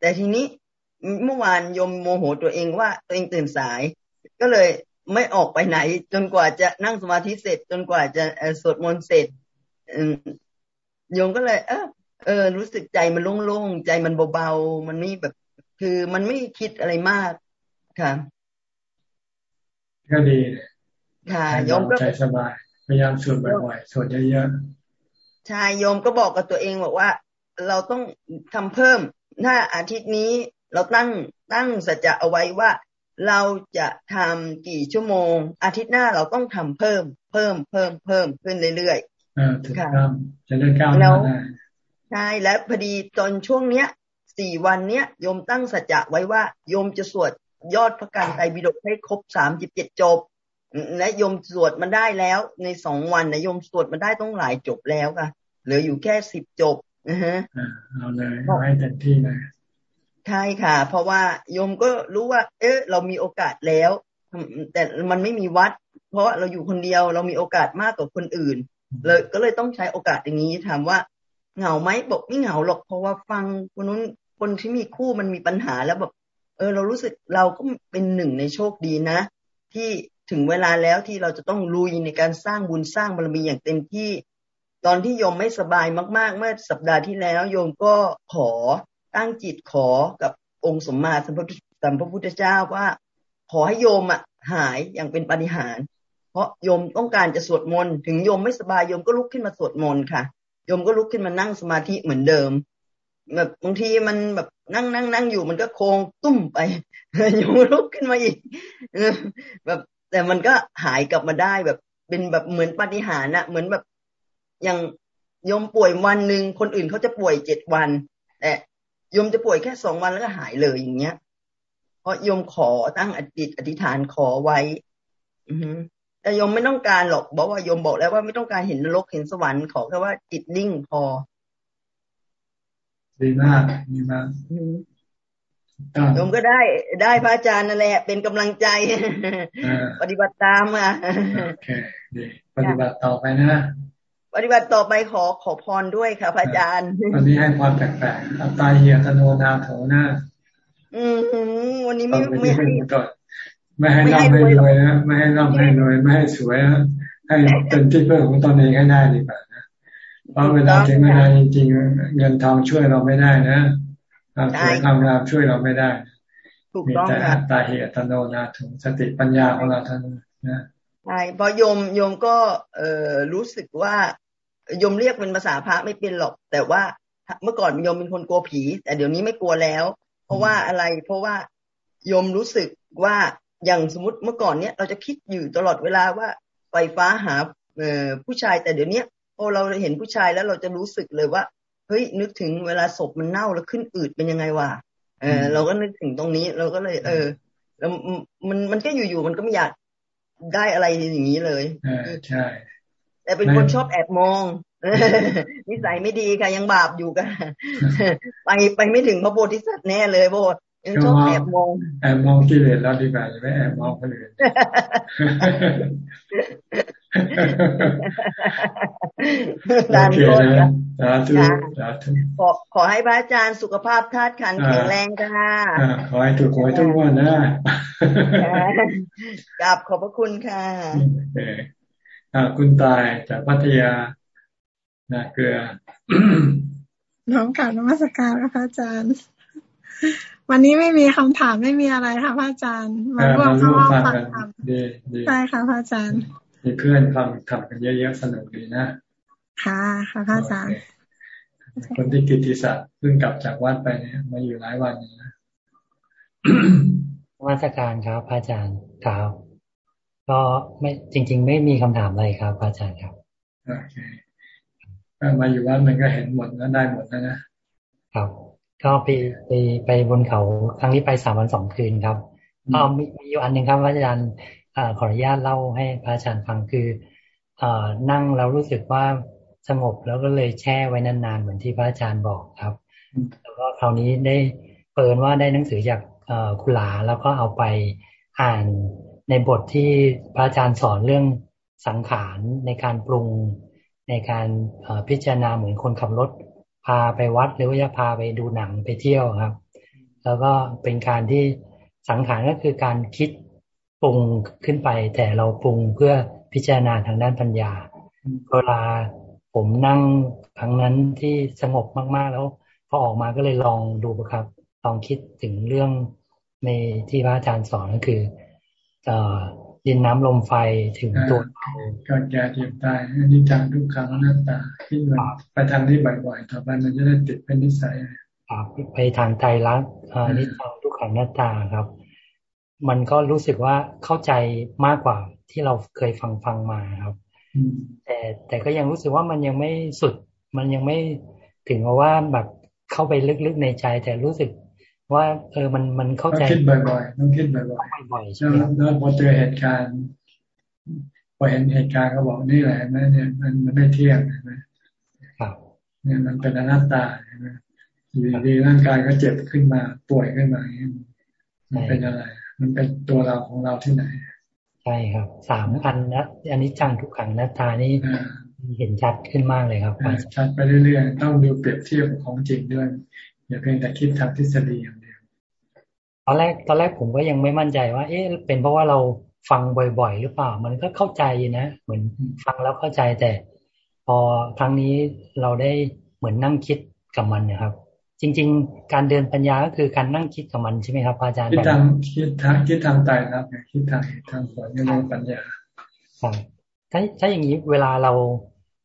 แต่ทีนี้เมื่อวานโยมโมโหตัวเองว่าตัวเองตื่นสาย ก็เลยไม่ออกไปไหน จนกว่าจะนั่งสมาธิเสร็จ จนกว่าจะสวดมนต์เสร็จโยมก็เลย เออเออรู้สึกใจมันโล่งๆ ใจมันเบาๆ มันไม่แบบ คือมันไม่คิดอะไรมากค่ะก็ดีค่ะโยมก็ใจสบายพยายามสวดบ่อยๆสวดเยอะๆใช่โยมก็บอกกับตัวเองบอกว่า เราต้องทำเพิ่มถ้าอาทิตย์นี้เราตั้งตั้งสัจจะเอาไว้ว่าเราจะทำกี่ชั่วโมง อาทิตย์หน้าเราต้องทำเพิ่ม เพิ่มเพิ่มเพิ่มขึ้นเรื่อยๆถูกต้องจะได้ก้าวหน้าได้ใช่แล้วพอดีตอนช่วงเนี้ย สี่วันเนี้ยโยมตั้งสัจจะไว้ว่าโยมจะสวดยอดพระการไตรปิฎกให้ครบสามสิบเจ็ดจบและโยมสวดมันได้แล้วในสองวันนะโยมสวดมันได้ต้องหลายจบแล้วค่ะเหลืออยู่แค่สิบจบนะฮะเอาเลยเอาให้เต็มที่เลยใช่ค่ะ เพราะว่าโยมก็รู้ว่า เออเรามีโอกาสแล้ว แต่มันไม่มีวัด เพราะเราอยู่คนเดียวเรามีโอกาสมากกว่าคนอื่นเลยก็เลยต้องใช้โอกาสอย่างนี้ถามว่าเหงาไหมบอกไม่เหงาหรอกเพราะว่าฟังคนนู้น คนที่มีคู่มันมีปัญหาแล้วแบบเออเรารู้สึกเราก็เป็นหนึ่งในโชคดีนะ ที่ถึงเวลาแล้วที่เราจะต้องลุยในการสร้างบุญสร้างบารมีอย่างเต็มที่ ตอนที่โยมไม่สบายมากๆ เมื่อสัปดาห์ที่แล้ว โยมก็ขอตั้งจิตขอกับองค์สมมาสัมพุทธพุทธเจ้าว่า ขอให้โยมอะหายอย่างเป็นปฏิหารเพราะโยมต้องการจะสวดมนต์ถึงโยมไม่สบายโยมก็ลุกขึ้นมาสวดมนต์ค่ะโยมก็ลุกขึ้นมานั่งสมาธิเหมือนเดิม แบบบางทีมันแบบนั่งนั่งนั่งอยู่มันก็โค้งตุ้มไปโยมลุกขึ้นมาอีกแบบแต่มันก็หายกลับมาได้แบบ เป็นแบบเหมือนปฏิหารนะเหมือนแบบอย่างโยมป่วยวันหนึ่งคนอื่นเขาจะป่วยเจ็ดวัน แต่โยมจะป่วยแค่สองวันแล้วก็หายเลยอย่างเงี้ย เพราะโยมขอตั้งอธิษอธิษฐานขอไว้ อือแต่โยมไม่ต้องการหรอกบอกว่าโยมบอกแล้วว่าไม่ต้องการเห็นนรกเห็นสวรรค์ขอแค่ว่าจิตนิ่งพอ ดีมากดีมากโยมก็ได้ได้พระอาจารย์นั่นแหละ เป็นกำลังใจ ปฏิบัติตามอะโอเคดีปฏิบัติต่อไปนะ ปฏิบัติต่อไปขอขอพรด้วยค่ะ พระอาจารย์วันนี้ให้พรแปลกๆตายเหียตโนนาโถนาอืมวันนี้ไม่ไม่ให้ไม่ให้ร่ำให้รวยนะไม่ให้ร่ำให้รวยไม่ให้สวยนะให้เป็นที่เพื่อของตนเองให้ได้ดีกว่านะ เพราะเวลาถึงเวลาจริงๆเงินทองช่วยเราไม่ได้นะความสวยความงามช่วยเราไม่ได้มีแต่อัตตาเหตุโนนาถงสติปัญญาของเราท่านนะใช่เพราะโยมโยมก็เออรู้สึกว่าโยมเรียกเป็นภาษาพระไม่เป็นหรอก แต่ว่าเมื่อก่อนโยมเป็นคนกลัวผี แต่เดี๋ยวนี้ไม่กลัวแล้ว เพราะว่าอะไร เพราะว่าโยมรู้สึกว่าอย่างสมมติเมื่อก่อนเนี้ยเราจะคิดอยู่ตลอดเวลาว่าไฟฟ้าหาเออผู้ชายแต่เดี๋ยวนี้ พอเราเห็นผู้ชายแล้วเราจะรู้สึกเลยว่าเฮ้ยนึกถึงเวลาศพมันเน่าแล้วขึ้นอืดเป็นยังไงวะเออ เราก็นึกถึงตรงนี้ เราก็เลย เออ แล้วมันมันก็อยู่ๆมันก็ไม่อยากได้อะไรอย่างนี้เลยใช่ แต่เป็นคนชอบแอบมองนิสัยไม่ดีค่ะยังบาปอยู่กันไปไปไม่ถึงพระโพธิสัตว์แน่เลยโบยังชอบแอบมองแอบมองกิเลสเราดีกว่าจะไม่แอบมองคนอื่น ดานโทษค่ะสาธุสาธุขอขอให้พระอาจารย์สุขภาพธาตุขันแข็งแรงค่ะขอให้ถูกหวยทุกวันนะกราบขอบพระคุณค่ะคุณตายจากพัทยานาเกลือ น้องกลับนมัสการพระอาจารย์ วันนี้ไม่มีคำถามไม่มีอะไรค่ะพระอาจารย์มาร่วมเข้าฟังธรรมใช่ค่ะพระอาจารย์มีเพื่อนฟังทำกันเยอะๆสนุกดีนะ ค่ะค่ะพระอาจารย์คนที่กิติศักดิ์เพิ่งกลับจากวัดไปเนี่ยมาอยู่หลายวันนะมาสการครับพระอาจารย์ครับก็ไม่จริง ๆ ไม่มีคำถามอะไรครับพระอาจารย์ครับโอเคมาอยู่วัดมันก็เห็นหมดแล้วได้หมดแล้วนะครับก็ไปไปไปบนเขาครั้งนี้ไปสามวันสองคืนครับอ๋อมีมีอยู่อันหนึ่งครับพระอาจารย์ขออนุญาตเล่าให้พระอาจารย์ฟังคืออนั่งแล้วรู้สึกว่า สงบแล้วก็เลยแช่ไว้นานๆ เหมือนที่พระอาจารย์บอกครับ แล้วก็คราวนี้ได้เปิดว่าได้หนังสือจากคุณหลาแล้วก็เอาไปอ่านในบทที่พระอาจารย์สอนเรื่องสังขารในการปรุงในการพิจารณาเหมือนคนขับรถ พาไปวัดหรือว่าจะพาไปดูหนังไปเที่ยวครับ แล้วก็เป็นการที่สังขารก็คือการคิดปรุงขึ้นไป แต่เราปรุงเพื่อพิจารณาทางด้านปัญญาเวลา ผมนั่งครั้งนั้นที่สงบมากๆแล้วพอออกมาก็เลยลองดูครับ ลองคิดถึงเรื่องในที่พระอาจารย์สอนก็คือดินน้ำลมไฟถึงตัวก็แก่เจ็บตายอันนี้จังทุกครั้งหน้าตาคิดว่าไปทางนี้บ่อยๆต่อไปมันจะได้ติดเป็นนิสัยไปทางใจรักนิจังทุกขังหน้าตาครับ มันก็รู้สึกว่าเข้าใจมากกว่าที่เราเคยฟังฟังมาครับ แต่แต่ก็ยังรู้สึกว่ามันยังไม่สุด มันยังไม่ถึงว่าแบบเข้าไปลึกๆในใจ แต่รู้สึกว่า เออมันมันเข้าใจต้องคิดบ่อยๆต้องคิดบ่อยๆแล้วแล้วพอเจอเหตุการณ์พอเห็นเหตุการณ์ก็บอกนี่แหละแม่เนี่ยมันมันไม่เที่ยงใช่ไหมครับเนี่ยมันเป็นอนัตตาใช่ไหมอยู่ดีร่างกายก็เจ็บขึ้นมาป่วยขึ้นมามันเป็นอะไร มันเป็นตัวเราของเราที่ไหน ใช่ครับสามอันนะอันนี้จังทุกขังหน้าตานี่เห็นชัดขึ้นมากเลยครับชัดไปเรื่อยๆต้องดูเปรียบเทียบของจริงด้วย อย่าเพียงแต่คิดทางทฤษฎีอย่างเดียวตอนแรกตอนแรกผมก็ยังไม่มั่นใจว่า เอ๊ะ เป็นเพราะว่าเราฟังบ่อย ๆ หรือเปล่า มันก็เข้าใจนะเหมือนฟังแล้วเข้าใจแต่ พอครั้งนี้เราได้เหมือนนั่งคิดกับมันนะครับ จริง ๆ การเดินปัญญาก็คือการนั่งคิดกับมันใช่ไหมครับอาจารย์คิดทางคิดทางคิดทางใจครับคิดทางทางผลในปัญญาครับถ้าถ้าอย่างนี้เวลาเรา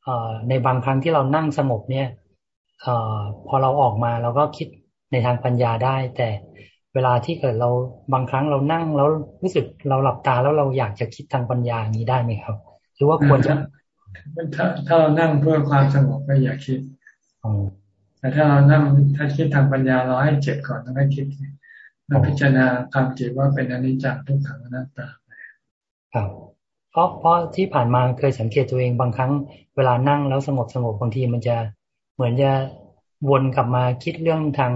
เอ่อในบางครั้งที่เรานั่งสงบเนี่ยอพอเราออกมาเราก็คิดในทางปัญญาได้ แต่เวลาที่เกิดเราบางครั้งเรานั่งแล้วรู้สึกเราหลับตาแล้วเราอยากจะคิดทางปัญญาอย่างนี้ได้ไหมครับ หรือว่าควรจะถ้าถ้าเรานั่งเพื่อความสงบก็อย่าคิด แต่ถ้าเรานั่งถ้าคิดทางปัญญาเราให้เจ็บก่อนแล้วให้คิดเราพิจารณาความเจ็บว่าเป็นอนิจจังทุกขังอนัตตาครับเพราะเพราะที่ผ่านมาเคยสังเกตตัวเองบางครั้ง เวลานั่งแล้วสงบสงบบางทีมันจะเหมือนจะวนกลับมาคิดเรื่องทาง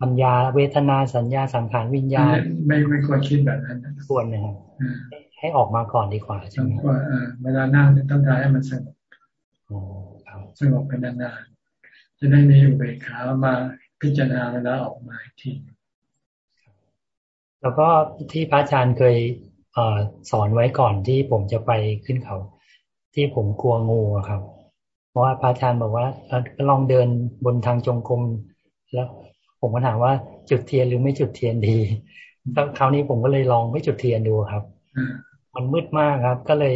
ปัญญาเวทนาสัญญาสังขารวิญญาณไม่ไม่ควรคิดแบบนั้นควรนะครับให้ออกมาก่อนดีกว่าใช่ไหมเวลานั่งต้องการให้มันสงบสงบเป็นนานๆ จะได้มีอุเบกขามาพิจารณาเวลาออกมาทีแล้วก็ที่พระอาจารย์เคยอสอนไว้ก่อนที่ผมจะไปขึ้นเขา ที่ผมกลัวงูครับราะว่าพระอาจารย์บอกว่าลองเดินบนทางจงกรมแล้ว ผมก็ถามว่าจุดเทียนหรือไม่จุดเทียนดีคราวนี้ผมก็เลยลองไม่จุดเทียนดูครับมันมืดมากครับ ก็เลย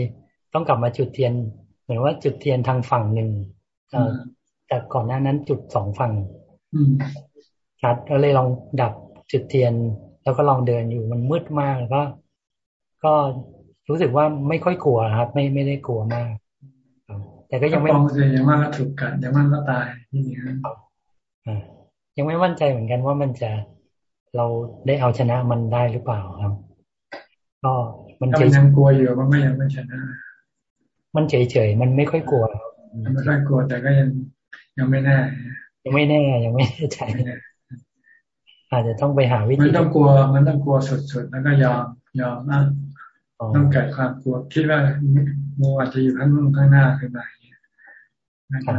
ต้องกลับมาจุดเทียน เหมือนว่าจุดเทียนทางฝั่งหนึ่ง แต่ก่อนหน้านั้นจุดสองฝั่งครับก็เลยลองดับจุดเทียน แล้วก็ลองเดินอยู่มันมืดมากก็ ก็รู้สึกว่าไม่ค่อยกลัวครับ ไม่ไม่ได้กลัวมาก แต่ก็ยังไม่มองเลยยังว่าก็ถูกกัดยังว่าก็ตายนี่นี่ยังไม่มั่นใจเหมือนกันว่ามันจะเราได้เอาชนะมันได้หรือเปล่าครับ ก็มันเฉยยังกลัวอยู่ว่าไม่ยังไม่ชนะ มันเฉยเฉยมันไม่ค่อยกลัวมันไม่ค่อยกลัวแต่ก็ยัง ยังไม่แน่ ยังไม่แน่ ยังไม่แน่ใจอาจจะต้องไปหาวิธีมันต้องกลัว มันต้องกลัวสุดๆแล้วก็ยอมยอมอะต้องเกิดความกลัวคิดว่างูอาจจะอยู่ข้างข้างหน้าขึ้นมานะครับ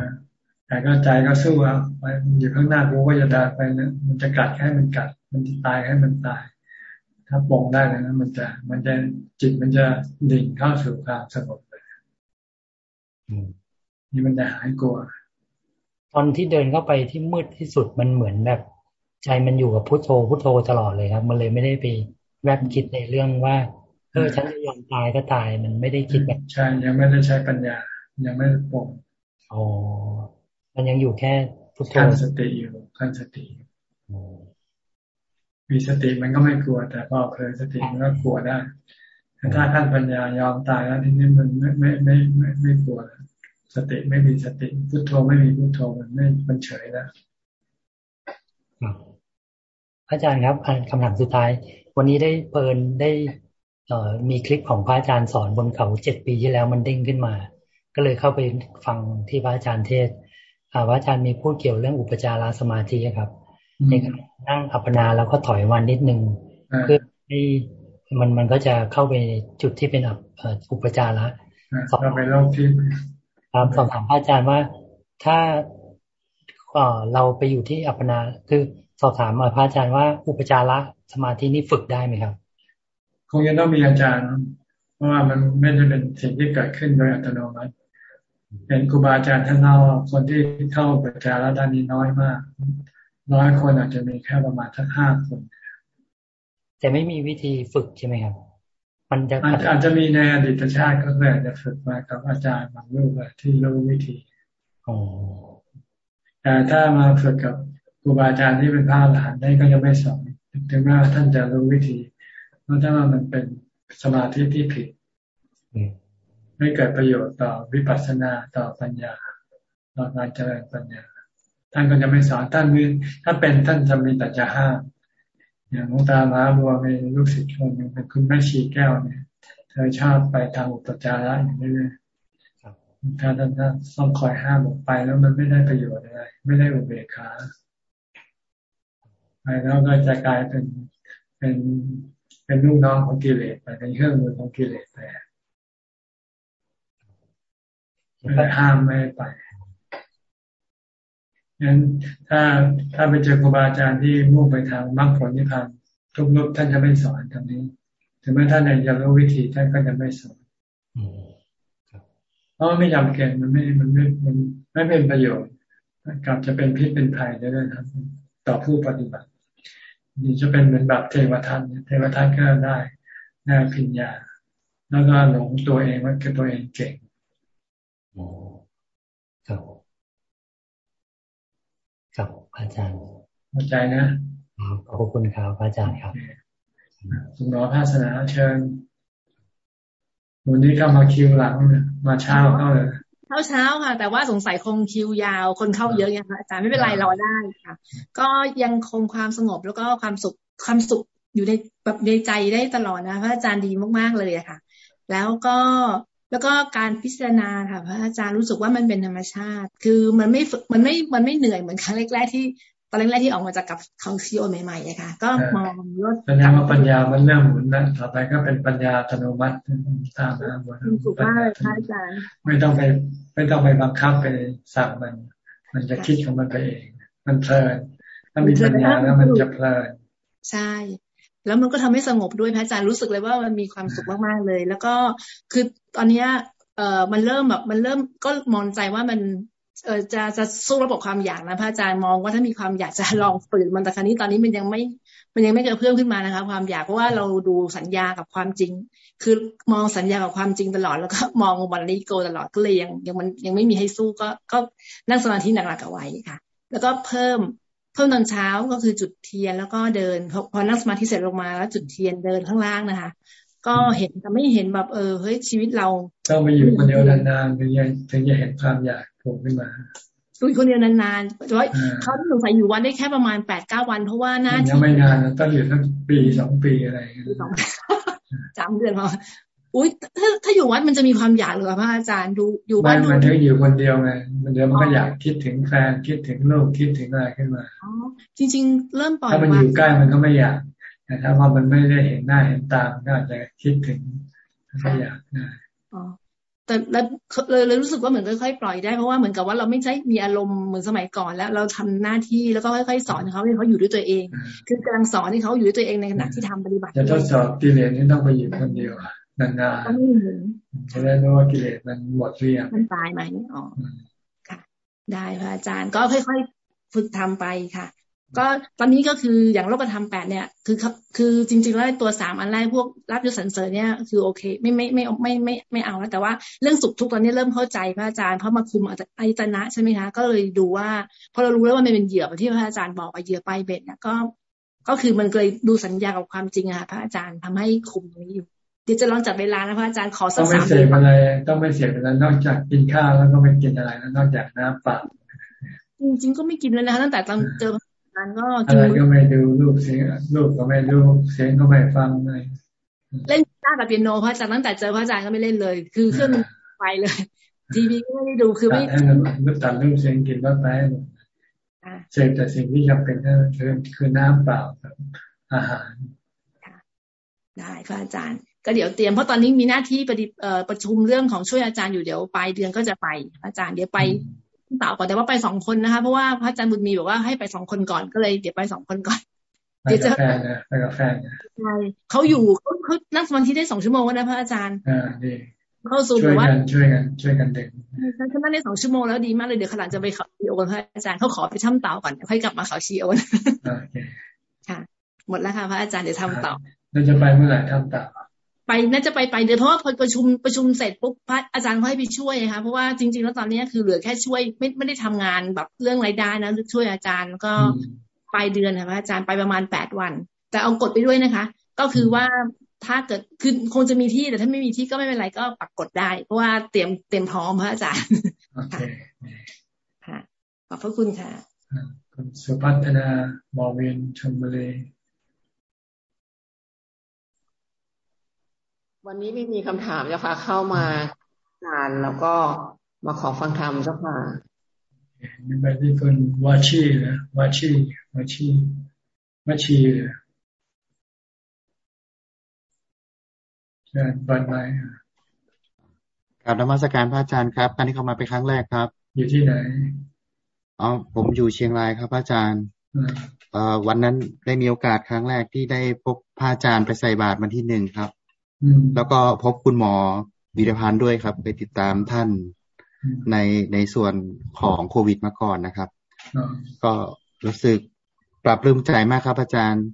แต่ก็ใจก็สู้เอาไปอยู่ข้างหน้ากูก็จะได้ไปนะมันจะกัดให้มันกัด มันจะตายให้มันตาย ถ้าปองได้แล้วนะมันจะมันจะจิตมันจะดิ่งเข้าสู่ความสงบเลยนี่มันจะหายกลัว ตอนที่เดินเข้าไปที่มืดที่สุดมันเหมือนแบบใจมันอยู่กับพุทโธพุทโธตลอดเลยครับ มันเลยไม่ได้ไปแวบคิดในเรื่องว่าเออฉันจะยอมตายก็ตายมันไม่ได้คิดแบบใช่ยังไม่ได้ใช้ปัญญา ยังไม่ปงอ๋อมันยังอยู่แค่พุทโธขั้นสติอยู่ขั้นสติมีสติมันก็ไม่กลัว แต่พอเพลินสติมันก็กลัวได้ถ้าขั้นปัญญายอมตายแล้วทีนี้มันไม่ไม่ไม่ไม่ไม่กลัว สติไม่มีสติพุทโธไม่มีพุทโธมันไม่มันเฉยแล้วอาจารย์ครับคำถามสุดท้าย วันนี้ได้เพลินได้เอ่อมีคลิปของพระอาจารย์สอนบนเขาเจ็ดปีที่แล้วมันเด้งขึ้นมา ก็เลยเข้าไปฟังที่พระอาจารย์เทศพระอาจารย์มีพูดเกี่ยวเรื่องอุปจารสมาธิครับในการนั่งอัปปนาแล้วก็ถอยวันนิดนึงเพื่อให้มันมันก็จะเข้าไปจุดที่เป็นอุปจาระสอบไปโลกที่ ครับสอบถามพระอาจารย์ว่า ถ้าเราไปอยู่ที่อัปปนา คือสอบถามมาพระอาจารย์ว่าอุปจาระสมาธินี่ฝึกได้ไหมครับ คงจะต้องมีอาจารย์ เพราะว่ามันไม่ได้เป็นสิ่งที่เกิดขึ้นโดยอัตโนมัติเป็นครูบาอาจารย์ท่านเล่าคนที่เข้าอุปจาระด้านนี้น้อยมากร้อยคนอาจจะมีแค่ประมาณสักห้าคนแต่ไม่มีวิธีฝึกใช่ไหมครับ มันจะอาจจะมีในอดีตชาติก็เลยจะฝึกมากับอาจารย์บางรูปที่รู้วิธีแต่ถ้ามาฝึกกับครูบาอาจารย์ที่เป็นพระอรหันต์ได้ก็จะไม่สอนถึงแม้ว่าท่านจะรู้วิธีเพราะถ้ามันเป็นสมาธิที่ผิดไม่เกิดประโยชน์ต่อวิปัสสนาต่อปัญญาต่อการเจริญปัญญา ท่านก็จะไม่สอนท่านมีถ้าเป็นท่านจะมีแต่จะห้าม อย่างหลวงตามหาบัวมีลูกศิษย์คนหนึ่งเป็นคุณแม่ชีแก้วเนี่ย เธอชอบไปทางอุปจาระอย่างนี้เลยถ้าท่านต้องคอยห้ามออกไปแล้วมันไม่ได้ประโยชน์อะไรไม่ได้อุเบกขาไปแล้วก็จะกลายเป็นเป็นเป็นลูกน้องของกิเลสไปเป็นเครื่องมือของกิเลสไปไม่ได้ห้ามไม่ไป งั้นถ้าถ้าไปเจอครูบาอาจารย์ที่มุ่งไปทางมรรคผลนิพพานทุกนุกท่านจะไม่สอนตรงนี้ ถึงแม้ท่านอยากรู้วิธีท่านก็จะไม่สอนเพราะไม่จำเป็นมันไม่มันไม่มันไม่เป็นประโยชน์กลับจะเป็นพิษเป็นภัยได้ด้วยครับ ต่อผู้ปฏิบัตินี่จะเป็นเหมือนแบบเทวทันเทวทันก็ได้ได้พิญญา แล้วก็หลงตัวเองว่าคือตัวเองเก่งครับครับ อาจารย์เข้าใจนะขอบคุณครับอาจารย์ครับคุณหมอภาสนาเชิญวันนี้เข้ามาคิวหลังมาเช้าเข้าเลยเช้าเช้าค่ะ แต่ว่าสงสัยคงคิวยาว คนเข้าเยอะยังค่ะอาจารย์ไม่เป็นไรรอได้ค่ะ ก็ยังคงความสงบแล้วก็ความสุขความสุขอยู่ในแบบในใจได้ตลอดนะพระอาจารย์ดีมากๆเลยอะค่ะ แล้วก็ แล้วก็การพิจารณาค่ะพระอาจารย์รู้สึกว่ามันเป็นธรรมชาติ คือมันไม่ฝึกมันไม่มันไม่เหนื่อยเหมือนครั้งแรกๆที่ตอนแรกๆที่ออกมาจากกับของซีโอใหม่ๆอะค่ะก็มองรถแสดงว่าปัญญามันเริ่มหมุนนะต่อไปก็เป็นปัญญาอัตโนมัติตามนะบนถูกมากเลยพระอาจารย์ไม่ต้องไปไม่ต้องไปบังคับไปสั่งมัน มันจะคิดของมันไปเอง มันเพลินถ้ามีปัญญาแล้วมันจะเพลินใช่ แล้วมันก็ทำให้สงบด้วยพระอาจารย์รู้สึกเลยว่ามันมีความสุขมากๆเลย แล้วก็คือตอนเนี้ยเอ่อมันเริ่มแบบมันเริ่มก็มองใจว่ามันเออจะจะสู้ระบบความอยากนะพระอาจารย์มองว่าถ้ามีความอยากจะลองฝืนมันแต่ครั้นี้ตอนนี้มันยังไม่ มันยังไม่เกิดเพิ่มขึ้นมานะคะ ความอยากเพราะว่าเราดูสัญญากับความจริง คือมองสัญญากับความจริงตลอดแล้วก็มองวันนี้โกตลอดก็เลยยังยังมันยังไม่มีให้สู้ก็ก็นั่งสมาธิหนักๆเอาไว้ค่ะ แล้วก็เพิ่ม เพิ่มตอนเช้าก็คือจุดเทียนแล้วก็เดินพอนั่งสมาธิเสร็จลงมาแล้วจุดเทียนเดินข้างล่างนะคะ ก็เห็นแต่ไม่เห็นแบบเออเฮ้ยชีวิตเราต้องไปอยู่คนเดียวนานๆถึงจะถึงจะเห็นความอยากโผล่ขึ้นมาอยู่คนเดียวนานๆแต่ว่าเขาสงสัยอยู่วันได้แค่ประมาณแปดเก้าวันเพราะว่าหน้าที่ยังไม่นานต้องอยู่ตั้งปีสองปีอะไรสองจำเดือนพอ อุ้ยถ้าถ้าอยู่วัดมันจะมีความอยากหรือพระอาจารย์ดูอยู่วัดดูมันถึงอยู่คนเดียวไงมันเดี๋ยวมันก็อยากคิดถึงแฟนคิดถึงลูกคิดถึงอะไรขึ้นมาอ๋อจริง ๆ เริ่มปล่อยถ้ามันอยู่ใกล้มันก็ไม่อยาก แต่ถ้าว่ามันไม่ได้เห็นหน้าเห็นตาก็อาจจะคิดถึงก็อยากได้แต่แล้วเลยเลยรู้สึกว่าเหมือนค่อยๆปล่อยได้เพราะว่าเหมือนกับว่าเราไม่ใช่มีอารมณ์เหมือนสมัยก่อนแล้ว เราทำหน้าที่แล้วก็ค่อยๆสอนเขาให้เขาอยู่ด้วยตัวเอง คือกำลังสอนให้เขาอยู่ด้วยตัวเองในขณะที่ทำปฏิบัติจะทดสอบกิเลสนี่ต้องไปอยู่คนเดียว นานๆจะได้รู้ว่ากิเลสมันหมดหรือยังมันตายไหมอ๋อค่ะ ได้พระอาจารย์ก็ค่อยๆฝึกทำไปค่ะ ก็ตอนนี้ก็คืออย่างโลกธรรมแปดเนี่ย คือคือจริงๆแล้วตัวสามอันแรกพวกรับยศสันเสริญเนี่ยคือโอเค ไม่ไม่ไม่ไม่ไม่ไม่เอาแล้วแต่ว่าเรื่องสุขทุกตอนนี้เริ่มเข้าใจพระอาจารย์เพราะมาคุมอายตนะใช่ไหมคะก็เลยดูว่าพอเรารู้แล้วว่ามันเป็นเหยื่อที่พระอาจารย์บอกเหยื่อไปเบ็ดเนี่ยก็ก็คือมันเลยดูสัญญากับความจริงอะพระอาจารย์ทำให้คุมตรงนี้อยู่ เดี๋ยวจะลองจับเวลานะพระอาจารย์ขอสักสามต้องไม่เสียอะไร ต้องไม่เสียเวลานอกจากกินข้าวแล้วก็ไม่กินอะไรแล้วนอกจากน้ำเปล่าจริงๆก็ไม่กินเลยนะคะตั้งแต่ตอนเจอมันก็อะไรก็ไม่ดูรูปเสียงรูปก็ไม่ดูเสียงก็ไม่ฟังเลยเล่นกีตาร์กับเปียโนพระอาจารย์ตั้งแต่เจอพระอาจารย์ก็ไม่เล่นเลย คือเครื่องไปเลยทีวีก็ไม่ได้ดูคือไม่ตัดรูปเสียงกินว่าไปเสพแต่สิ่งที่จำเป็นก็คือคือน้ำเปล่ากับอาหารได้พระอาจารย์ ก็เดี๋ยวเตรียมเพราะตอนนี้มีหน้าที่ประดิประชุมเรื่องของช่วยอาจารย์อยู่เดี๋ยวปลายเดือนก็จะไป อาจารย์เดี๋ยวไปเต่าก่อนแต่ว่าไปสองคนนะคะ เพราะว่าพระอาจารย์บุญมีบอกว่าให้ไปสองคนก่อนก็เลยเดี๋ยวไปสองคนก่อนเดี๋ยวจะไปกับแฟนใช่เขาอยู่เขาเขานั่งสมาธิได้สองชั่วโมงนะพระอาจารย์อ่าดีเข้าสู่แบบว่าช่วยกันช่วยกันเด็กฉันนั่งได้สองชั่วโมงแล้วดีมากเลยเดี๋ยวขลังจะไปเขาชีโอนพระอาจารย์เขาขอไปช่ำเต่าก่อนค่อยกลับมาเขาชีโอนค่ะ หมดแล้วค่ะพระอาจารย์เดี๋ยวทำต่อเราจะไปเมื่อไหร่ทำต่อ ไปน่าจะไปไปเดี๋ยวเพราะว่าพอประชุมประชุมเสร็จปุ๊บพระอาจารย์เขาให้ไปช่วยนะคะเพราะว่าจริง ๆ แล้วตอนนี้คือเหลือแค่ช่วยไม่ไม่ได้ทำงานแบบเรื่องรายได้นะช่วยอาจารย์ก็ปลายเดือนค่ะพระอาจารย์ไปประมาณแปดวัน แต่เอากดไปด้วยนะคะ ก็คือว่าถ้าเกิดคือคงจะมีที่แต่ถ้าไม่มีที่ก็ไม่เป็นไรก็ปักกดได้ เพราะว่าเตรียมเตรียมพร้อมพระอาจารย์ค่ะขอบพระคุณค่ะคุณสุพัฒนาบอเวียนชมบุรี วันนี้ไม่มีคำถามเจ้าค่ะ เข้ามางานแล้วก็มาขอฟังธรรมเจ้าค่ะมีไปที่คนวาชีนะวาชีวาชีวาชีเลยเชิญบันไม้กราบนมัสการพระอาจารย์ครับครั้งนี้เข้ามาเป็นครั้งแรกครับ อยู่ที่ไหนอ๋อผมอยู่เชียงรายครับพระอาจารย์เอ่อวันนั้นได้มีโอกาสครั้งแรกที่ได้พบพระอาจารย์ไปใส่บาตรวันที่หนึ่งครับ แล้วก็พบคุณหมอวิรพันธ์ด้วยครับ ไปติดตามท่านในในส่วนของโควิดมาก่อนนะครับ ก็รู้สึกปรับปลื้มใจมากครับอาจารย์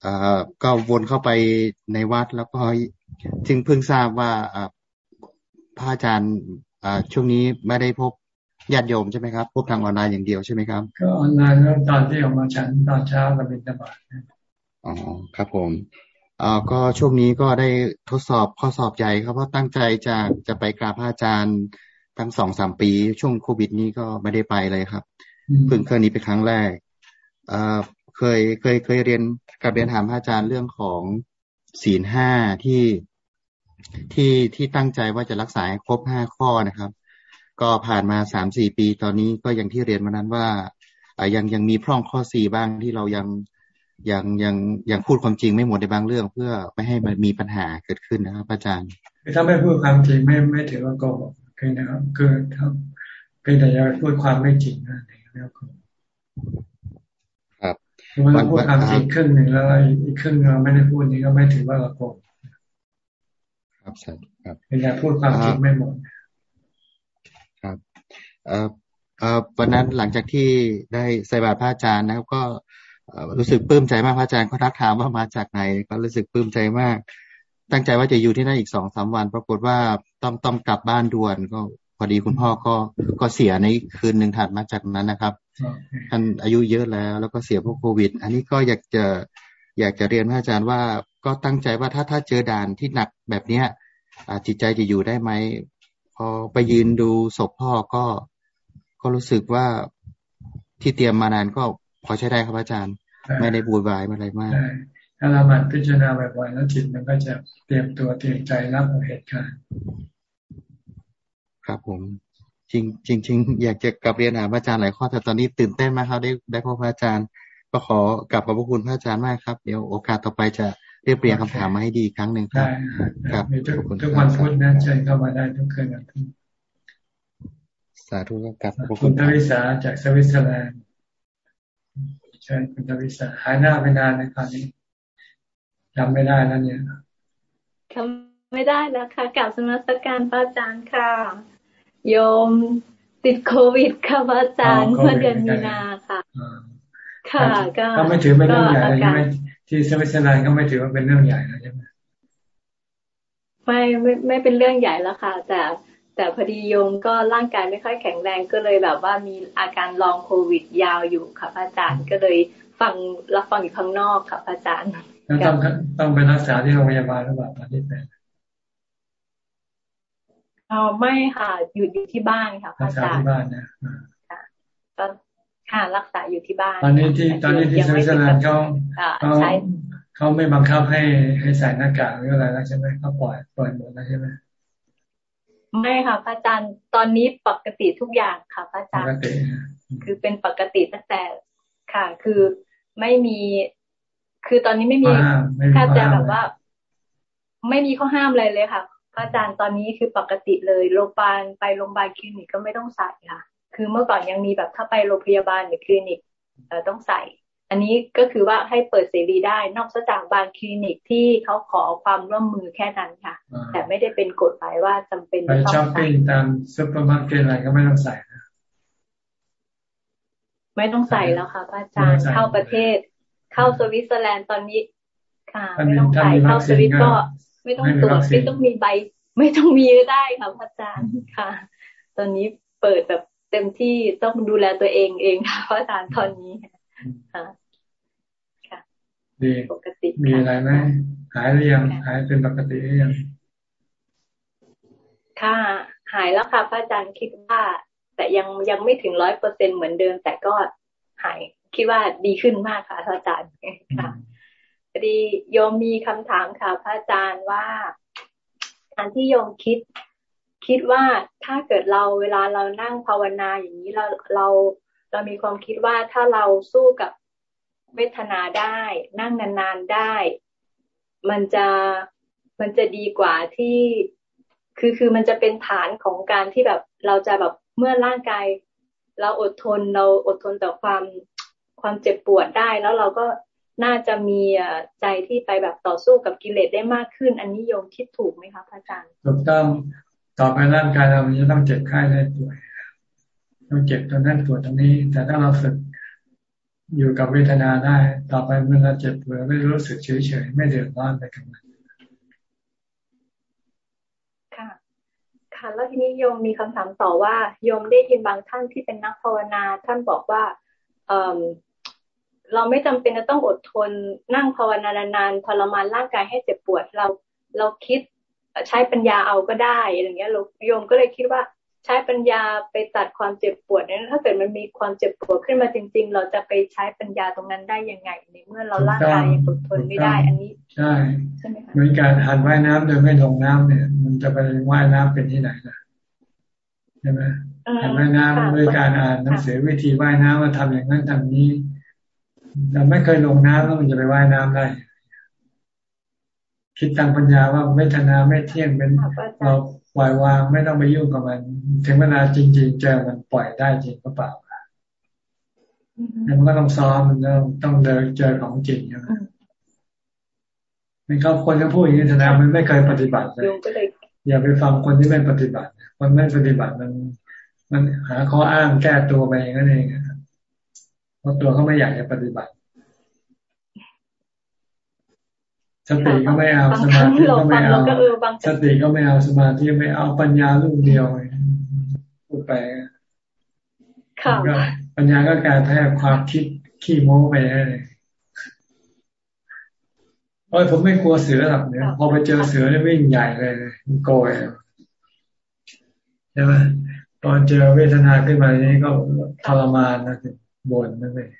เอ่อก็วนเข้าไปในวัดแล้วก็จึงเพิ่งทราบว่าพระอาจารย์ช่วงนี้ไม่ได้พบญาติโยมใช่ไหมครับพบทางออนไลน์อย่างเดียวใช่ไหมครับ ก็ออนไลน์แล้วตอนที่ออกมาฉันตอนเช้ากับเป็นตบาทอ๋อครับผมอ่า ก็ช่วงนี้ก็ได้ทดสอบข้อสอบใหญ่ครับเพราะตั้งใจจะจะไปกราบพระอาจารย์ทั้งสองสามปี ช่วงโควิดนี้ก็ไม่ได้ไปเลยครับเพิ่งเคยนี้เป็นครั้งแรกอ่าเคยเคยเคยเรียนกับเรียนถามพระอาจารย์เรื่องของศีลห้าที่ที่ที่ตั้งใจว่าจะรักษาครบห้าข้อนะครับ ก็ผ่านมาสามสี่ปีตอนนี้ก็อย่างที่เรียนมานั้นว่ายังยังมีพร่องข้อสี่บ้างที่เรายัง ยังยังยังพูดความจริงไม่หมดในบางเรื่อง เพื่อไม่ให้มันมีปัญหาเกิดขึ้นนะครับอาจารย์ถ้าไม่พูดความจริงไม่ไม่ถือว่าโกหกเพียงนะครับคือถ้าเป็นแต่จะพูดความไม่จริงนั่นเองแล้วก็ครับเราพูดความจริงครึ่งหนึ่งแล้วอีกครึ่งเราไม่ได้พูดนี้ก็ไม่ถือว่าเราโกหกครับใช่ครับเป็นแต่พูดความจริงไม่หมดครับเอ่อเอ่อวันนั้นหลังจากที่ได้ใส่บาตรพระอาจารย์นะครับ ก็ รู้สึกปลื้มใจมากพระอาจารย์เขาทักถามว่ามาจากไหน ก็รู้สึกปลื้มใจมาก ตั้งใจว่าจะอยู่ที่นั่นอีกสองสามวัน ปรากฏว่าต้องต้องกลับบ้านด่วนก็พอดีคุณพ่อก็ก็เสียในคืนหนึ่งถัดมาจากนั้นนะครับท่านอายุเยอะแล้ว แล้วก็เสียเพราะโควิด อันนี้ก็อยากจะอยากจะเรียนพระอาจารย์ว่าก็ตั้งใจว่าถ้าถ้าเจอด่านที่หนักแบบเนี้ยจิตใจจะอยู่ได้ไหมพอไปยืนดูศพพ่อก็ก็รู้สึกว่าที่เตรียมมานานก็ พอใช้ได้ครับอาจารย์ ไม่ได้บูดวายอะไรมากถ้าเราหมั่นพิจารณาบ่อยๆแล้วจิตมันก็จะเตรียมตัวเตรียมใจรับเหตุการณ์ครับผมจริงจริงจริงอยากจะกลับเรียนถามอาจารย์หลายข้อแต่ตอนนี้ตื่นเต้นมากครับได้ได้พบพระอาจารย์ก็ขอกลับขอบพระคุณพระอาจารย์มากครับเดี๋ยวโอกาสต่อไปจะเรียบเรียงคำถามมาให้ดีครั้งหนึ่งครับ ครับทุกวันพุธนะเชิญเข้ามาได้ทุกคืนวันพุธสาธุครับคุณทวิสาจากสวิตเซอร์แลนด์ เชิญคุณทวิสาหายหน้าไปนานในตอนนี้จำไม่ได้แล้วเนี่ยจำไม่ได้แล้วค่ะกล่าวสมัสการพระอาจารย์ค่ะ โยมติดโควิดค่ะพระอาจารย์เมื่อเดือนมีนาค่ะ ค่ะก็ไม่ถือเป็นเรื่องใหญ่ใช่ไหมที่สวิตเซอร์แลนด์ก็ไม่ถือว่าเป็นเรื่องใหญ่แล้วใช่ไหมไม่ไม่ไม่เป็นเรื่องใหญ่แล้วค่ะ แต่ แต่พอดีโยมก็ร่างกายไม่ค่อยแข็งแรงก็เลยแบบว่ามีอาการลองโควิดยาวอยู่ค่ะอาจารย์ก็เลยฟังรับฟังอยู่ข้างนอกค่ะอาจารย์ต้องต้องไปรักษาที่โรงพยาบาลหรือเปล่าตอนที่เป็นอ๋อไม่ค่ะอยู่อยู่ที่บ้านค่ะอาจารย์ที่บ้านนะค่ะก็ค่ะรักษาอยู่ที่บ้าน ตอนนี้ที่ตอนนี้ที่สวิตเซอร์แลนด์เขาเขาเขาไม่บังคับให้ให้ใส่หน้ากากหรืออะไรแล้วใช่ไหมเขาปล่อยปล่อยหมดแล้วใช่ไหม ไม่ค่ะพระอาจารย์ตอนนี้ปกติทุกอย่างค่ะพระอาจารย์คือเป็นปกติตั้งแต่ค่ะ คือไม่มี คือตอนนี้ไม่มีแค่จะแบบว่า ไม่มีข้อห้ามอะไรเลยค่ะพระอาจารย์ตอนนี้คือปกติเลยโรงพยาบาลไปโรงพยาบาลคลินิกก็ไม่ต้องใส่ค่ะ คือเมื่อก่อนยังมีแบบถ้าไปโรงพยาบาลหรือคลินิกเอต้องใส่ อันนี้ก็คือว่าให้เปิดเสรีได้นอกจากบางคลินิกที่เขาขอความร่วมมือแค่นั้นค่ะ แต่ไม่ได้เป็นกฎหมายว่าจำเป็นไปช้อปปิ้งตามซุปเปอร์มาร์เก็ตอะไรก็ไม่ต้องใส่นะไม่ต้องใส่แล้วค่ะพระอาจารย์เข้าประเทศ เข้าสวิตเซอร์แลนด์ตอนนี้ ค่ะไม่ต้องใส่เข้าสวิตก็ ไม่ต้องตรวจไม่ต้องมีใบ ไม่ต้องมีได้ค่ะพระอาจารย์ค่ะ ตอนนี้เปิดแบบเต็มที่ต้องดูแลตัวเองเองค่ะพระอาจารย์ตอนนี้ ค่ะค่ะดีปกติมีอะไรไหมหายหรือยังหายเป็นปกติหรือยังค่ะหายแล้วค่ะพระอาจารย์คิดว่า แต่ยังยังไม่ถึงร้อยเปอร์เซ็นเหมือนเดิม แต่ก็หายคิดว่าดีขึ้นมากค่ะพระอาจารย์ค่ะพอดีโยมมีคำถามค่ะพระอาจารย์ว่าการที่โยมคิด คิดว่าถ้าเกิดเราเวลาเรานั่งภาวนาอย่างนี้เราเรา เรามีความคิดว่าถ้าเราสู้กับเวทนาได้ นั่งนานๆได้ มันจะมันจะดีกว่าที่คือคือมันจะเป็นฐานของการที่แบบเราจะแบบเมื่อร่างกาย เราอดทนเราอดทนต่อความความเจ็บปวดได้ แล้วเราก็น่าจะมีใจที่ไปแบบต่อสู้กับกิเลสได้มากขึ้น อันนี้โยมคิดถูกไหมคะพระอาจารย์ถูกต้องต่อไปร่างกายเรามันจะต้องเจ็บไข้ได้ป่วย ต้องเจ็บตรงนั้นปวดตรงนี้ แต่ถ้าเราฝึกอยู่กับเวทนาได้ ต่อไปเมื่อเราเจ็บปวยไม่รู้สึกเฉยเฉยไม่เดือดร้อนไปกับมันค่ะ ค่ะ แล้วทีนี้โยมมีคำถามต่อว่าโยมได้ยินบางท่านที่เป็นนักภาวนา ท่านบอกว่าเอเราไม่จำเป็นจะต้องอดทนนั่งภาวนานานๆทรมานร่างกายให้เจ็บปวดเราเราคิดใช้ปัญญาเอาก็ได้อย่างเงี้ยโยมก็เลยคิดว่า ใช้ปัญญาไปตัดความเจ็บปวดนั้นถ้าเกิดมันมีความเจ็บปวดขึ้นมาจริง ๆ เราจะไปใช้ปัญญาตรงนั้นได้ยังไงในเมื่อเราร่างกายยังอดทนไม่ได้ อันนี้ ใช่ใช่ไหมคะเหมือนการหันว่ายน้ำโดยไม่ลงน้ำเนี่ย มันจะไปว่ายน้ำเป็นที่ไหนล่ะใช่ไหมหันว่ายน้ำด้วยการอ่านหนังสือวิธีว่ายน้ำมาทำอย่างนั้นทำนี้เราไม่เคยลงน้ำแล้วมันจะไปว่ายน้ำได้คิดทางปัญญาว่าเวทนาไม่เที่ยงเป็นเรา ปล่อยวางไม่ต้องไปยุ่งกับมัน ถึงเวลาจริง ๆ เจอมันปล่อยได้จริงก็เปล่าแล้วมันก็ต้องซ้อมมันต้องต้องเดินเจอของจริงใช่ไหมมันเขาคนจะพูดอย่างนี้แสดงมันไม่เคยปฏิบัติเลยอย่าไปฟังคนที่ไม่ปฏิบัติ คนไม่ปฏิบัติมัน มันหาข้ออ้างแก้ตัวไปอย่างนั้นเองราะตัวเขาไม่อยากจะปฏิบัติ สติก็ไม่เอาสมาธิก็ไม่เอาสติก็ไม่เอาสมาธิไม่เอาปัญญาลูกเดียวพูดไปปัญญาก็กลายแทบความคิดขี้โม้ไปเลยโอ้ยผมไม่กลัวเสือหรอกเนี่ยพอไปเจอเสือเนี่ยวิ่งใหญ่เลยมันโกยใช่ไหมตอนเจอเวทนาขึ้นมานี้ก็ทรมานนะบ่นนั่นเอง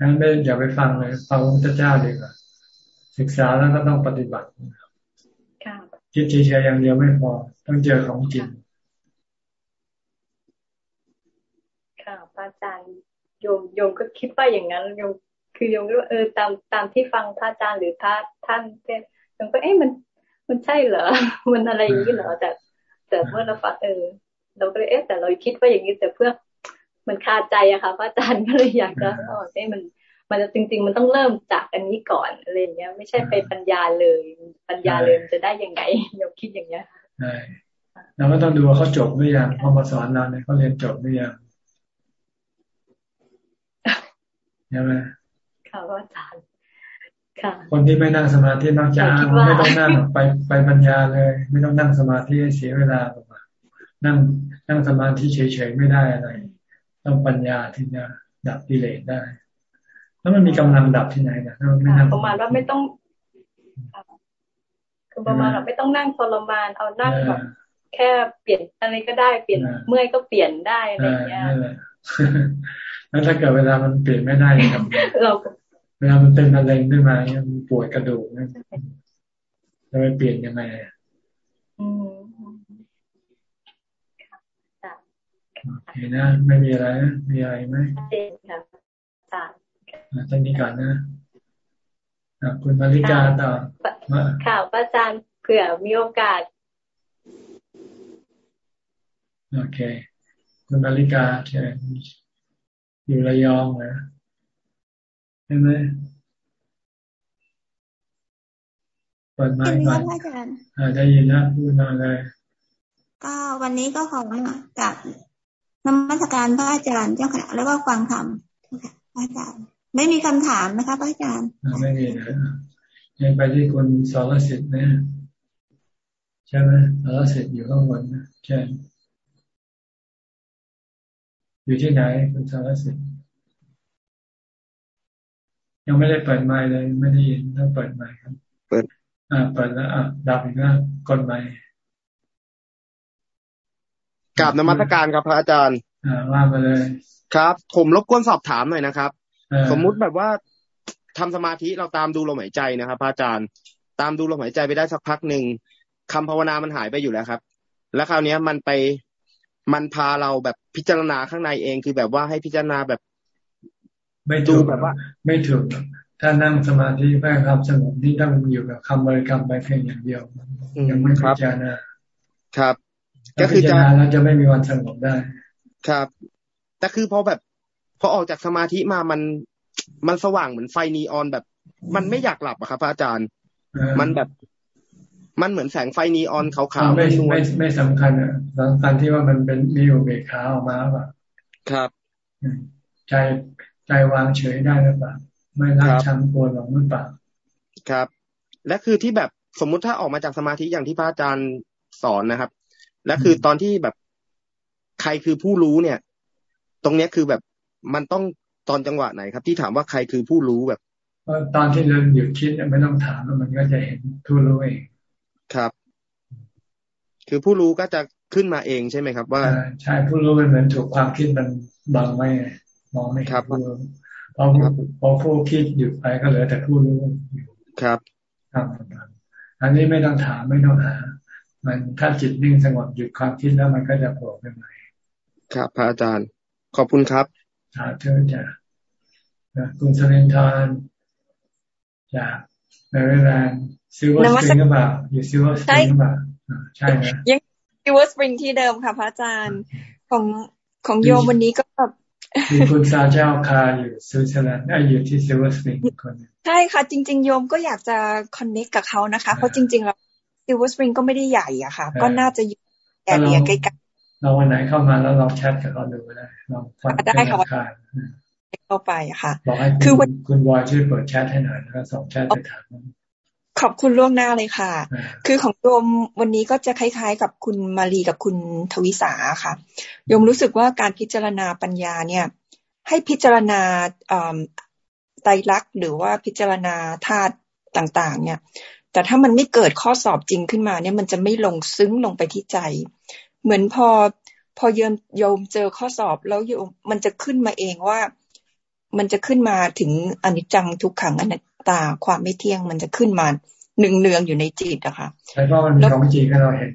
งั้นไม่อย่าไปฟังเลยฟังพระเจ้าดีกว่าศึกษาแล้วก็ต้องปฏิบัติคิดเฉยๆอย่างเดียวไม่พอ ต้องเจอของจริงค่ะพระอาจารย์โยมโยมก็คิดว่าอย่างนั้นโยมคือโยมก็เออตามตามที่ฟังพระอาจารย์หรือพระท่านเทศโยมก็เอ๊ะมันมันใช่เหรอ มันอะไรอย่างนี้เหรอแต่ แต่เมื่อเราฟังเออเราก็เลยเอ๊ะแต่เราคิดว่าอย่างนี้แต่เพื่อ มันคาใจอะค่ะพระอาจารย์ก็เลยอยากจะอ๋อเอ๊ะมัน มันจริง ๆ มันต้องเริ่มจากอันนี้ก่อนอะไรเงี้ย ไม่ใช่ไปปัญญาเลย ปัญญาเลยมันจะได้ยังไงโยมคิดอย่างเงี้ยใช่เราก็ต้องดูว่าเขาจบหรือยังพอมาสอนเราเนี่ยเขาเรียนจบหรือยังใช่ไหมค่ะพระอาจารย์ค่ะคนที่ไม่นั่งสมาธินอกจากไม่ต้องนั่งไปไปปัญญาเลย ไม่ต้องนั่งสมาธิเสียเวลานั่งนั่งสมาธิเฉยๆไม่ได้อะไร ต้องปัญญาที่จะดับกิเลสได้ แล้วมันมีกำลังดับที่ไหนนะไม่นั่งประมาณว่าไม่ต้องคือประมาณเราไม่ต้องนั่งทรมานเอานั่งแบบแค่เปลี่ยนอะไรก็ได้เปลี่ยนเมื่อยก็เปลี่ยนได้อะไรเงี้ยแล้วถ้าเกิดเวลามันเปลี่ยนไม่ได้ครับเราเวลามันเป็นมะเร็งขึ้นมาเนี่ยมันปวดกระดูกเนี่ยจะไปเปลี่ยนยังไงอืม โอเคนะ ไม่มีอะไรนะมีอะไรไหมเองค่ะท่านนี้ก่อนนะคุณมาริกาต่อข่าวพระอาจารย์เผื่อมีโอกาส โอเค คุณมาริกาเชิญอยู่ระยองนะใช่ไหมเปิดไมค์ก่อนได้ยินนะพูดมาเลยก็วันนี้ก็ขอกับ นมัสการพระอาจารย์เจ้าค่ะ แล้วก็ฟังธรรมพระอาจารย์ ไม่มีคำถามนะคะพระอาจารย์ไม่มีนะยังไปที่คุณสรสิทธิ์นะใช่ไหมสรสิทธิ์อยู่ข้างบนนะใช่อยู่ที่ไหนคุณสรสิทธิ์ยังไม่ได้เปิดไมค์เลย ไม่ได้ยินต้องเปิดไมค์ครับ เปิด อ่าเปิดแล้วอะดับอีกแล้วกดไมค์ กราบนมัสการครับพระอาจารย์อ่าว่ามาเลย ครับ ผมรบกวนสอบถามหน่อยนะครับ สมมุติแบบว่าทำสมาธิเราตามดูลมหายใจนะครับพระอาจารย์ ตามดูลมหายใจไปได้สักพักหนึ่งคำภาวนามันหายไปอยู่แล้วครับ แล้วคราวนี้มันไปมันพาเราแบบพิจารณาข้างในเองคือแบบว่าให้พิจารณาแบบ ไม่ถูกแบบว่า ไม่ถูกถ้านั่งสมาธิเพื่อความสงบนี่ต้องอยู่กับคำบริกรรมไปเพียงอย่างเดียวยังไม่พิจารณาครับ ก็คือจะแล้วจะไม่มีวันสงบได้ ครับ แต่คือพอแบบพอออกจากสมาธิมามันมันสว่างเหมือนไฟนีออนแบบ มันไม่อยากหลับอะครับพระอาจารย์ มันแบบ มันเหมือนแสงไฟนีออนขาวๆไม่ไม่ไม่สำคัญอะสำคัญที่ว่ามันเป็นมีอุเบกขาออกมาป่ะครับใจใจวางเฉยได้หรือเปล่าไม่รักชังตัวหลงหรือเปล่าครับ และคือที่แบบสมมุติถ้าออกมาจากสมาธิอย่างที่พระอาจารย์สอนนะครับ และคือตอนที่แบบใครคือผู้รู้เนี่ย ตรงเนี้ยคือแบบมันต้องตอนจังหวะไหนครับ ที่ถามว่าใครคือผู้รู้แบบตอนที่เราหยุดคิดไม่ต้องถามมันก็จะเห็นผู้รู้เองครับ คือผู้รู้ก็จะขึ้นมาเองใช่ไหมครับ ว่าใช่ผู้รู้มันเหมือนถูกความคิดมันบังไว้มองไม่ครับพอพอผู้คิดหยุดไปก็เหลือแต่ผู้รู้ครับครับอันนี้ไม่ต้องถามไม่ต้องหา มันถ้าจิตนิ่งสงบหยุดความคิดแล้วมันก็จะโผล่ขึ้นมาครับพระอาจารย์ ขอบคุณครับสาธุจ้ะคุณสรินทร์จากแมริแลนด์ซิลเวอร์สปริงหรือเปล่าอยู่ซิลเวอร์สปริงหรือเปล่าใช่ไหมยังซิลเวอร์สปริงที่เดิมค่ะพระอาจารย์ของของโยมวันนี้ก็แบบมีคุณซาเจ้าคาอยู่สวิตเซอร์แลนด์อยู่ที่ซิลเวอร์สปริงคนใช่ค่ะ จริง ๆ โยมก็อยากจะ connect กับเขานะคะ เพราะจริงๆแล้ว ซิลเวอร์สปริงก็ไม่ได้ใหญ่อะค่ะ ก็น่าจะอยู่แถบใกล้ๆเราวันไหนเข้ามาแล้วเราแชทกับเขาดูได้เราฟังได้ค่ะเข้าไปค่ะบอกให้คือวันคุณวอยช่วยเปิดแชทให้หน่อยแล้วส่งแชทไปถามขอบคุณล่วงหน้าเลยค่ะ คือของโยมวันนี้ก็จะคล้าย ๆ กับคุณมารีกับคุณทวิสาค่ะ โยมรู้สึกว่าการพิจารณาปัญญาเนี่ย ให้พิจารณาไตรลักษณ์หรือว่าพิจารณาธาตุต่าง ๆ เนี่ย แต่ถ้ามันไม่เกิดข้อสอบจริงขึ้นมา เนี่ยมันจะไม่ลงซึ้งลงไปที่ใจ เหมือนพอพอโยมโยมเจอข้อสอบแล้วโยมมันจะขึ้นมาเองว่า มันจะขึ้นมาถึงอนิจจังทุกขังอนัตตาความไม่เที่ยง มันจะขึ้นมาหนึ่งเนืองอยู่ในจิตอะค่ะใช่เพราะมันของจริงให้เราเห็น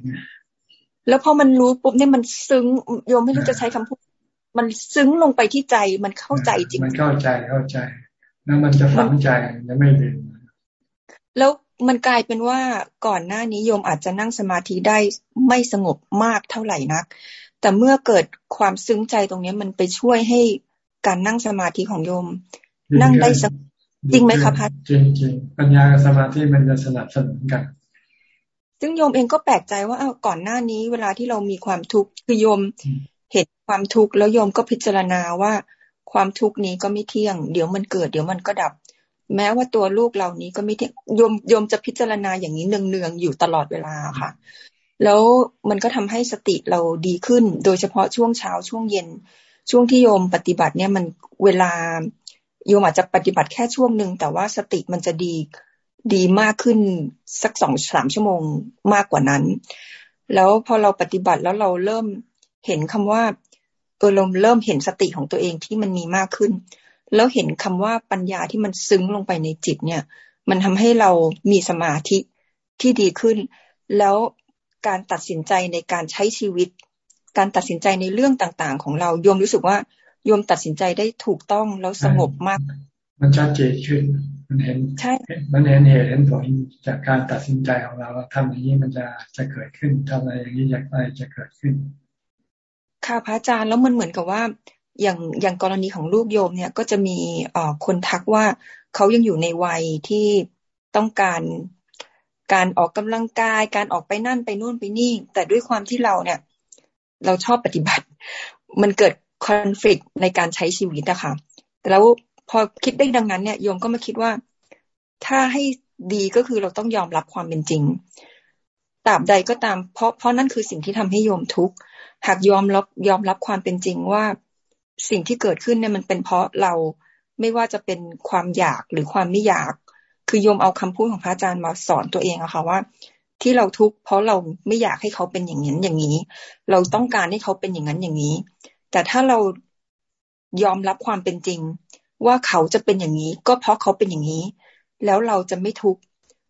แล้วพอมันรู้ปุ๊บเนี่ยมันซึ้งโยมไม่รู้จะใช้คำพูด มันซึ้งลงไปที่ใจมันเข้าใจจริง มันเข้าใจเข้าใจ แล้วมันจะฝังใจจะไม่ลืมแล้ว มันกลายเป็นว่าก่อนหน้านี้โยมอาจจะนั่งสมาธิได้ไม่สงบมากเท่าไหร่นัก แต่เมื่อเกิดความซึ้งใจตรงนี้มันไปช่วยให้การนั่งสมาธิของโยม นั่งได้สักจริงไหมคะพัดจริงจริงปัญญากับสมาธิมันจะสนับสนุนกัน ซึ่งโยมเองก็แปลกใจว่าก่อนหน้านี้ เวลาที่เรามีความทุกข์คือโยมเห็นความทุกข์แล้วโยมก็พิจารณาว่าความทุกข์นี้ก็ไม่เที่ยง เดี๋ยวมันเกิด เดี๋ยวมันก็ดับ แม้ว่าตัวลูกเหล่านี้ก็ไม่เที่ยงยมยมจะพิจารณาอย่างนี้เนืองๆอยู่ตลอดเวลาค่ะ แล้วมันก็ทำให้สติเราดีขึ้น โดยเฉพาะช่วงเช้าช่วงเย็น ช่วงที่โยมปฏิบัติเนี่ยมันเวลาโยมอาจจะปฏิบัติแค่ช่วงหนึ่งแต่ว่าสติมันจะดีดีมากขึ้นสักสองสามชั่วโมงมากกว่านั้น แล้วพอเราปฏิบัติแล้วเราเริ่มเห็นคำว่าเออเราเริ่มเห็นสติของตัวเองที่มันมีมากขึ้น แล้วเห็นคำว่าปัญญาที่มันซึ้งลงไปในจิตเนี่ย มันทำให้เรามีสมาธิที่ดีขึ้น แล้วการตัดสินใจในการใช้ชีวิต การตัดสินใจในเรื่องต่างๆ ของเราโยมรู้สึกว่าโยมตัดสินใจได้ถูกต้องแล้วสงบมาก มันชัดเจนขึ้นมันเห็นใช่มันเห็นเหตุเห็นผลจากการตัดสินใจของเราว่าทำอย่างนี้มันจะจะเกิดขึ้นทำอะไรอย่างนี้อยากอะไรจะเกิดขึ้นค่ะพระอาจารย์แล้วมันเหมือนกับว่า อย่างอย่างกรณีของลูกโยมเนี่ยก็จะมีเอ่อคนทักว่าเขายังอยู่ในวัยที่ต้องการการออกกำลังกาย การออกไปนั่นไปนู่นไปนี่ แต่ด้วยความที่เราเนี่ย เราชอบปฏิบัติ มันเกิดคอนฟ lict ในการใช้ชีวิตอะค่ะแต่แล้วพอคิดได้ดังนั้นเนี่ยโยมก็มาคิดว่า ถ้าให้ดีก็คือเราต้องยอมรับความเป็นจริงตราบใดก็ตามเพราะเพราะนั่นคือสิ่งที่ทำให้โยมทุกข์หากยอมรับยอมรับความเป็นจริงว่า สิ่งที่เกิดขึ้นเนี่ยมันเป็นเพราะเราไม่ว่าจะเป็นความอยากหรือความไม่อยาก คือโยมเอาคำพูดของพระอาจารย์มาสอนตัวเองอะค่ะว่า ที่เราทุกข์เพราะเราไม่อยากให้เขาเป็นอย่างนั้นอย่างนี้ เราต้องการให้เขาเป็นอย่างนั้นอย่างนี้ แต่ถ้าเรายอมรับความเป็นจริง ว่าเขาจะเป็นอย่างนี้ ก็เพราะเขาเป็นอย่างนี้ แล้วเราจะไม่ทุกข์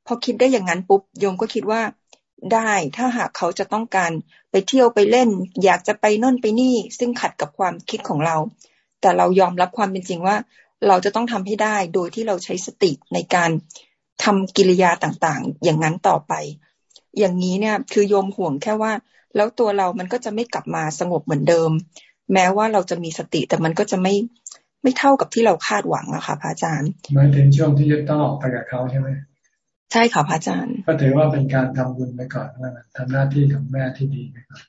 พอคิดได้อย่างนั้นปุ๊บโยมก็คิดว่า ได้ ถ้าหากเขาจะต้องการไปเที่ยวไปเล่น อยากจะไปน่นไปนี่ ซึ่งขัดกับความคิดของเรา แต่เรายอมรับความเป็นจริงว่า เราจะต้องทำให้ได้โดยที่เราใช้สติในการทำกิริยาต่างๆ อย่างนั้นต่อไป อย่างนี้เนี่ยคือโยมห่วงแค่ว่า แล้วตัวเรามันก็จะไม่กลับมาสงบเหมือนเดิม แม้ว่าเราจะมีสติแต่มันก็จะไม่ไม่เท่ากับที่เราคาดหวังอะค่ะพระอาจารย์หมายถึงช่วงที่จะต้องออกไปกับเขาใช่ไหม ใช่ค่ะพระอาจารย์ ก็ถือว่าเป็นการทำบุญไปก่อนว่าทำหน้าที่ของแม่ที่ดีไปก่อน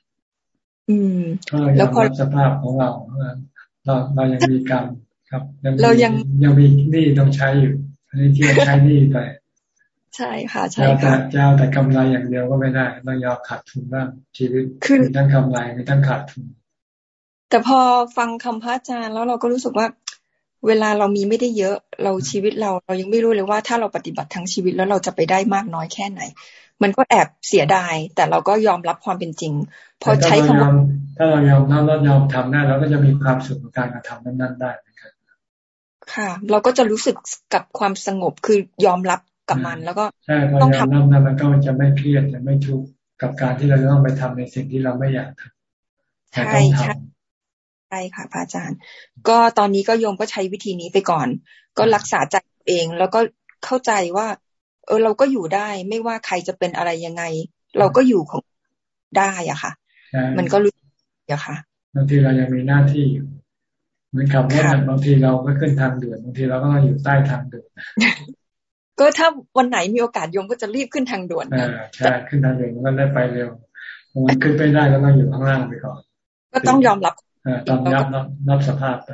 อืม แล้วพอสภาพของเราเราเรายังมีกรรมครับ เรายังยังมีหนี้ต้องใช้อยู่อันนี้ที่ใช้หนี้ไปใช่ค่ะใช่ค่ะเจ้าแต่กำไรอย่างเดียวก็ไม่ได้ต้องยอมขาดทุนบ้างชีวิตมีทั้งกำไรมีทั้งขาดทุนแต่พอฟังคำพระอาจารย์แล้วเราก็รู้สึกว่า เวลาเรามีไม่ได้เยอะเราชีวิตเรา เรายังไม่รู้เลยว่าถ้าเราปฏิบัติทั้งชีวิตแล้วเราจะไปได้มากน้อยแค่ไหน มันก็แอบเสียดาย แต่เราก็ยอมรับความเป็นจริงพอใช้คำว่าถ้าเรายอมถ้าเรายอมทำได้เราก็จะมีความสุขกับการกระทำนั้นๆได้เหมือนกันค่ะ เราก็จะรู้สึกกับความสงบคือยอมรับกับมัน แล้วก็ใช่พอยอมรับนั้นมันก็จะไม่เครียดจะไม่ทุกข์กับการที่เราต้องไปทำในสิ่งที่เราไม่อยากทำใช่ใช่ ช่ค่ะพระอาจารย์ ก็ตอนนี้ก็โยมก็ใช้วิธีนี้ไปก่อน ก็รักษาใจเอง แล้วก็เข้าใจว่า เออเราก็อยู่ได้ ไม่ว่าใครจะเป็นอะไรยังไง เราก็อยู่ของได้อะค่ะ มันก็รู้อะค่ะบางทีเรายังมีหน้าที่อยู่เหมือนกับว่าบางทีเราก็ขึ้นทางเดือนบางทีเราก็อยู่ใต้ทางเดือนก็ถ้าวันไหนมีโอกาสโยมก็จะรีบขึ้นทางด่วนใช่ขึ้นทางด่วนมันได้ไปเร็วมันขึ้นไปได้ก็ต้องอยู่ข้างล่างไปก่อน ก็ต้องยอมรับ ต้องรับรับสภาพไป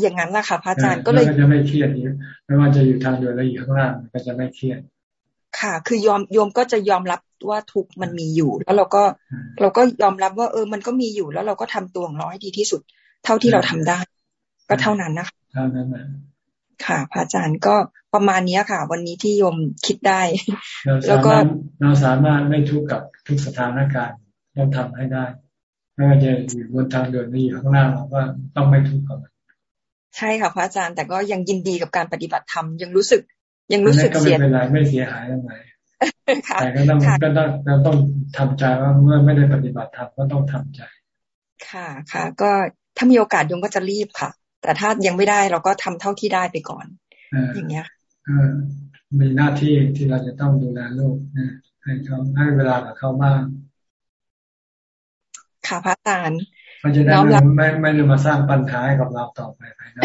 อย่างนั้นแหละค่ะพระอาจารย์ก็เลยจะไม่เครียดไม่ว่าจะอยู่ทางเดินหรืออยู่ข้างล่างก็จะไม่เครียดค่ะ คือยอมโยมก็จะยอมรับว่าทุกมันมีอยู่ แล้วเราก็เราก็ยอมรับว่า เออ มันก็มีอยู่แล้วเราก็ทำตัวของเราให้ดีที่สุด เท่าที่เราทำได้ ก็เท่านั้นนะคะเท่านั้นค่ะพระอาจารย์ก็ประมาณนี้ค่ะ วันนี้ที่โยมคิดได้ แล้วก็เราสามารถไม่ทุกข์กับทุกสถานการณ์เราทำให้ได้ ไม่ว่าจะอยู่บนทางเดินหรืออยู่ข้างล่างเราก็ต้องไม่ทุกข์กับมันใช่ค่ะพระอาจารย์แต่ก็ยังยินดีกับการปฏิบัติธรรมยังรู้สึก ยังรู้สึกเสียก็ไม่เป็นไรไม่เสียหายยังไงแต่ก็ต้องก็ต้องเราต้องทำใจว่าเมื่อไม่ได้ปฏิบัติธรรมก็ต้องทำใจ ค่ะค่ะ ก็ถ้ามีโอกาสยงก็จะรีบค่ะ แต่ถ้ายังไม่ได้เราก็ทำเท่าที่ได้ไปก่อนอย่างเงี้ยมีหน้าที่ที่เราจะต้องดูแลลูกนะให้เขาให้เวลากับเขาบ้าง ค่ะพระอาจารย์มันจะได้ไม่ไม่ได้มาสร้างปัญหาให้กับเราต่อไปภายหน้า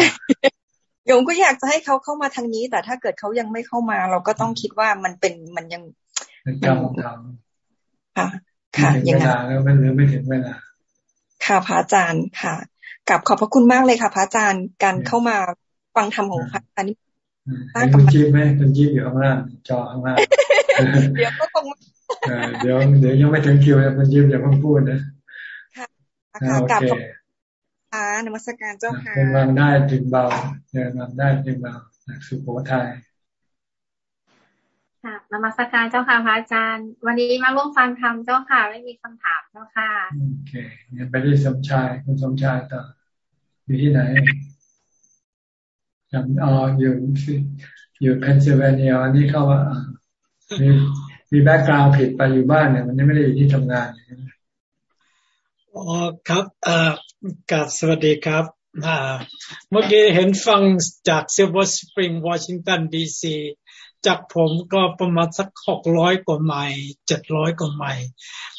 โยมก็อยากจะให้เขาเข้ามาทางนี้ แต่ถ้าเกิดเขายังไม่เข้ามา เราก็ต้องคิดว่ามันเป็นมันยังเป็นกรรมของเราค่ะ ค่ะยังไงแล้วไม่หรือไม่ถึงเวลาค่ะพระอาจารย์ค่ะกับขอบพระคุณมากเลยค่ะพระอาจารย์การเข้ามาฟังธรรมของพระอาจารย์นี่คุณจี๊บไหมคุณจี๊บอยู่ข้างล่างจอข้างล่างเดี๋ยวก็คงเดี๋ยวเดี๋ยวยังไม่ถึงคิวนะคุณจี๊บอย่าเพิ่งพูดนะ ค่ะกับค่ะนมัสการเจ้าค่ะเป็นวังได้จึงเบาเดินวังได้จึงเบาสุโขทัยค่ะนมัสการเจ้าค่ะพระอาจารย์ วันนี้มาร่วมฟังธรรมเจ้าค่ะไม่มีคำถามเจ้าค่ะโอเคงั้นไปที่สมชายคุณสมชายต่ออยู่ที่ไหนจำอ๋ออยู่อยู่เพนซิลเวเนียอันนี้เข้าว่ามีมี background ผิดไปอยู่บ้านเนี่ยมันไม่ได้อยู่ที่ทำงานอ๋ อ๋อครับอ่อกราบสวัสดีครับอ่าเมื่อกี้เห็นฟังจากซิลเวอร์สปริงวอชิงตันดีซีจากผมก็ประมาณสักหกร้อยกว่าไมล์เจ็ดร้อยกว่าไมล์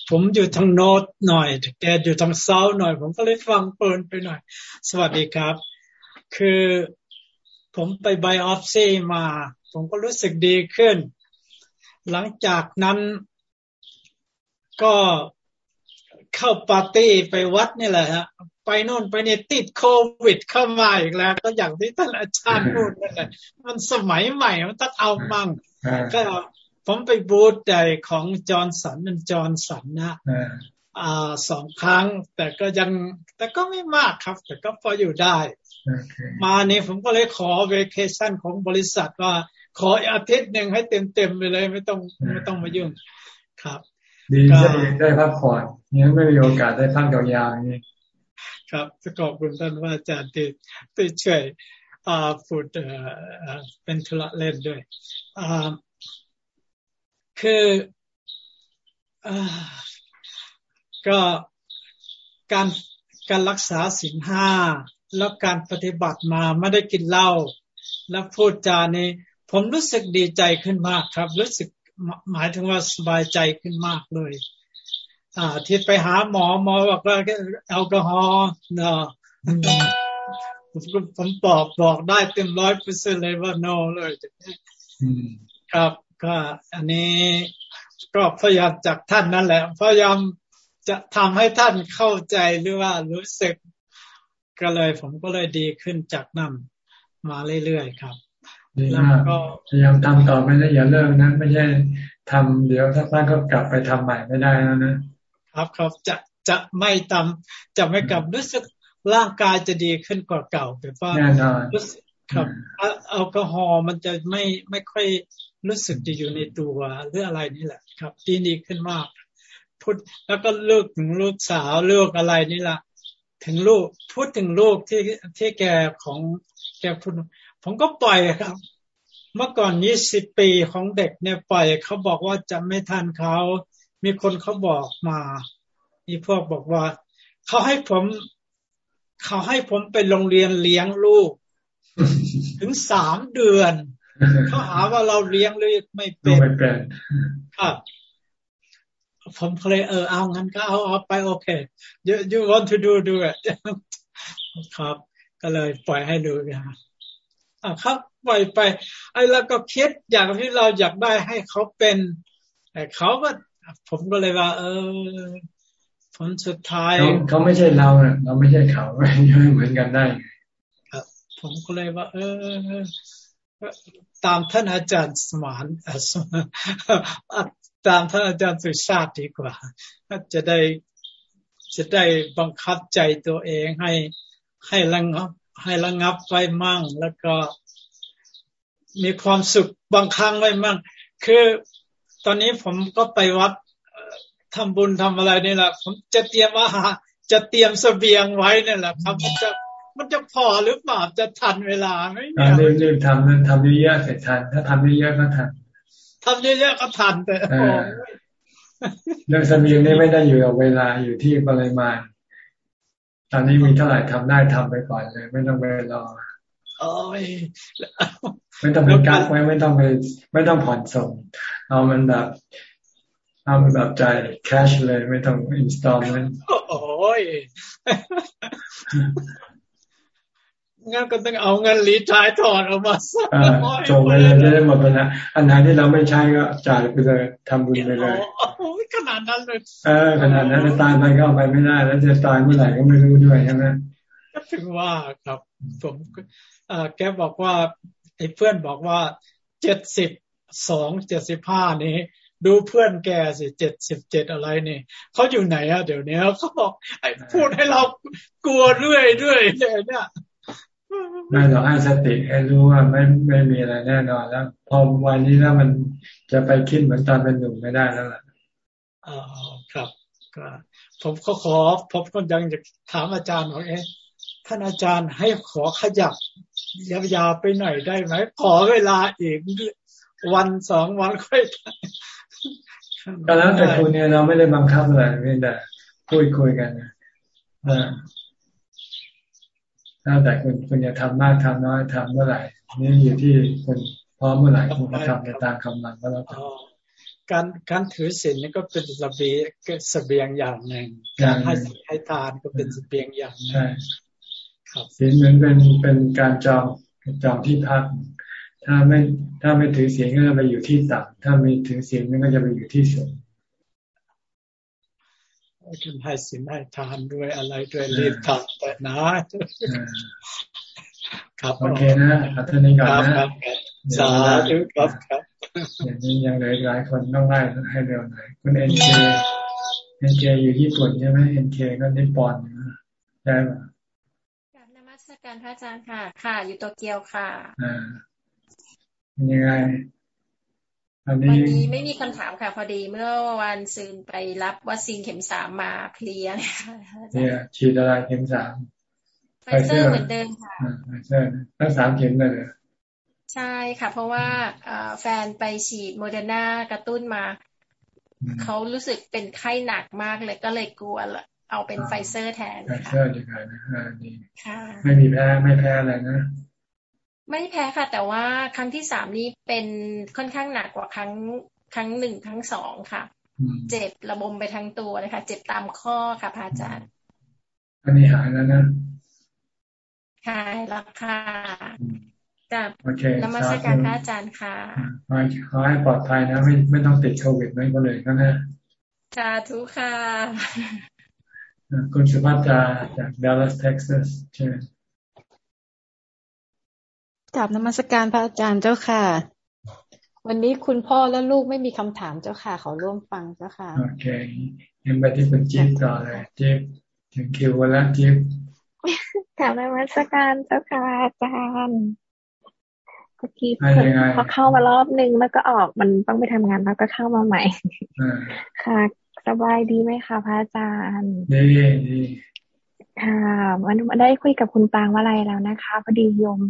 ผมอยู่ทาง north หน่อย แกอยู่ทาง south หน่อย ผมก็เลยฟังเพลินไปหน่อย สวัสดีครับ คือผมไป biopsy มา ผมก็รู้สึกดีขึ้น หลังจากนั้นก็ เข้าปาร์ตี้ไปวัดนี่แหละฮะ ไปโน่นไปนี่ติดโควิดเข้ามาอีกแล้ว ก็อย่างที่ท่านอาจารย์พูดนั่นแหละมันสมัยใหม่มันต้องเอามั่งก็ผมไป booster ของ Johnson นั่น Johnson นะอ่าสองครั้ง แต่ก็ยังแต่ก็ไม่มากครับ แต่ก็พออยู่ได้ มานี้ผมก็เลยขอเวเคชั่นของบริษัทว่า ขออาทิตย์หนึ่งให้เต็มเต็มไปเลย ไม่ต้องไม่ต้องมายุ่งครับ ดีได้ได้พักผ่อนนี้ไม่มีโอกาสได้พักยาวๆอย่างนี้ครับขอบคุณท่านว่าอาจารย์ที่ที่ช่วยอ่าพูดเป็นธุระเล่นด้วยอ่าคืออ่าก็การการรักษาสินห้าแล้วการปฏิบัติมาไม่ได้กินเหล้าแล้วพูดจานี้ผมรู้สึกดีใจขึ้นมากครับ รู้สึก หมายถึงว่าสบายใจขึ้นมากเลย อ่า ที่ไปหาหมอหมอบอกว่าแอลกอฮอล์เนาะผมบอกบอกได้เต็มร้อยเปอร์เซ็นเลยว่า no เลยครับก็อันนี้ก็พยายามจากท่านนั่นแหละพยายามจะทำให้ท่านเข้าใจหรือว่ารู้สึกก็เลยผมก็เลยดีขึ้นจากนั้นมาเรื่อยๆครับ แล้วก็พยายามทำต่อไปนะอย่าเลิกนะไม่ใช่ทำเดี๋ยวสักพักก็กลับไปทำใหม่ไม่ได้แล้วนะครับครับจะจะไม่ทำจะไม่กลับรู้สึกร่างกายจะดีขึ้นกว่าเก่าแบบว่ารู้สึกครับแอลกอฮอล์มันจะไม่ไม่ค่อยรู้สึกจะอยู่ในตัวหรืออะไรนี่แหละครับดีดีขึ้นมากพูดแล้วก็ลูกถึงลูกสาวลูกอะไรนี่แหละถึงลูกพูดถึงลูกที่ที่แกของแกพูด ผมก็ปล่อยครับ เมื่อก่อนยี่สิบปีของเด็กเนี่ยปล่อยเขาบอกว่าจะไม่ทันเขา มีคนเขาบอกมามีพวกบอกว่า เขาให้ผมเขาให้ผมไปโรงเรียนเลี้ยงลูก ถึงสามเดือนเขาหาว่าเราเลี้ยงเลยไม่เป็นครับผมเลยเออเอางั้นก็เอาเอาไปโอเค you you want to do do it ครับ ก็เลยปล่อยให้ดูนะอ่าครับปล่อยไป ไอ้เราก็คิดอย่างที่เราอยากได้ให้เขาเป็น แต่เขาก็ผมก็เลยว่า เออ ผลสุดท้ายเขาไม่ใช่เราเนะเราไม่ใช่เขาไม่เหมือนกันได้ครับผมก็เลยว่า เออ ตามท่านอาจารย์สมานตามท่านอาจารย์สุชาติดีกว่าจะได้จะได้บังคับใจตัวเองให้ให้ระงับ ให้ระงับไว้มั่ง แล้วก็มีความสุขบางครั้งไว้มั่ง คือตอนนี้ผมก็ไปวัดทำบุญทำอะไรนี่แหละผมจะเตรียมอาหารจะเตรียมเสบียงไว้นี่แหละครับมันจะมันจะพอหรือเปล่าจะทันเวลาไหมเรียบรีบทำนั้นทำเยอะๆเสร็จทัน ถ้าทำเยอะๆก็ทันทำเยอะๆก็ทันแต่เรื่องเสบียงนี่ไม่ได้อยู่กับเวลาอยู่ที่ปริมาณ ตอนนี้มีเท่าไหร่ทำได้ทำไปก่อนเลย ไม่ต้องไปรอโอ้ยไม่ต้องไปกักไว้ไม่ต้องไปไม่ต้องผ่อนส่ง เอามันแบบเอามันแบบใจแคชเลย ไม่ต้องอินสตอลมันโอ้ย งั้นก็ต้องเอาเงินรีทายถอนออกมาส่งไปเลยจะได้หมดไปนะอันไหนที่เราไม่ใช้ก็จ่ายไปเลยทำบุญไปเลยขนาดนั้นเลยเออขนาดนั้นตายไปก็เอาไปไม่ได้ แล้วจะตายเมื่อไหร่ก็ไม่รู้ด้วยใช่ไหมก็ถึงว่าครับ ผมแกบอกว่าไอ้เพื่อนบอกว่าเจ็ดสิบสองเจ็ดสิบห้านี้ดูเพื่อนแกสิเจ็ดสิบเจ็ดอะไรนี่เขาอยู่ไหนอะเดี๋ยวนี้เขาบอกไอ้พูดให้เรากลัวเรื่อยเรื่อยเลยเนี่ย ไม่เราให้สติให้รู้ว่าไม่ไม่มีอะไรแน่นอนแล้ว พอวันนี้แล้วมันจะไปคิดเหมือนตอนเป็นหนุ่มไม่ได้แล้วล่ะอ๋อครับก็ผมก็ขอผมก็ยังจะถามอาจารย์ว่าเอ๊ะท่านอาจารย์ให้ขอขยับยาวๆไปหน่อยได้ไหมขอเวลาอีกวันสองวันค่อยก็แล้วแต่คุณเนี่ยเราไม่ได้บังคับอะไรเพียงแต่พูดคุยกันนะ แล้วแต่คุณคุณจะทำมากทำน้อยทำเมื่อไหร่นี่อยู่ที่คุณพร้อมเมื่อไหร่คุณจะทำในตามกำลังก็แล้วกันการการถือศีลนี่ก็เป็นระเบียเสบียงอย่างหนึ่งการให้ให้ทานก็เป็นเสบียงอย่างหนึ่งศีลเหมือนเป็นเป็นการจองจองที่พัก ถ้าไม่ถ้าไม่ถือศีลก็จะไปอยู่ที่ต่ำถ้าไม่ถือศีลก็จะไปอยู่ที่สูงคุณ ให้ศีลให้ทานด้วยอะไรด้วยรีบทำแต่นะครับโอเคนะอัท่านี้ก่อนนะสาธุครับครับอย่างนี้ยังเหลือหลายคนต้องไล่ให้เร็วหน่อยคุณเอ็นเคเอ็นเคอยู่ญี่ปุ่นใช่ไหมเอ็นเคก็นิปอนได้ไหมกราบพระอาจารย์ค่ะ ค่ะ อยู่โตเกียวค่ะอ่ายังไง วันนี้วันนี้ไม่มีคำถามค่ะ พอดีเมื่อวานซืนไปรับวัคซีนเข็มสามมาเพลียเนี่ยเนี่ยฉีดอะไรเข็มสามไฟเซอร์เหมือนเดิมค่ะไฟเซอร์ทั้งสามเข็มเลยใช่ค่ะ เพราะว่าแฟนไปฉีดโมเดอร์นากระตุ้นมา เขารู้สึกเป็นไข้หนักมากเลยก็เลยกลัวเอาเป็นไฟเซอร์แทนไฟเซอร์ดีกว่านะดีไม่มีแพ้ไม่แพ้อะไรนะ ไม่แพ้ค่ะ แต่ว่าครั้งที่สามนี้เป็นค่อนข้างหนักกว่าครั้งครั้งหนึ่งครั้งสองค่ะ เจ็บระบมไปทั้งตัวเลยค่ะ เจ็บตามข้อค่ะพระอาจารย์อันนี้หายแล้วนะหายแล้วค่ะกราบนมัสการพระอาจารย์ค่ะขอให้ปลอดภัยนะ ไม่ไม่ต้องติดโควิดไม่ก็เลยก็นะสาธุค่ะคุณสุภัตราจากดัลลัสเท็กซัสใช่ไหม กราบนมัสการพระอาจารย์เจ้าค่ะ วันนี้คุณพ่อและลูกไม่มีคำถามเจ้าค่ะเขาร่วมฟังเจ้าค่ะ โอเคยังไปที่คุณจิ๊บต่อเลยจิ๊บถึงคิวแล้วจิ๊บกลับนมัสการเจ้าค่ะอาจารย์ก็คิดพอเข้ามารอบนึงแล้วก็ออกมันต้องไปทำงานแล้วก็เข้ามาใหม่ค่ะ สบายดีไหมคะพระอาจารย์ดีดี ค่ะวันได้คุยกับคุณปางว่าอะไรแล้วนะคะพอดียม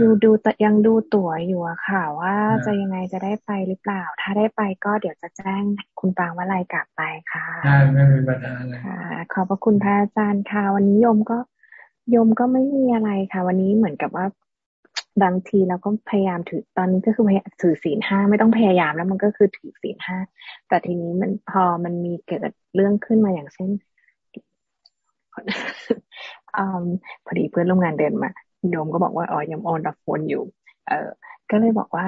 ดูดูยังดูตั๋วอยู่อะค่ะ ว่าจะยังไงจะได้ไปหรือเปล่า ถ้าได้ไปก็เดี๋ยวจะแจ้งคุณปางว่าอะไรกลับไปค่ะใช่ไม่มีปัญหาเลยค่ะ ขอบพระคุณพระอาจารย์ค่ะ วันนี้ยมก็ยมก็ไม่มีอะไรค่ะ วันนี้เหมือนกับว่าบางทีเราก็พยายามถือตอนนี้ก็คือพยายามถือศีลห้าไม่ต้องพยายามแล้วมันก็คือถือศีลห้าแต่ทีนี้มันพอมันมีเกิดเรื่องขึ้นมาอย่างเช่นอ พอดีเพื่อนร่วมงานเดินมาโยมก็บอกว่าอ๋อยังออนดับโฟนอยู่ เออก็เลยบอกว่า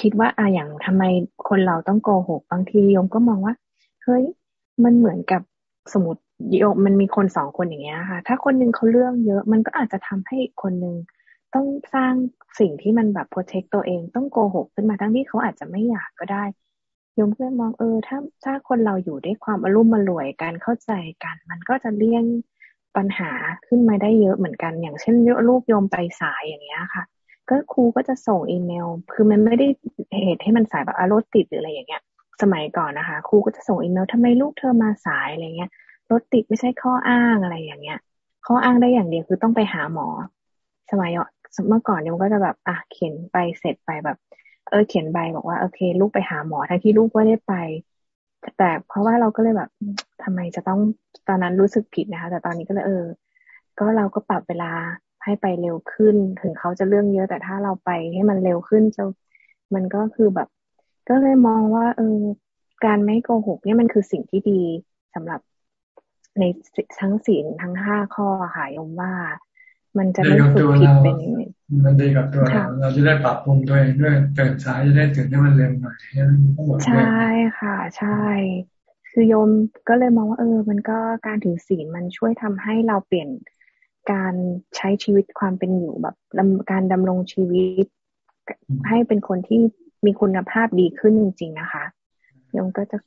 คิดว่าอะอย่างทำไมคนเราต้องโกหกบางทีโยมก็มองว่า เฮ้ย มันเหมือนกับสมมติโยมมันมีคนสองคนอย่างเงี้ยค่ะ ถ้าคนนึงเขาเรื่องเยอะ มันก็อาจจะทำให้คนนึงต้องสร้างสิ่งที่มันแบบโปรเทคตัวเองต้องโกหกขึ้นมาทั้งที่เขาอาจจะไม่อยากก็ได้ ยมเพื่อนมองเออ ถ้าถ้าคนเราอยู่ด้วยความอารมณ์มารวยการเข้าใจกัน มันก็จะเลี่ยงปัญหาขึ้นมาได้เยอะเหมือนกัน อย่างเช่นลูกโยมไปสายอย่างเงี้ยค่ะ ก็ครูก็จะส่งอีเมล คือมันไม่ได้เหตุให้มันสายแบบอารมณ์ติดหรืออะไรอย่างเงี้ย สมัยก่อนนะคะ ครูก็จะส่งอีเมลทำไมลูกเธอมาสายอะไรเงี้ยรถติดไม่ใช่ข้ออ้างอะไรอย่างเงี้ย ข้ออ้างได้อย่างเดียวคือต้องไปหาหมอ สมัยเมื่อก่อนโยมก็จะแบบอะเขียนไปเสร็จไปแบบ เออเขียนใบบอกว่าโอเค ลูกไปหาหมอทั้งที่ลูกไม่ได้ไป แต่เพราะว่าเราก็เลยแบบทำไมจะต้องตอนนั้นรู้สึกผิดนะคะ แต่ตอนนี้ก็เลยเออ ก็เราก็ปรับเวลาให้ไปเร็วขึ้น ถึงเขาจะเรื่องเยอะ แต่ถ้าเราไปให้มันเร็วขึ้นจะมันก็คือแบบ ก็เลยมองว่า เออ การไม่โกหกเนี่ยมันคือสิ่งที่ดีสำหรับในทั้งศีลทั้งห้าข้อค่ะยมว่า มันจะไม่ถูกผิดเป็นมันดีกับตัวเราเราจะได้ปรับปรุงตัวเองด้วยตื่นสายจะได้ตื่นให้มันเร็วหน่อยใช่ค่ะ ใช่ คือโยมก็เลยมองว่าเออ มันก็การถือศีลมันช่วยทำให้เราเปลี่ยนการใช้ชีวิตความเป็นอยู่แบบการดำรงชีวิต ให้เป็นคนที่มีคุณภาพดีขึ้นจริง ๆ นะคะโยมก็จะ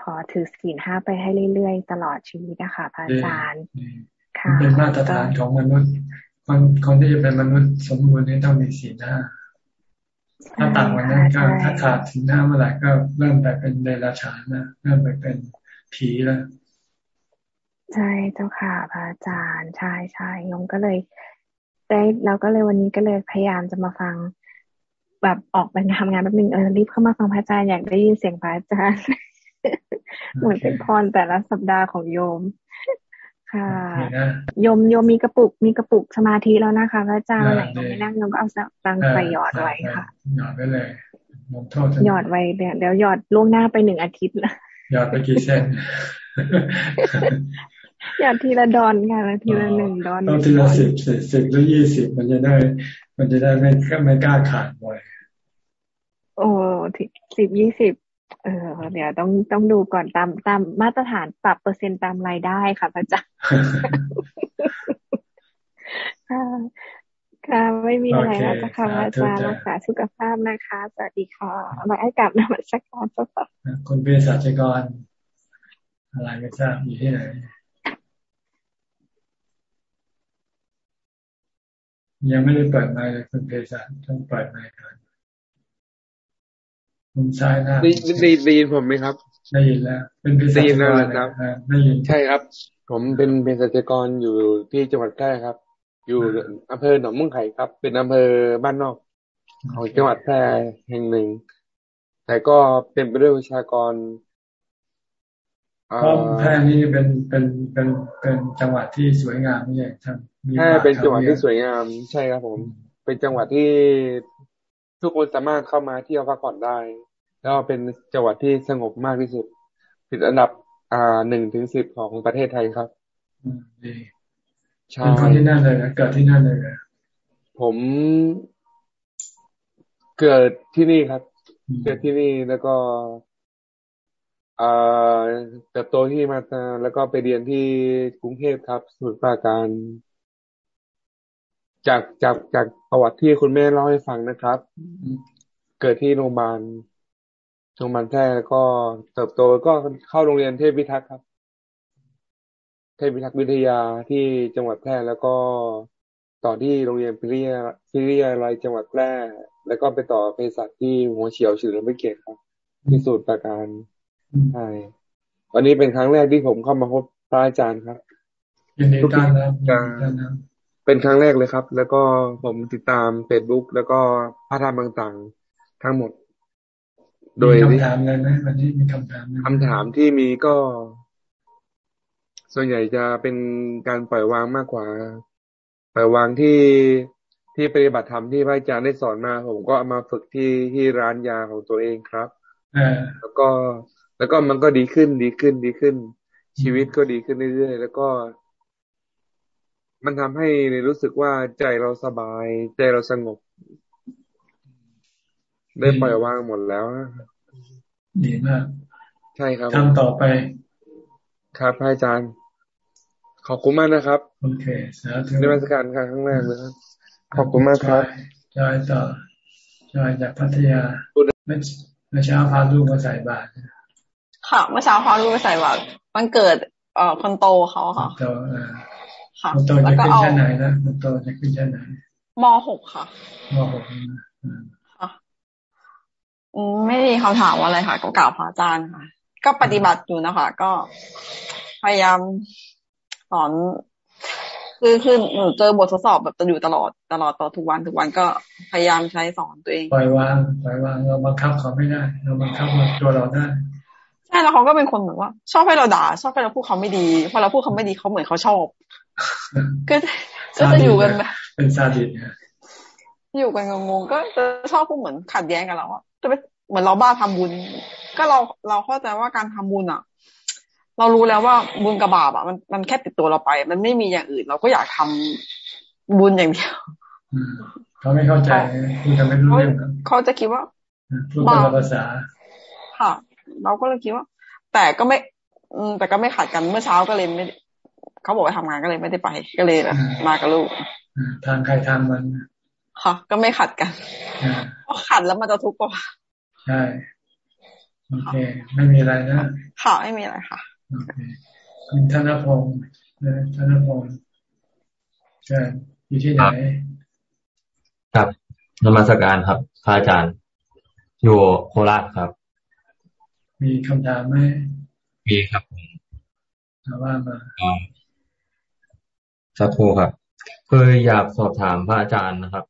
พอถือศีลห้าไปให้เรื่อยๆ ตลอดชีวิตนะคะพระอาจารย์ เป็นมาตรฐานของมนุษย์ คนคนที่จะเป็นมนุษย์สมบูรณ์นี่ต้องมีสีหน้า ถ้าต่างวันนั้นก็ถ้าขาดสีหน้าเมื่อไหร่ก็เริ่มไปเป็นเดรัจฉานนะเริ่มไปเป็นผีแล้วใช่เจ้าค่ะพระอาจารย์ใช่ใช่ยมก็เลย ได้เราก็เลยวันนี้ก็เลยพยายามจะมาฟัง แบบออกไปทำงานแป๊บนึงเออรีบเข้ามาฟังพระอาจารย์อยากได้ยินเสียงพระอาจารย์ เหมือนเป็นพรแต่ละสัปดาห์ของโยม ค่ะโยมโยมมีกระปุกมีกระปุกสมาธิแล้วนะคะพระอาจารย์วันไหนโยมไม่นั่งโยมก็เอาตังไปหยอดไว้ค่ะหยอดไว้เลยหยอดไว้เดี๋ยวเดี๋ยวหยอดล่วงหน้าไปหนึ่งอาทิตย์ละหยอดไปกี่เส้นหยอดทีละดอนค่ะทีละหนึ่งดอนต้องทีละสิบสิบสิบหรือยี่สิบมันจะได้ มันจะได้ไม่ไม่กล้าขาดบ่อยโอ้สิบยี่สิบ เออเดี๋ยวต้องต้องดูก่อนตามตามมาตรฐานปรับเปอร์เซ็นต์ตามรายได้ค่ะพระอาจารย์ค่ะค่ะ ไม่มีอะไรแล้วจะค่ะอาจารย์รักษาสุขภาพนะคะ สวัสดีค่ะมาให้กลับนมัสการเจ้าค่ะคุณเบสัจกร อะไรไม่ทราบอยู่ที่ไหน ยังไม่ได้เปิดไมค์เลยคุณเบสัจต้องเปิดไมค์ก่อน มุมซ้ายหน้าได้ได้ได้ยินผมไหมครับ ได้ยินแล้ว เป็นเภสัชกรครับได้ยินใช่ครับ ผมเป็นเภสัชกรอยู่ที่จังหวัดแพร่ครับ อยู่อำเภอหนองมุ่งไข่ครับ เป็นอำเภอบ้านนอกของจังหวัดแพร่แห่งหนึ่ง แต่ก็เป็นไปด้วยวิชากรเพราะแพร่นี่เป็นเป็นเป็นเป็นจังหวัดที่สวยงามไม่ใช่ครับแพร่เป็นจังหวัดที่สวยงามใช่ครับผม เป็นจังหวัดที่ทุกคนสามารถเข้ามาเที่ยวพักผ่อนได้ แล้วเป็นจังหวัดที่สงบมากที่สุด ติดอันดับ อ่าหนึ่งถึงสิบของประเทศไทยครับดีใช่เป็นคนที่นั่นเลยนะเกิดที่นั่นเลยนะผมเกิดที่นี่ครับ เกิดที่นี่แล้วก็อ่าเติบโตที่มาแล้วก็ไปเรียนที่กรุงเทพครับ สมุทรปราการ จากจากจากประวัติที่คุณแม่เล่าให้ฟังนะครับ เกิดที่โรงพยาบาล โรงพยาบาลแพร่ก็เติบโตก็เข้าโรงเรียนเทพวิทักษ์ครับ เทพวิทักษ์วิทยาที่จังหวัดแพร่แล้วก็ต่อที่โรงเรียนพิริยาพิริยาลัยจังหวัดแพร่แล้วก็ไปต่อเภสัชที่หัวเฉียวเฉลิมพระเกียรติครับ ที่สูตรประการใช่วันนี้เป็นครั้งแรกที่ผมเข้ามาพบพระอาจารย์ครับยินดีต้อนรับเป็นครั้งแรกเลยครับ แล้วก็ผมติดตามเฟซบุ๊กแล้วก็พระธรรมต่างๆ ทั้งหมด โดยคำถามเลยไหมวันนี้มีคำถามคำถามที่มีก็ ส่วนใหญ่จะเป็นการปล่อยวางมากกว่า ปล่อยวางที่ที่ปฏิบัติธรรมที่พระอาจารย์ได้สอนมาผมก็เอามาฝึกที่ที่ร้านยาของตัวเองครับแล้วก็แล้วก็มันก็ดีขึ้นดีขึ้นดีขึ้น ชีวิตก็ดีขึ้นเรื่อยๆแล้วก็ มันทำให้รู้สึกว่าใจเราสบาย ใจเราสงบ ได้ปล่อยวางหมดแล้วดีมาก ใช่ครับทำต่อไป ครับพระอาจารย์ ขอบคุณมากนะครับ โอเคสาธุในมาสการครั้งแรกเลยครับ ขอบคุณมากครับจอยต่อจอยจากพัทยาเมื่อเช้าพาลูกมาใส่บาตรค่ะเมื่อเช้าพาลูกมาใส่บาตรมันเกิดเอ่อคนโตเขาค่ะโตค่ะคนโตจะขึ้นชั้นไหนนะคนโตจะขึ้นชั้นไหนมหกค่ะมหก ไม่มีคำถามอะไรค่ะ ก็กล่าวพระอาจารย์ค่ะ ก็ปฏิบัติอยู่นะคะ ก็พยายามสอนคือคือหนูเจอบททดสอบแบบจะอยู่ตลอดตลอดต่อทุกวันทุกวันก็พยายามใช้สอนตัวเองปล่อยวางปล่อยวางเราบังคับเขาไม่ได้ เราบังคับตัวเราได้ใช่แล้วเขาก็เป็นคนเหมือนว่า ชอบให้เราด่า ชอบให้เราพูดเขาไม่ดีพอเราพูดเขาไม่ดีเขาเหมือนเขาชอบก็ก็จะอยู่กันแบบเป็นซาดิสอยู่กันงงๆก็จะชอบพูดเหมือนขัดแย้งกันแล้วอะ จะไปเหมือนเราบ้าทำบุญ ก็เราเราเข้าใจว่าการทำบุญอะ เรารู้แล้วว่าบุญกับบาปอะมันมันแค่ติดตัวเราไป มันไม่มีอย่างอื่น เราก็อยากทำบุญอย่างเดียวเขาไม่เข้าใจคุณจะไม่รู้เรื่องเขาจะคิดว่าพูดเป็นภาษาค่ะ เราก็เลยคิดว่า แต่ก็ไม่ อืแต่ก็ไม่ขัดกันเมื่อเช้าก็เลยไม่เขาบอกว่าทำงานก็เลยไม่ได้ไป ก็เลยแบบมากับลูกทางใครทางมัน ค่ะ ก็ไม่ขัดกันเพราะขัดแล้วมันจะทุกข์กว่าใช่โอเค ไม่มีอะไรนะค่ะไม่มีอะไรค่ะโอเคคุณธนพงศ์ธนพงศ์เชิญอยู่ที่ไหนครับนมัสการครับพระอาจารย์ อยู่โคราชครับ มีคำถามไหมมีครับถามว่ามาสักครู่ครับคืออยากสอบถามพระอาจารย์นะครับ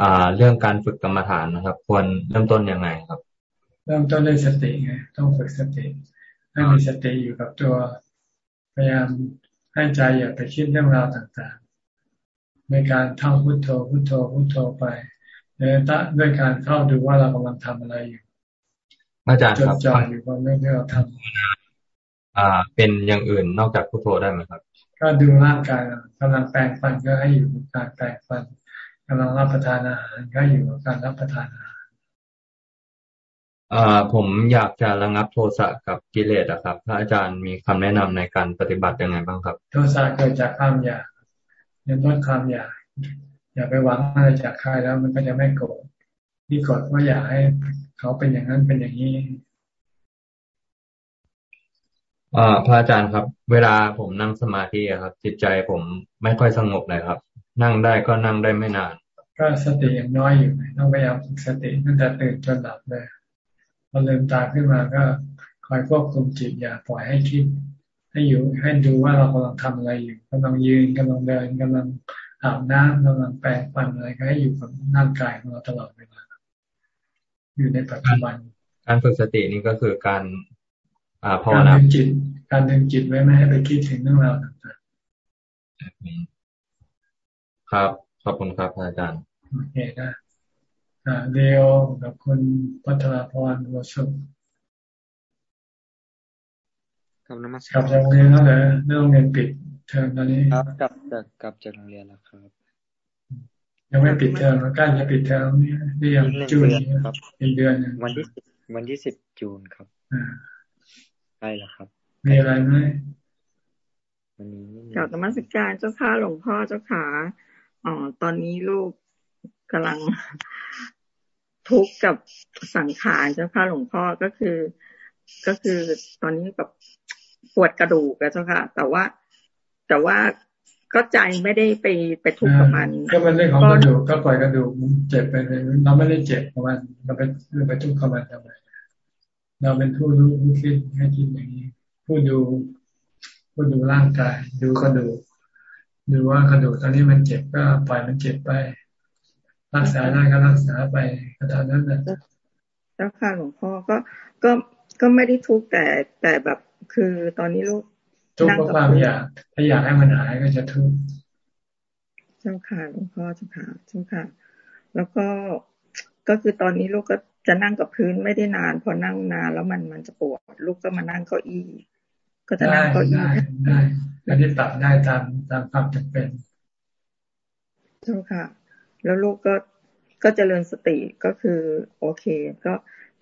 อ่า เรื่องการฝึกกรรมฐานนะครับ ควรเริ่มต้นยังไงครับ เริ่มต้นด้วยสติไงต้องฝึกสติให้มีสติอยู่กับตัวพยายามให้ใจอย่าไปคิดเรื่องราวต่างๆในการท่องพุทโธพุทโธพุทโธไปแล้วด้วยการเข้าดูว่าเรากำลังทำอะไรอยู่อาจารย์ครับจดจ่ออยู่กับเรื่องที่เราทำอ่า เป็นอย่างอื่นนอกจากพุทโธได้ไหมครับ ก็ดูร่างกายกำลังแปลงฟันก็ให้อยู่กับการแปลงฟัน กำลังรับประทานอาหารก็อยู่กับการรับประทานอาหารอ่าผมอยากจะระงับโทสะกับกิเลสอะครับพระอาจารย์มีคำแนะนำในการปฏิบัติยังไงบ้างครับ โทสะเกิดจากความอยากเน้นลดความอยาก อย่าไปหวังอะไรจากใครแล้วมันก็จะไม่โกรธที่โกรธว่าอยากให้เขาเป็นอย่างนั้นเป็นอย่างนี้อ่าพระอาจารย์ครับ เวลาผมนั่งสมาธิครับ จิตใจผมไม่ค่อยสงบเลยครับ นั่งได้ก็นั่งได้ไม่นาน ก็สติยังน้อยอยู่ต้องพยายามฝึกสติตั้งแต่ตื่นจนหลับเลยพอลืมตาขึ้นมาก็คอยควบคุมจิตอย่าปล่อยให้คิด ให้อยู่ให้ดูว่าเรากำลังทำอะไรอยู่กำลังยืนกำลังเดินกำลังอาบน้ำกำลังแปรงฟันอะไรก็ให้อยู่กับร่างกายของเราตลอดเวลาอยู่ในปัจจุบัน การฝึกสตินี่ก็คือการอ่าภาวนาการดึงจิต การดึงจิตไว้ไม่ให้ไปคิดถึงเรื่องราวต่างๆ ครับ ขอบคุณครับอาจารย์โอเคนะเดียวกับคุณพัทรพรวสุกับนมัสการกลับจากโรงเรียนแล้วเหรอเรื่องเรียนปิดเทอมตอนนี้ครับกลับจากกลับจากโรงเรียนแล้วครับ ยังไม่ปิดเทอมใกล้จะปิดเทอมนี่นี่ยังจูนครับอีกเดือนวันที่วันที่สิบจูนครับใช่แล้วครับ มีอะไรไหมวันนี้กลับนมัสการเจ้าค่ะหลวงพ่อเจ้าขา อ๋อตอนนี้ลูกกำลังทุกข์กับสังขารเจ้าค่ะหลวงพ่อก็คือ ก็คือตอนนี้กับปวดกระดูกเจ้าค่ะ แต่ว่า แต่ว่าก็ใจไม่ได้ไปไปทุกข์กับมัน ก็เป็นเรื่องของกระดูกก็ปล่อยกระดูกเจ็บไปเลยเราไม่ได้เจ็บกับมันเราไปเราไปทุกข์กับมันทำไมเราเป็นผู้รู้ผู้คิดให้คิดอย่างนี้ผู้ดูผู้ดูร่างกาย ดูกระดูก ดูว่ากระดูกตอนนี้มันเจ็บก็ปล่อยมันเจ็บไป รักษาได้ก็รักษาไปก็เท่านั้นแหละเจ้าค่ะหลวงพ่อก็ก็ก็ไม่ได้ทุกข์แต่แต่แบบคือตอนนี้ลูกทุกข์เพราะความอยากถ้าอยากให้มันหายก็จะทุกข์เจ้าค่ะหลวงพ่อเจ้าค่ะเจ้าค่ะ แล้วก็ก็คือตอนนี้ลูกก็จะนั่งกับพื้นไม่ได้นาน พอนั่งนานแล้วมันมันจะปวด ลูกก็มานั่งเก้าอี้ ก็จะนั่งเก้าอี้ได้ ได้ได้ที่ปรับได้ตามตามความจำเป็นเจ้าค่ะ แล้วลูกก็ก็เจริญสติก็คือ โอเค ก็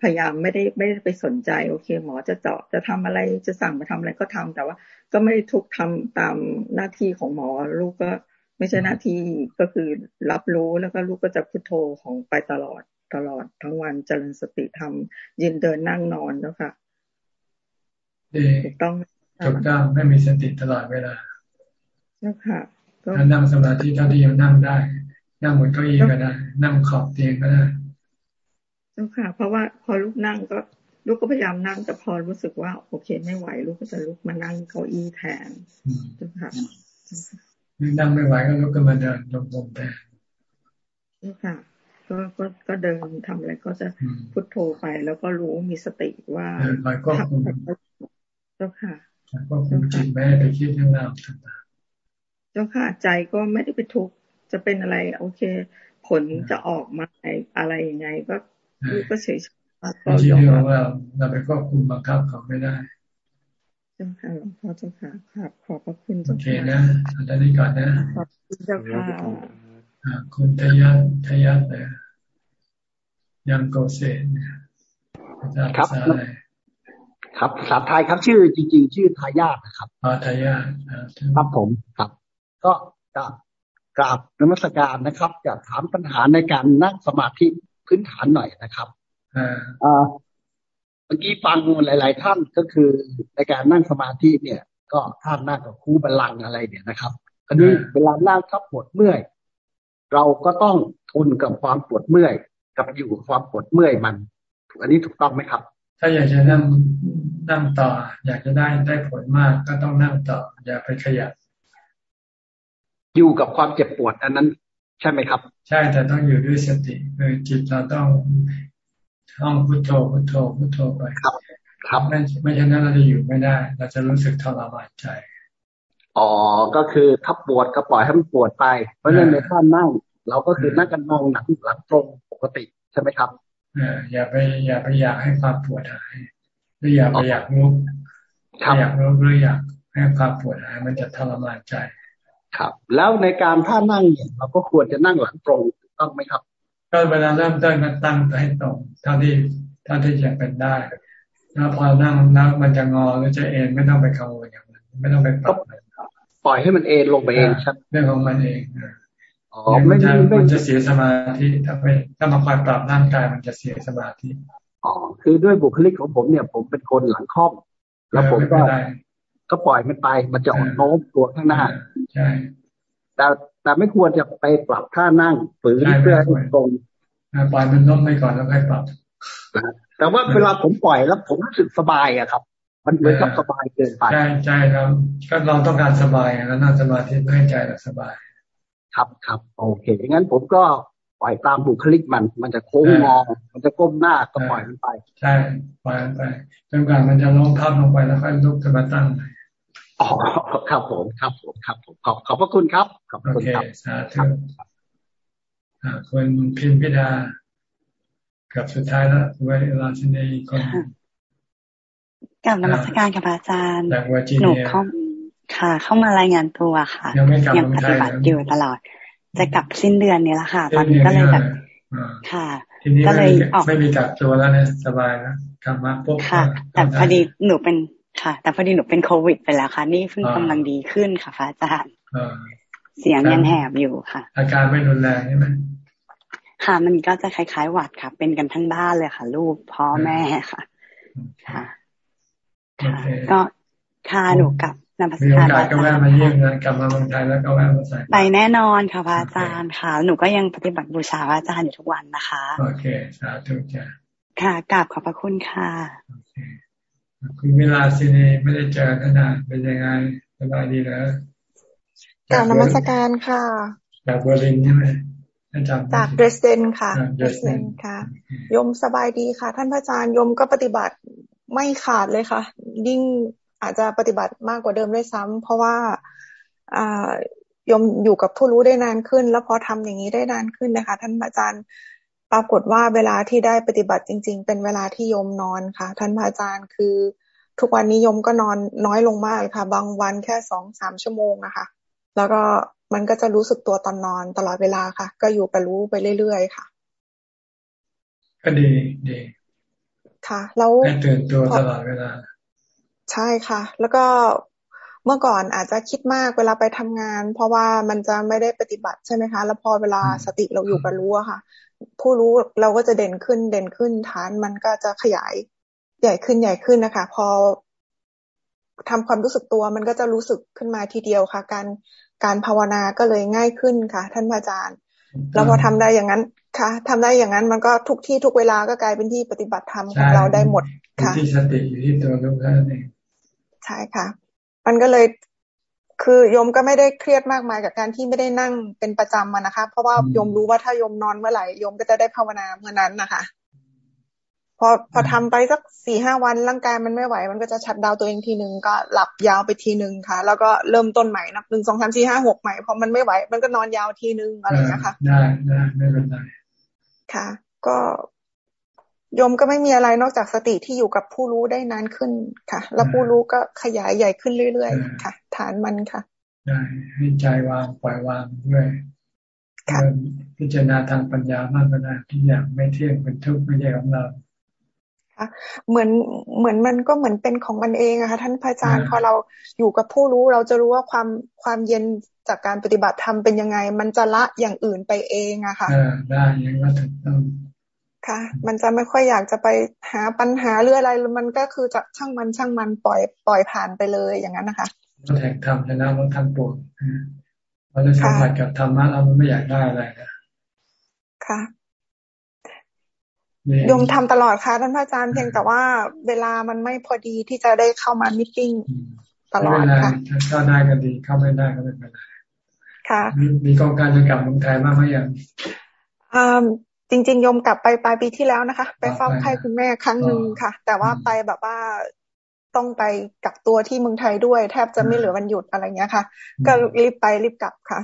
พยายามไม่ได้ไม่ได้ไปสนใจ โอเค หมอจะเจาะจะทำอะไรจะสั่งมาทำอะไรก็ทำแต่ว่า ก็ไม่ได้ทุกทำตามหน้าที่ของหมอ ลูกก็ไม่ใช่หน้าที่ก็คือรับรู้แล้วก็ลูกก็จะพุโทโธของไปตลอดตลอดทั้งวันเจริญสติทำยืนเดินนั่งนอนแล้วค่ะถูกต้อง ถูกต้องไม่มีสติตลอดเวลาแล้วค่ะก็นั่งสมาธิเท่าที่ยังนั่งได้ นั่งบนเก้าอี้ก็ได้ นั่งขอบเตียงก็ได้เจ้าค่ะ เพราะว่าพอลูกนั่งก็ลูกก็พยายามนั่งแต่พอรู้สึกว่า โอเคไม่ไหวลูกก็จะลุกมานั่งเก้าอี้แทนเจ้าค่ะนั่งไม่ไหวก็ลุกขึ้นมาเดินลงๆแทนเจ้าค่ะก็ก็ก็เดินทำอะไรก็จะพุทโธไปแล้วก็รู้มีสติว่าทำเจ้าค่ะ ก็คุมจิตแม่ไปคิดเรื่องราวต่างๆ เจ้าค่ะใจก็ไม่ได้ไปทุกข์จะเป็นอะไร โอเค ผลจะออกมาอะไรยังไง ก็ลูกก็เฉยๆก็ยอมรับว่าเราไปควบคุมบังคับเขาไม่ได้เจ้าค่ะหลวงพ่อเจ้าค่ะครับขอบพระคุณเจ้าค่ะโอเคนะตอนนี้ก่อนนะขอบคุณเจ้าค่ะคุณทยัตทยัตเลยยังโกเซนครับ ครับภาษาไทยครับชื่อจริง ๆ ชื่อทายาทนะครับอ๋อทายาทครับผมครับ ก็จะกราบนมัสการนะครับจะถามปัญหาในการนั่งสมาธิพื้นฐานหน่อยนะครับอ่าเมื่อกี้ฟังหลาย ๆ ท่านก็คือในการนั่งสมาธิเนี่ย ก็ท่านนั่งกับคู่บัลลังอะไรเนี่ยนะครับคราวนี้เวลานั่งทับปวดเมื่อย เราก็ต้องทนกับความปวดเมื่อย กับอยู่กับความปวดเมื่อยมัน อันนี้ถูกต้องไหมครับ ถ้าอยากจะนั่งนั่งต่อ อยากจะได้ได้ผลมากก็ต้องนั่งต่อ อย่าไปขยับ อยู่กับความเจ็บปวด อันนั้น ใช่ไหมครับ ใช่แต่ต้องอยู่ด้วยสติคือจิตเราต้องท่องพุทโธพุทโธพุทโธไปครับ ครับไม่ไม่ฉะนั้นเราจะอยู่ไม่ได้ เราจะรู้สึกทรมานใจอ๋อ ก็คือถ้าปวดก็ปล่อยให้มันปวดไป เพราะฉะนั้นในท่านั่ง เราก็คือนั่งกันมองหนังหลังตรงปกติใช่ไหมครับเอออย่าไป อย่าไปอยากให้ความปวดหายหรืออย่าไปอยากลุกอยากลุกหรืออยากให้ความปวดหายมันจะทรมานใจ ครับ แล้วในการท่านั่งเนี่ยเราก็ควรจะนั่งหลังตรงต้องไหมครับก็เวลาเริ่มต้นก็ตั้งให้ตรงเท่าที่เท่าที่จะเป็นได้แล้วพอนั่งนั่งมันจะงอหรือจะเอ็นไม่ต้องไปกังวลอย่างนั้นไม่ต้องไปปรับปล่อยให้มันเอ็นลงไปเองใช่เรื่องของมันเองอ๋อ ไม่จะมันจะเสียสมาธิถ้าไปถ้ามาคอยปรับร่างกายมันจะเสียสมาธิอ๋อคือด้วยบุคลิกของผมเนี่ย ผมเป็นคนหลังค่อมแล้วผมก็ก็ปล่อยมันไป มันจะอ่อนโน้มตัวข้างหน้าใช่แต่แต่ไม่ควรจะไปปรับท่านั่งฝืนเพื่อให้ตรงปล่อยมันล้มไปก่อนแล้วค่อยปรับแต่ว่าเวลาผมปล่อยแล้ว ผมรู้สึกสบายอะครับ มันเหมือนกับสบายเกินไปใช่ใช่ครับก็เราต้องการสบายแล้วนั่งสมาธิเพื่อให้ใจเราสบาย ครับครับโอเคงั้นผมก็ปล่อยตามบุคลิกมัน มันจะโค้งงอ มันจะก้มหน้าก็ปล่อยมันไป ใช่ปล่อยมันไปจนกว่ามันจะลงทับลงไปแล้วค่อยลุกขึ้นมาตั้งใหม่อ๋อครับผมครับผมครับผมขอบขอบพระคุณครับขอบคุณครับสาธุคุณพิมพิดากับสุดท้ายแล้วไว้ราชินีคนกับนมัสการกับอาจารย์หนูเข้า ค่ะ เข้ามารายงานตัวค่ะ ยังปฏิบัติอยู่ตลอด จะกลับสิ้นเดือนนี้แล้วค่ะ ตอนนี้ก็เลยแบบค่ะก็เลยออกไม่มีกักตัวแล้วเนี่ยสบายนะกลับมาปุ๊บค่ะ แต่พอดีหนูเป็นค่ะ แต่พอดีหนูเป็นโควิดไปแล้วค่ะ นี่เพิ่งกำลังดีขึ้นค่ะพระอาจารย์เสียงยังแหบอยู่ค่ะ อาการไม่รุนแรงใช่ไหมค่ะมันก็จะคล้ายๆหวัดค่ะ เป็นกันทั้งบ้านเลยค่ะ ลูกพ่อแม่ค่ะ ค่ะค่ะก็คาหนูกับ นำพัสการก็แวะมาเยี่ยมนะกลับมาเมืองไทยแล้วก็แวะมาใส่ไปแน่นอนค่ะพระอาจารย์ค่ะ หนูก็ยังปฏิบัติบูชาพระอาจารย์อยู่ทุกวันนะคะ โอเคสาธุจ้ะค่ะกราบขอบพระคุณค่ะคุณมิลาซินีไม่ได้เจอกันนานเป็นยังไงสบายดีแล้วกราบนมัสการค่ะ จากเบอร์ลินใช่ไหมจากเดรสเดนค่ะเดรสเดนค่ะยมสบายดีค่ะ ท่านพระอาจารย์ยมก็ปฏิบัติไม่ขาดเลยค่ะ ยิ่ง อาจจะปฏิบัติมากกว่าเดิมด้วยซ้ำเพราะว่าอ่ายมอยู่กับผู้รู้ได้นานขึ้น แล้วพอทำอย่างนี้ได้นานขึ้นนะคะ ท่านอาจารย์ปรากฏว่าเวลาที่ได้ปฏิบัติจริง ๆ เป็นเวลาที่ยมนอนค่ะ ท่านอาจารย์คือ ทุกวันนี้ยมก็นอนน้อยลงมากค่ะ บางวันแค่สองสามชั่วโมงนะคะ แล้วก็มันก็จะรู้สึกตัวตอนนอนตลอดเวลาค่ะ ก็อยู่กับรู้ไปเรื่อยๆค่ะ ก็ดีดีค่ะ แล้วให้ตื่นตัวตลอดเวลา ใช่ค่ะ แล้วก็เมื่อก่อนอาจจะคิดมากเวลาไปทำงาน เพราะว่ามันจะไม่ได้ปฏิบัติใช่ไหมคะ แล้วพอเวลาสติเราอยู่กับรู้อะค่ะ ผู้รู้เราก็จะเด่นขึ้นเด่นขึ้นฐานมันก็จะขยายใหญ่ขึ้นใหญ่ขึ้นนะคะ พอทำความรู้สึกตัวมันก็จะรู้สึกขึ้นมาทีเดียวค่ะ การการภาวนาก็เลยง่ายขึ้นค่ะ ท่านอาจารย์ แล้วพอทำได้อย่างนั้นค่ะทำได้อย่างนั้นมันก็ทุกที่ทุกเวลาก็กลายเป็นที่ปฏิบัติธรรมของเราได้หมดค่ะที่สติอยู่ที่ตัวรู้แค่นั้นเอง ใช่ค่ะ มันก็เลยคือโยมก็ไม่ได้เครียดมากมายกับการที่ไม่ได้นั่งเป็นประจำมานะคะ เพราะว่าโยมรู้ว่าถ้าโยมนอนเมื่อไหร่โยมก็จะได้ภาวนาเมื่อนั้นนะคะพอพอทำไปสักสี่ห้าวันร่างกายมันไม่ไหว มันก็จะชัดดาวตัวเองทีหนึ่งก็หลับยาวไปทีหนึ่งค่ะ แล้วก็เริ่มต้นใหม่นับหนึ่งสองสามสี่ห้าหกใหม่พอมันไม่ไหว มันก็นอนยาวทีหนึ่งอะไรอย่างเงี้ยค่ะได้ได้ไม่เป็นไรค่ะ ก็ ยมก็ไม่มีอะไรนอกจากสติที่อยู่กับผู้รู้ได้นานขึ้นค่ะ แล้วผู้รู้ก็ขยายใหญ่ขึ้นเรื่อยๆค่ะ ฐานมันค่ะได้ให้ใจวางปล่อยวางด้วยพิจารณาทางปัญญามากก็ได้ที่อย่างไม่เที่ยงเป็นทุกข์ไม่ใช่ของเราเหมือนเหมือนมันก็เหมือนเป็นของมันเองอะค่ะท่านพระอาจารย์พอเราอยู่กับผู้รู้เราจะรู้ว่าความความเย็นจากการปฏิบัติธรรมเป็นยังไง มันจะละอย่างอื่นไปเองอะค่ะได้ยังก็ถูกต้อง ค่ะ มันจะไม่ค่อยอยากจะไปหาปัญหาเรื่องอะไร มันก็คือจะช่างมันช่างมันปล่อยปล่อยผ่านไปเลยอย่างนั้นนะคะแห่งธรรมชนะรถทางปวงพอได้สัมผัสกับธรรมะเราไม่อยากได้อะไรนะค่ะยมทำตลอดค่ะท่านพระอาจารย์เพียงแต่ว่าเวลามันไม่พอดีที่จะได้เข้ามามิ팅ตลอดค่ะเข้าได้ก็ดีเข้าไม่ได้ก็ไม่เป็นไรค่ะ มีกองการจะกลับเมืองไทยบ้างไหมยัง จริงๆยมกลับไปปลายปีที่แล้วนะคะ ไปเฝ้าไข้คุณแม่ครั้งหนึ่งค่ะ แต่ว่าไปแบบว่าต้องไปกักตัวที่เมืองไทยด้วย แทบจะไม่เหลือวันหยุดอะไรเงี้ยค่ะ ก็รีบไปรีบกลับค่ะ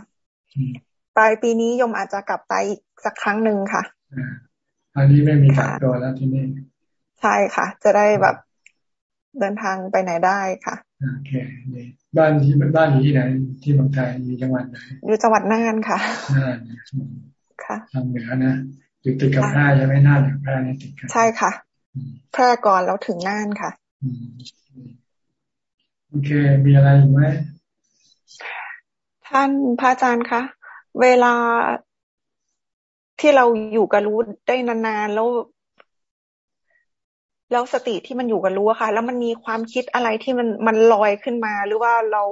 ปลายปีนี้ยมอาจจะกลับไปอีกสักครั้งหนึ่งค่ะอันนี้ไม่มีกักตัวแล้วที่นี่ใช่ค่ะ จะได้แบบเดินทางไปไหนได้ค่ะโอเคนี่บ้านที่บ้านอยู่ที่ไหนที่เมืองไทยมีจังหวัดไหนอยู่จังหวัดน่านค่ะน่านค่ะทางเหนือนะ อยู่ติดกับแพร่ใช่ไหมน่านหรือแพร่นี่ติดกันใช่ค่ะ แพร่ก่อนแล้วถึงน่านค่ะโอเค มีอะไรอีกไหมท่านพระอาจารย์คะเวลาที่เราอยู่กับรู้ได้นานๆแล้ว แล้วสติที่มันอยู่กับรู้อะค่ะ แล้วมันมีความคิดอะไรที่มันมันลอยขึ้นมา หรือว่าเรา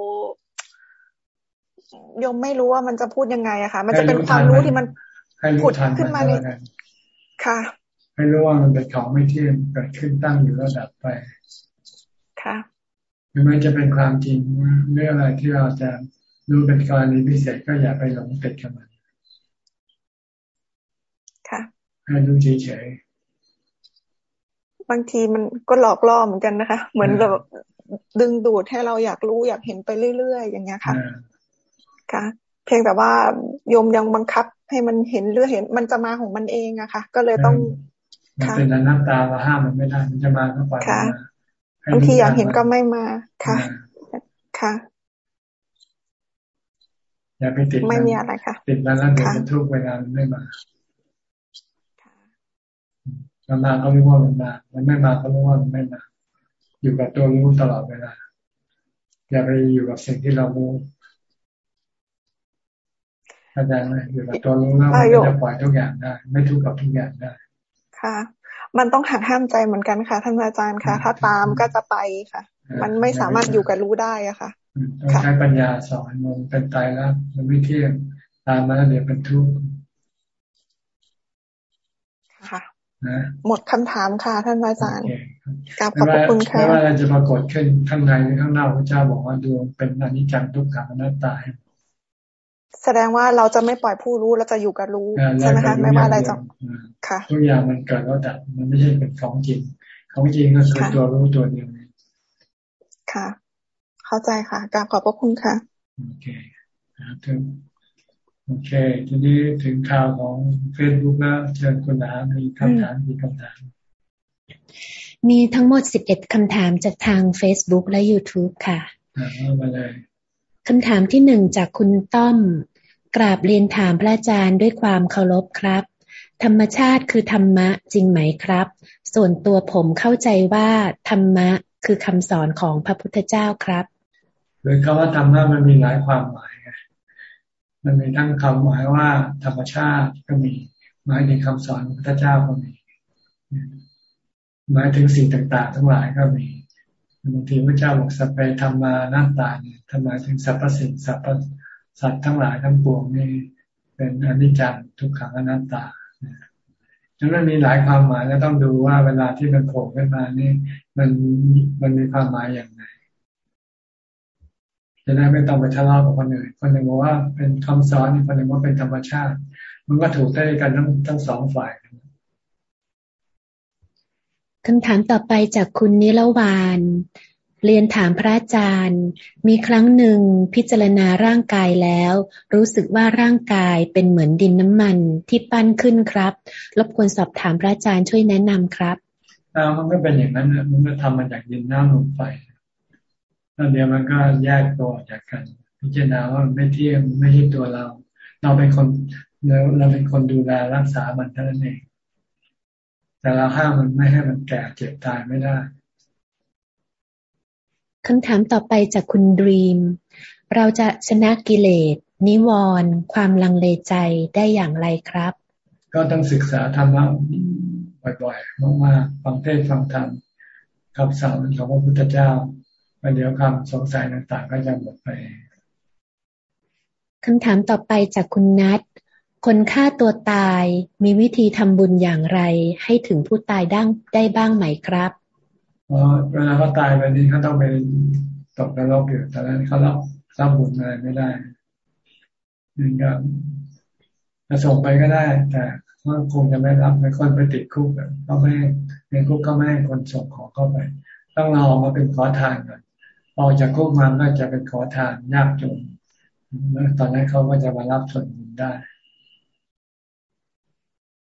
ยมไม่รู้ว่ามันจะพูดยังไงอะค่ะ มันจะเป็นความรู้ที่มัน ผุดขึ้นมาในค่ะ ให้รู้ว่ามันเป็นของไม่เที่ยงเกิดขึ้นตั้งอยู่แล้วดับไป ค่ะหรือไม่จะเป็นความจริงเรื่องอะไรที่เราจะรู้เป็นกรณีพิเศษก็อย่าไปหลงติดกับมัน ค่ะ ให้รู้เฉยๆบางทีมันก็หลอกล่อเหมือนกันนะคะ เหมือนแบบดึงดูดให้เราอยากรู้อยากเห็นไปเรื่อยๆ อย่างเงี้ยค่ะ ค่ะ เพียงแต่ว่าโยมยังบังคับ ให้มันเห็นเรื่อเห็นมันจะมาของมันเองอะค่ะ ก็เลยต้องมันเป็นอนัตตาว่าห้ามมันไม่ได้มันจะมาก็ปล่อยมาบางทีอยากเห็นก็ไม่มาค่ะ ค่ะอย่าไปติดไม่มีอะไรค่ะ ติดมันแล้วเดี๋ยวจะทุกเวลามันไม่มามันมาก็รู้ว่ามันมา มันไม่มาก็รู้ว่ามันไม่มา อยู่กับตัวรู้ตลอดเวลาอย่าไปอยู่กับสิ่งที่เรารู้ เข้าใจไหมอยู่กับตัวรู้แล้วมันจะปล่อยทุกอย่างได้ ไม่ทุกข์กับทุกอย่างได้ ค่ะ มันต้องหักห้ามใจเหมือนกันค่ะ ท่านอาจารย์ค่ะ ถ้าตามก็จะไปค่ะ มันไม่สามารถอยู่กับรู้ได้อะค่ะต้องใช้ปัญญาสอนมันเป็นตายแล้วมันไม่เที่ยงตามมาแล้วเดี๋ยวเป็นทุกข์ค่ะหมดคำถามค่ะท่านอาจารย์กราบขอบคุณค่ะไม่ว่าอะไรจะปรากฏขึ้นข้างในหรือข้างนอกพระเจ้าบอกว่าดวงเป็นอนิจจังทุกขังอนัตตา แสดงว่าเราจะไม่ปล่อยผู้รู้เราจะอยู่กับรู้ใช่ไหมคะไม่ว่าอะไรจะค่ะทุกอย่างมันเกิดแล้วดับมันไม่ใช่เป็นของจริง ของจริงก็คือตัวรู้ตัวเดียวค่ะ เข้าใจค่ะกราบขอบพระคุณค่ะโอเคถึงโอเค ทีนี้ถึงข่าวของเฟซบุ๊กแล้วเชิญคุณนามีคำถามมีคำถามมีทั้งหมดสิบเอ็ดคำถามจากทาง Facebook และ YouTube ค่ะมาเลย คำถามที่หนึ่งจากคุณต้อม กราบเรียนถามพระอาจารย์ด้วยความเคารพครับ ธรรมชาติคือธรรมะจริงไหมครับ ส่วนตัวผมเข้าใจว่าธรรมะคือคำสอนของพระพุทธเจ้าครับคือคำว่าธรรมะมันมีหลายความหมายไงมันมีทั้งคำหมายว่าธรรมชาติก็มีหมายถึงคำสอนพระพุทธเจ้าก็มีหมายถึงสิ่งต่างๆ ทั้งหลายก็มี บางทีพระเจ้าบอกสัพเพธรรมาหน้าตาเนี่ยทำไมถึงสรรพสิ่งสรรพสัตว์ทั้งหลายทั้งปวงนี่เป็นอนิจจังทุกขังอนัตตาดังนั้นมีหลายความหมายแล้วต้องดูว่าเวลาที่มันโผล่ขึ้นมานี่มันมันมีความหมายอย่างไรจะได้ไม่ต้องไปทะเลาะกับคนอื่นคนหนึ่งบอกว่าเป็นคำสอนคนหนึ่งว่าเป็นธรรมชาติ มันก็ถูกได้กันทั้งทั้งสองฝ่าย คำถามต่อไปจากคุณนิรวาน เรียนถามพระอาจารย์ มีครั้งหนึ่งพิจารณาร่างกายแล้ว รู้สึกว่าร่างกายเป็นเหมือนดินน้ำมันที่ปั้นขึ้นครับ รบกวนสอบถามพระอาจารย์ช่วยแนะนำครับอ้าวมันไม่เป็นอย่างนั้นนะมันก็ทำมาจากดินน้ำลมไฟแล้วเดี๋ยวมันก็แยกตัวจากกัน พิจารณาว่ามันไม่เที่ยงไม่ใช่ตัวเรา เราเป็นคนเราเป็นคนดูแลรักษามันเท่านั้นเอง แต่เราห้ามมันไม่ให้มันแก่เจ็บตายไม่ได้คำถามต่อไปจากคุณดรีม เราจะชนะกิเลส นิวรณ์ความลังเลใจได้อย่างไรครับ ก็ต้องศึกษาธรรมะบ่อยๆมากๆฟังเทศฟังธรรมคำสอนของพระพุทธเจ้าไปเดี๋ยวความสงสัยต่างๆ ก็จะหมดไปคำถามต่อไปจากคุณนัท คนฆ่าตัวตายมีวิธีทำบุญอย่างไร ให้ถึงผู้ตายได้ได้บ้างไหมครับเวลาเขาตายไปนี้เขาต้องไปตกนรกอยู่แต่นั้นเขารับรับบุญอะไรไม่ได้นี่ก็จะส่งไปก็ได้ แต่ว่าคงจะไม่รับไม่คนไปติดคุกเขาไม่ในคุกก็ไม่ให้คนส่งของเข้าไป ต้องรอมาเป็นขอทานก่อนออกจากคุกมาก็จะเป็นขอทานยากจนแล้วตอนนั้นเขาก็จะมารับส่วนบุญได้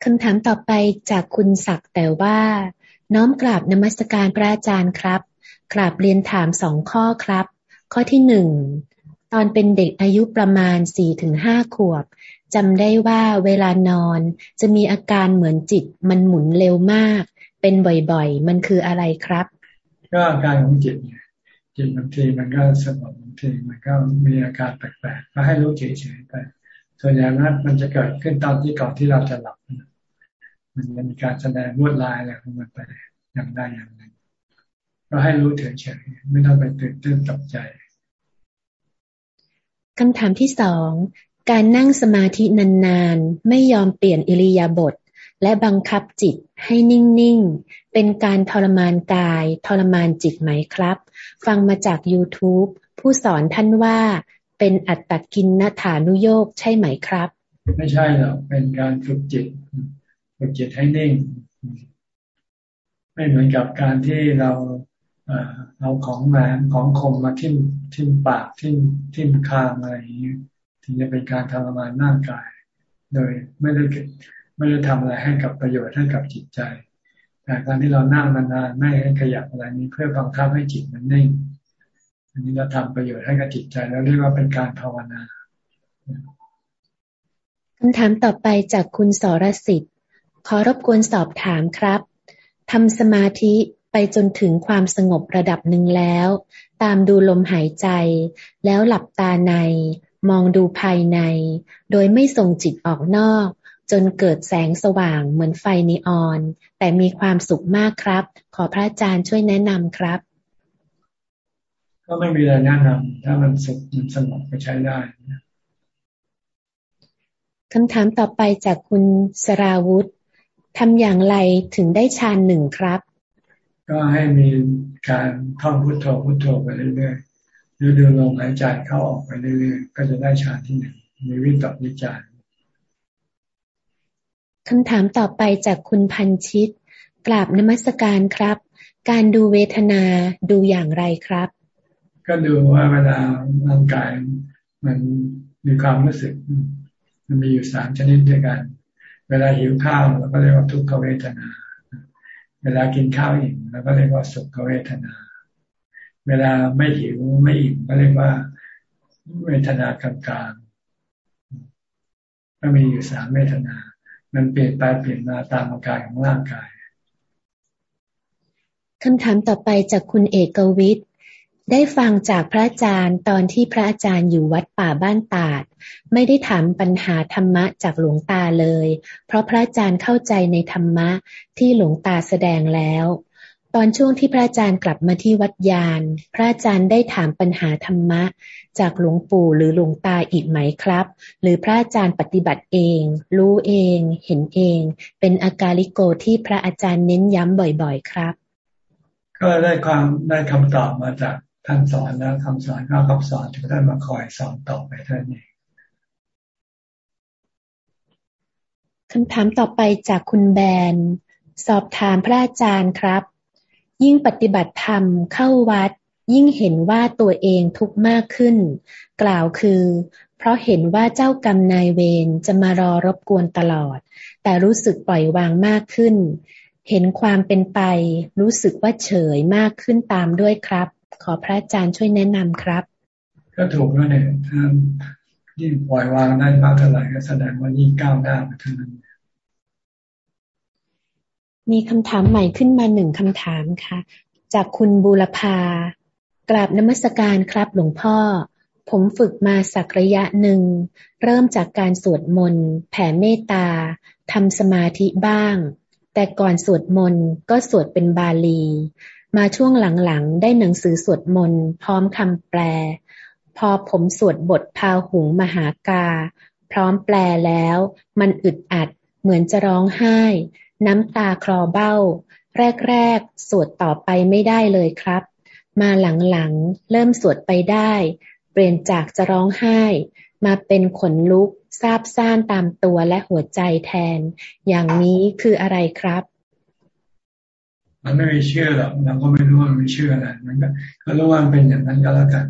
คำถามต่อไปจากคุณศักแต่ว่า น้อมกราบนมัสการพระอาจารย์ครับ กราบเรียนถามสองข้อครับ ข้อที่หนึ่งตอนเป็นเด็กอายุประมาณสี่ถึงห้าขวบจำได้ว่าเวลานอนจะมีอาการเหมือนจิตมันหมุนเร็วมาก เป็นบ่อยๆ มันคืออะไรครับ ก็อาการของจิตจิตบางทีมันก็สงบบางทีมันก็มีอาการแปลกๆก็ให้รู้เฉยๆไป ส่วนใหญ่นั้นมันจะเกิดขึ้นตอนที่ก่อนที่เราจะหลับ มันจะมีการแสดงลวดลายอะไรของมันไปอย่างใดอย่างหนึ่งก็ให้รู้เฉยๆไม่ต้องไปตื่นเต้นตกใจคำถามที่สองการนั่งสมาธินานๆ ไม่ยอมเปลี่ยนอิริยาบถและบังคับจิตให้นิ่ง ๆ เป็นการทรมานกาย ทรมานจิตไหมครับ ฟังมาจาก YouTube ผู้สอนท่านว่า เป็นอัตตกินนฐานุโยกใช่ไหมครับ ไม่ใช่หรอกเป็นการฝึกจิตฝึกจิตให้นิ่ง ไม่เหมือนกับการที่เราเอาของแหลมของคมมาทิ่มทิ่มปากทิ่มทิ่มคางอะไรอย่างนี้ถึงจะเป็นการทรมานร่างกาย โดยไม่ได้ไม่ได้ทำอะไรให้กับประโยชน์ให้กับจิตใจแต่การที่เรานั่งนานๆไม่ให้ขยับอะไรนี้เพื่อบังคับให้จิตมันนิ่ง อันนี้เราทำประโยชน์ให้กับจิตใจแล้วเรียกว่าเป็นการภาวนาคำถามต่อไปจากคุณสรสิทธิ์ ขอรบกวนสอบถามครับทำสมาธิไปจนถึงความสงบระดับหนึ่งแล้ว ตามดูลมหายใจ แล้วหลับตาใน มองดูภายใน โดยไม่ส่งจิตออกนอก จนเกิดแสงสว่างเหมือนไฟนีออน แต่มีความสุขมากครับ ขอพระอาจารย์ช่วยแนะนำครับ ก็ไม่มีอะไรแนะนำถ้ามันสุขมันสงบก็ใช้ได้คำถามต่อไปจากคุณสราวุธทำอย่างไรถึงได้ฌานหนึ่งครับ ก็ให้มีการท่องพุทโธพุทโธไปเรื่อยๆหรือดูลมหายใจเข้าออกไปเรื่อยๆ ก็จะได้ฌานที่หนึ่งมีวิตกวิจารคำถามต่อไปจากคุณพันชิต กราบนมัสการครับ การดูเวทนาดูอย่างไรครับ ก็ดูว่าเวลาร่างกายมันมีความรู้สึก มันมีอยู่สามชนิดด้วยกัน เวลาหิวข้าวเราก็เรียกว่าทุกขเวทนา เวลากินข้าวอิ่มเราก็เรียกว่าสุขเวทนา เวลาไม่หิวไม่อิ่มก็เรียกว่าเวทนากลางๆก็มีอยู่สามเวทนา มันเปลี่ยนไปเปลี่ยนมาตามอาการของร่างกายคำถามต่อไปจากคุณเอกวิทย์ ได้ฟังจากพระอาจารย์ตอนที่พระอาจารย์อยู่วัดป่าบ้านตาด ไม่ได้ถามปัญหาธรรมะจากหลวงตาเลย เพราะพระอาจารย์เข้าใจในธรรมะที่หลวงตาแสดงแล้ว ตอนช่วงที่พระอาจารย์กลับมาที่วัดยาน พระอาจารย์ได้ถามปัญหาธรรมะ จากหลวงปู่หรือหลวงตาอีกไหมครับ หรือพระอาจารย์ปฏิบัติเอง รู้เอง เห็นเอง เป็นอาการิโกที่พระอาจารย์เน้นย้ำบ่อยๆ ครับ ก็ได้ความได้คำตอบมาจาก ท่านสอนแล้วคำสอนก็คำสอนถึงท่านมาคอยสอนต่อไปท่านเองคำถามต่อไปจากคุณแบน สอบถามพระอาจารย์ครับ ยิ่งปฏิบัติธรรมเข้าวัด ยิ่งเห็นว่าตัวเองทุกข์มากขึ้น กล่าวคือ เพราะเห็นว่าเจ้ากรรมนายเวรจะมารอรบกวนตลอด แต่รู้สึกปล่อยวางมากขึ้น เห็นความเป็นไป รู้สึกว่าเฉยมากขึ้นตามด้วยครับ ขอพระอาจารย์ช่วยแนะนำครับ ก็ถูกแล้วเนี่ยถ้ายิ่งปล่อยวางได้มากเท่าไหร่ก็แสดงว่ายิ่งก้าวหน้าไปเท่านั้นมีคำถามใหม่ขึ้นมาหนึ่งคำถามค่ะ จากคุณบูรพากราบนมัสการครับหลวงพ่อ ผมฝึกมาสักระยะหนึ่ง เริ่มจากการสวดมนต์แผ่เมตตาทำสมาธิบ้าง แต่ก่อนสวดมนต์ก็สวดเป็นบาลี มาช่วงหลังๆ ได้หนังสือสวดมนต์พร้อมคำแปล พอผมสวดบทพาหุงมหากา พร้อมแปลแล้ว มันอึดอัด เหมือนจะร้องไห้ น้ำตาคลอเบ้า แรกๆ สวดต่อไปไม่ได้เลยครับ มาหลังๆ เริ่มสวดไปได้ เปลี่ยนจากจะร้องไห้ มาเป็นขนลุกซาบซ่านตามตัวและหัวใจแทน อย่างนี้คืออะไรครับ มันไม่มีเชื่อหรอกเราก็ไม่รู้ว่ามันเชื่ออะไรมันก็ก็รู้ว่ามันเป็นอย่างนั้นก็แล้วกัน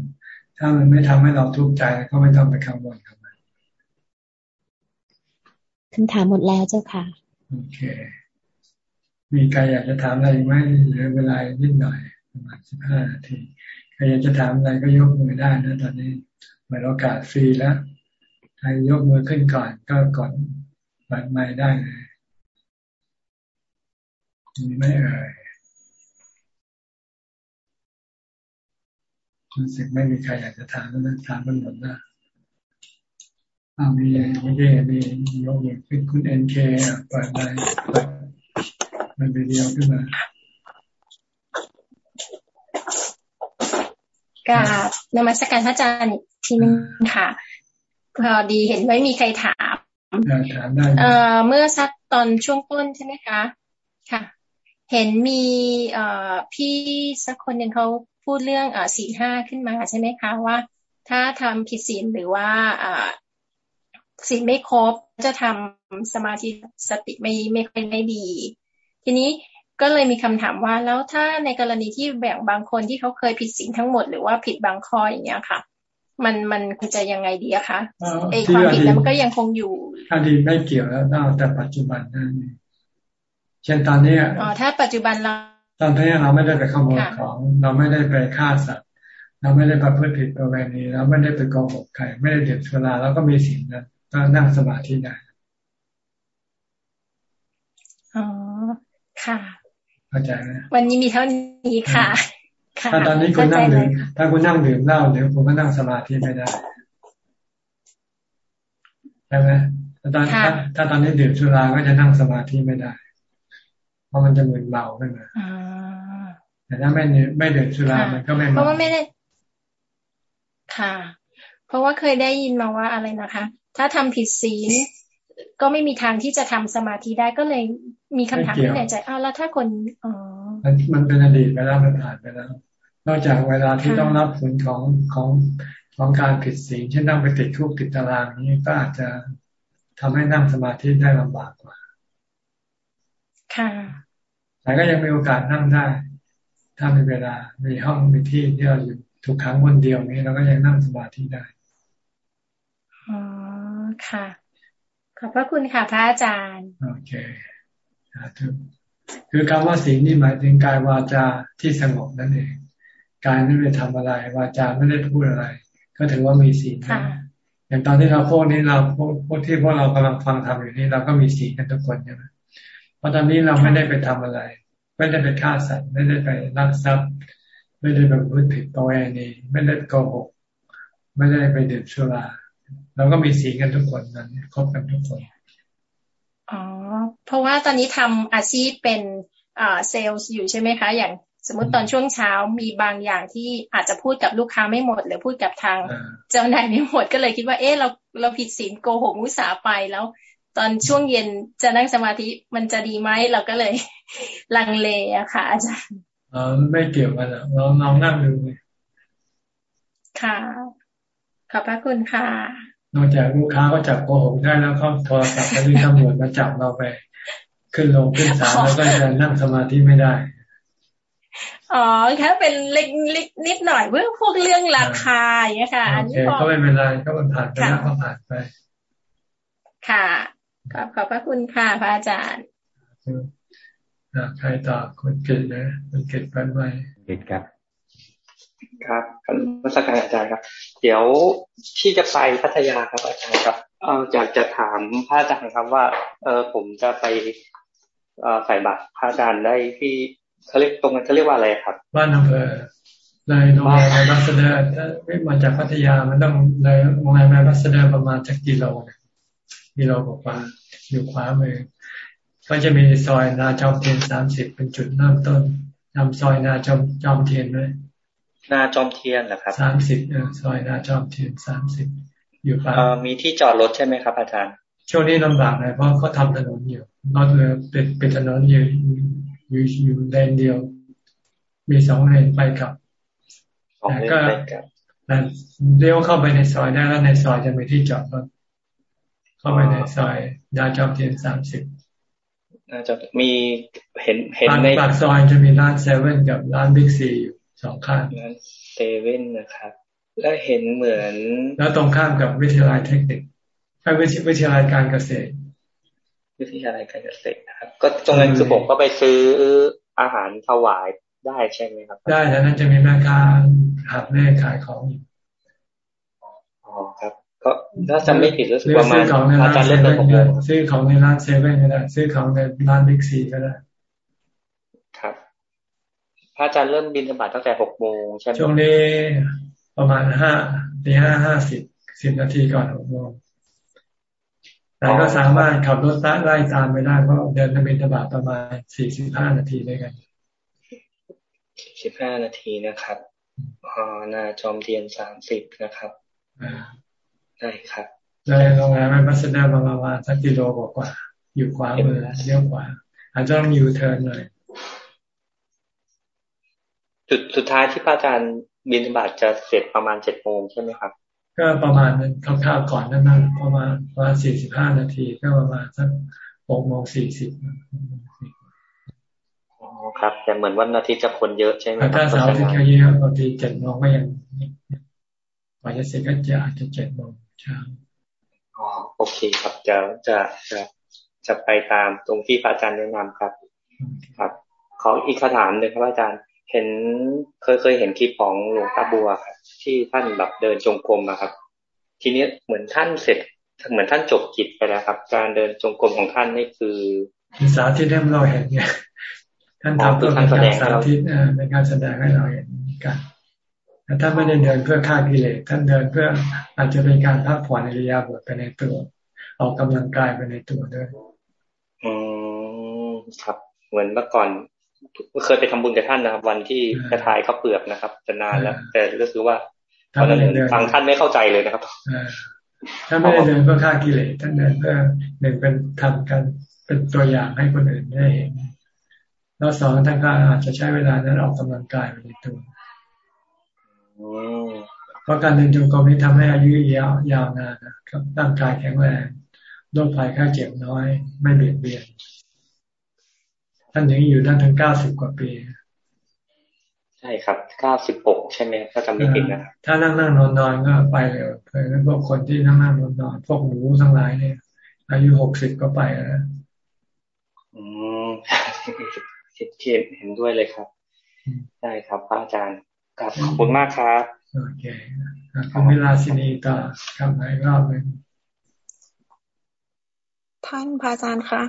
ถ้ามันไม่ทำให้เราทุกข์ใจก็ไม่ต้องไปกังวลกับมันคำถามหมดแล้วเจ้าค่ะ โอเค มีใครอยากจะถามอะไรไหมเหลือเวลานิดหน่อยประมาณสิบห้านาทีใครอยากจะถามอะไรก็ยกมือได้นะตอนนี้เปิดโอกาสฟรีแล้วใครยกมือขึ้นก่อนก็ก่อนเปิดไม้ได้เลยมีไม่เอ่ย รู้สึกไม่มีใครอยากจะถามแล้วนะถามกันหมดนะอามีเมื่อกี้มียกมือขึ้นคุณเอ็นเคเปิดได้เปิดมันวิดีโอขึ้นมากาบนมัสการพระอาจารย์ทีนึงค่ะ พอดีเห็นไม่มีใครถามถามได้เอ่อเมื่อสักตอนช่วงต้นใช่ไหมคะ ค่ะ เห็นมีเอ่อพี่สักคนหนึ่งเขา พูดเรื่องอ่าสี่ห้าขึ้นมาใช่ไหมคะว่า ถ้าทำผิดศีลหรือว่าอ่าศีลไม่ครบจะทำสมาธิสติไม่ไม่ค่อยไม่ดี ทีนี้ก็เลยมีคำถามว่าแล้วถ้าในกรณีที่แบ่งบางคนที่เขาเคยผิดศีลทั้งหมดหรือว่าผิดบางข้ออย่างเงี้ยค่ะ มันมันควรจะยังไงดีอะคะไอความผิดแล้วมันก็ยังคงอยู่อดีตไม่เกี่ยวแล้วแต่ปัจจุบันนั่นเช่นตอนนี้อ๋อถ้าปัจจุบันเรา ตอนนี้เราไม่ได้ไปขโมยของ เราไม่ได้ไปฆ่าสัตว์เราไม่ได้ประพฤติผิดประเวณีเราไม่ได้ไปโกหกใครไม่ได้เดือดเวลาแล้วก็มีสิ่งนั้นก็นั่งสมาธิได้อ๋อค่ะเข้าใจไหมวันนี้มีเท่านี้ค่ะถ้าตอนนี้คุณนั่งดื่มถ้าคุณนั่งดื่มเหล้าเดี๋ยวคุณก็นั่งสมาธิไม่ได้ใช่ไหมถ้าตอนถ้าตอนนี้ดื่มสุราก็จะนั่งสมาธิไม่ได้ เพราะมันจะมึนเมาขึ้นมาแต่ถ้าไม่ไม่ดื่มสุรามันก็ไม่เพราะว่าไม่ได้ค่ะ เพราะว่าเคยได้ยินมาว่าอะไรนะคะ ถ้าทำผิดศีลก็ไม่มีทางที่จะทำสมาธิได้ก็เลยมีคำถามที่ในใจอ้าวแล้วถ้าคนอ๋อมันเป็นอดีตไปแล้วมันผ่านไปแล้ว นอกจากเวลาที่ต้องรับผลของของของการผิดศีลเช่นนั่งไปติดคุกติดตารางนี้ก็อาจจะทำให้นั่งสมาธิได้ลำบากกว่า ค่ะ แต่ก็ยังมีโอกาสนั่งได้ ถ้ามีเวลา มีห้องมีที่ที่เราอยู่ทุกครั้งวันเดียวนี้เราก็ยังนั่งสมาธิได้อ๋อค่ะ ขอบพระคุณค่ะพระอาจารย์ โอเคคือคำว่าศีลนี่หมายถึงกายวาจาที่สงบนั่นเองกายไม่ได้ทำอะไร วาจาไม่ได้พูดอะไร ก็ถือว่ามีศีลอย่างตอนที่เราพูดนี้เราพวกที่พวกเรากำลังฟังทำอยู่นี่เราก็มีศีลกันทุกคนใช่ไหมเพราะตอนนี้เราไม่ได้ไปทำอะไร ไม่ได้ไปฆ่าสัตว์ไม่ได้ไปลักทรัพย์ ไม่ได้ไปพูดผิดตัวเองนี่ไม่ได้โกหกไม่ได้ไปดื่มสุราเราก็มีสีกันทุกคนนั้นครบกันทุกคนอ๋อเพราะว่าตอนนี้ทำอาชีพเป็นอ่าเซลล์อยู่ใช่ไหมคะ อย่างสมมติตอนช่วงเช้ามีบางอย่างที่อาจจะพูดกับลูกค้าไม่หมด หรือพูดกับทางเจ้านายไม่หมดก็เลยคิดว่า เออเราเราผิดศีลโกหกมุสาไปแล้ว ตอนช่วงเย็นจะนั่งสมาธิมันจะดีไหมเราก็เลยลังเลอะค่ะ อาจารย์อ๋อไม่เกี่ยวกันอะเราลองนั่งดูค่ะ ขอบพระคุณค่ะ นอกจากลูกค้าก็จับโกหกได้แล้วเขาโทรศัพท์ไปที่ตำรวจมาจับเราไป ขึ้นลงขึ้นศาลแล้วก็จะนั่งสมาธิไม่ได้อ๋อแค่เป็นเล็กนิดนิดหน่อยเพื่อพวกเรื่องราคาอย่างเงี้ยค่ะ อันนี้ก็ไม่เป็นไรก็มันผ่านไปแล้วก็ผ่านไป ค่ะ ขอบขอบพระคุณค่ะพระอาจารย์ใครตอบคนเกิดนะคนเกิดไปไหมเกิดครับ ครับนมัสการอาจารย์ครับ เดี๋ยวที่จะไปพัทยาครับอาจารย์ครับเอออยากจะถามพระอาจารย์ครับว่า เออผมจะไปเออใส่บาตรพระอาจารย์ได้ที่เขาเรียกตรงนั้นเขาเรียกว่าอะไรครับ บ้านอำเภอเลยโรงแรมแอมบาสซาเดอร์ถ้ามาจากพัทยามันต้องเลยโรงแรมแอมบาสซาเดอร์ประมาณจากกิโล กิโลกว่าอยู่ขวามือ ก็จะมีซอยนาจอมเทียนสามสิบเป็นจุดเริ่มต้นนำซอยนาจอมจอมเทียนด้วยนาจอมเทียนเหรอครับสามสิบซอยนาจอมเทียนสามสิบอยู่ปามีที่จอดรถใช่ไหมครับ อาจารย์ ช่วงนี้ลำบากเลยเพราะเขาทาถนนอยู่นอตเลยเป็นเป็นถนนอยู่อยู่อยู่เลนเดียว มีสองเลนไปกับแต่ก็เลี้ยวเข้าไปในซอยได้แล้วในซอยจะมีที่จอดรถ เข้าไปในซอยดาจอมเทียนสามสิบน่าจะมีเห็นเห็นในปากซอยจะมีร้านเซเว่นกับร้านบิ๊กซีอยู่สองข้างร้านเซเว่นนะครับ แล้วเห็นเหมือน แล้วตรงข้ามกับวิทยาลัยเทคนิคใช่วิทยาลัยการเกษตร วิทยาลัยการเกษตรนะครับ ก็ตรงนั้นคือผมก็ไปซื้ออาหารถวายได้ใช่ไหมครับ ได้แล้วนั้นจะมีแม่ค้าหับแม่ขายของอยู่อ๋อครับ ก็ถ้าจำไม่ผิดรู้สึกประมาณอาจารย์เล่นเป็นหกโมงซื้อของในร้านเซเว่นก็ได้ซื้อของในร้านบิ๊กซีก็ได้ ครับพระอาจารย์เริ่มบินธบัตตั้งแต่หกโมงใช่ไหมช่วงนี้ประมาณห้าตีห้าห้าสิบสิบนาทีก่อนหกโมงแต่ก็สามารถขับรถไล่ตามไปได้เพราะเดินบินธบัตประมาณสี่สิบห้านาทีด้วยกันสิบห้านาทีนะครับอ๋อนาจอมเทียนสามสิบนะครับ ใช่ครับเลยโรงแรมแอมบาสซาเดอร์มาสักกิโลกว่า อยู่ขวามือเลี้ยวขวาอาจจะต้องยูเทิร์นหน่อยจุดสุดท้ายที่พระอาจารย์บิณฑบาตจะเสร็จประมาณเจ็ดโมงใช่ไหมครับ ก็ประมาณนั้นคร่าวๆก่อนนั้นนะประมาณประมาณสี่สิบห้านาทีก็ประมาณสักหกโมงสี่สิบอ๋อครับ แต่เหมือนวันอาทิตย์จะคนเยอะใช่ไหมครับถ้าเสาร์อาทิตย์ก็เยอะบางทีเจ็ดโมงก็ยังกว่าจะเสร็จก็จะอาจจะเจ็ดโมงเช้า อ๋อโอเคครับจะจะจะจะไปตามตรงที่พระอาจารย์แนะนำครับ ครับ ขออีกคำถามหนึ่งครับอาจารย์ เห็นเคยเคยเห็นคลิปของหลวงตาบัวครับที่ท่านแบบเดินจงกรมนะครับ ทีนี้เหมือนท่านเสร็จเหมือนท่านจบกิจไปแล้วครับ การเดินจงกรมของท่านนี่คือสาธิตให้เราเห็นไงท่านทำเพื่อการสาธิตในการแสดงให้เราเห็นกัน แต่ท่านไม่ได้เดินเพื่อฆ่ากิเลสท่านเดินเพื่ออาจจะเป็นการพักผ่อนในระยะบทไปในตัว ออกกำลังกายไปในตัวด้วยอืมครับ เหมือนเมื่อก่อนเคยไปทำบุญกับท่านนะครับ วันที่กระทายข้าวเปลือกนะครับจะนานแล้ว แต่รู้สึกว่าตอนนั้นฟังท่านไม่เข้าใจเลยนะครับถ้าไม่ได้เดินเพื่อฆ่ากิเลสท่านเดินเพื่อหนึ่งเป็นทำกันเป็นตัวอย่างให้คนอื่นได้เห็นแล้วสองท่านก็อาจจะใช้เวลานั้นออกกำลังกายไปในตัว เพราะการเดินจงกรมนี้ทำให้อายุยาวยาวนานนะครับร่างกายแข็งแรงโรคภัยไข้เจ็บน้อย ไม่เบียดเบียนท่านยังอยู่ท่านถึงเก้าสิบกว่าปี ใช่ครับเก้าสิบหกใช่ไหมถ้าจำไม่ผิดนะถ้านั่งนั่งนอนนอนก็ไปเลยเพราะนั้นพวกคนที่นั่งนั่งนอนนอนพวกหมูทั้งหลายเนี่ย อายุหกสิบก็ไปแล้วอืมเห็นเห็นด้วยเลยครับ ได้ครับพระอาจารย์ ครับขอบคุณมากครับโอเคคุณเวลาสินีต่อคำไหนรอบหนึ่งท่านพระอาจารย์คะ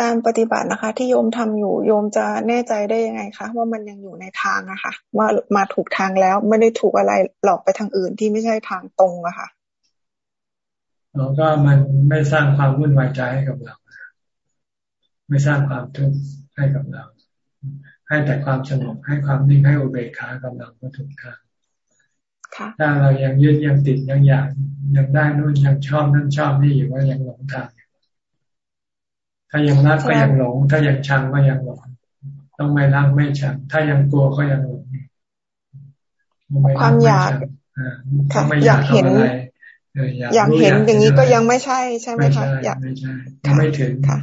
การปฏิบัตินะคะ ที่โยมทำอยู่โยมจะแน่ใจได้ยังไงคะว่ามันยังอยู่ในทางอะคะ่ะว่ามาถูกทางแล้วไม่ได้ถูกอะไรหลอกไปทางอื่นที่ไม่ใช่ทางตรงอะคะ่ะเราก็มันไม่สร้างความวุ่นวายใจให้กับเรา ไม่สร้างความทุกข์ให้กับเรา ให้แต่ความสงบให้ความนิ่งให้อุเบกขากำลังก็ถูกทางถ้าเรายังยึดยังติดยังอยากยังได้นู่นยังชอบนั่นชอบนี่อยู่ว่ายังหลงทางถ้ายังรักก็ยังหลง ถ้ายังชังก็ยังหลงต้องไม่รักไม่ชัง ถ้ายังกลัวก็ยังหลงความอยากค่ะอยากเห็นอยากเห็นอย่างนี้ก็ยังไม่ใช่ใช่ไหมคะอยากไม่ใช่ไม่ถึงค่ะ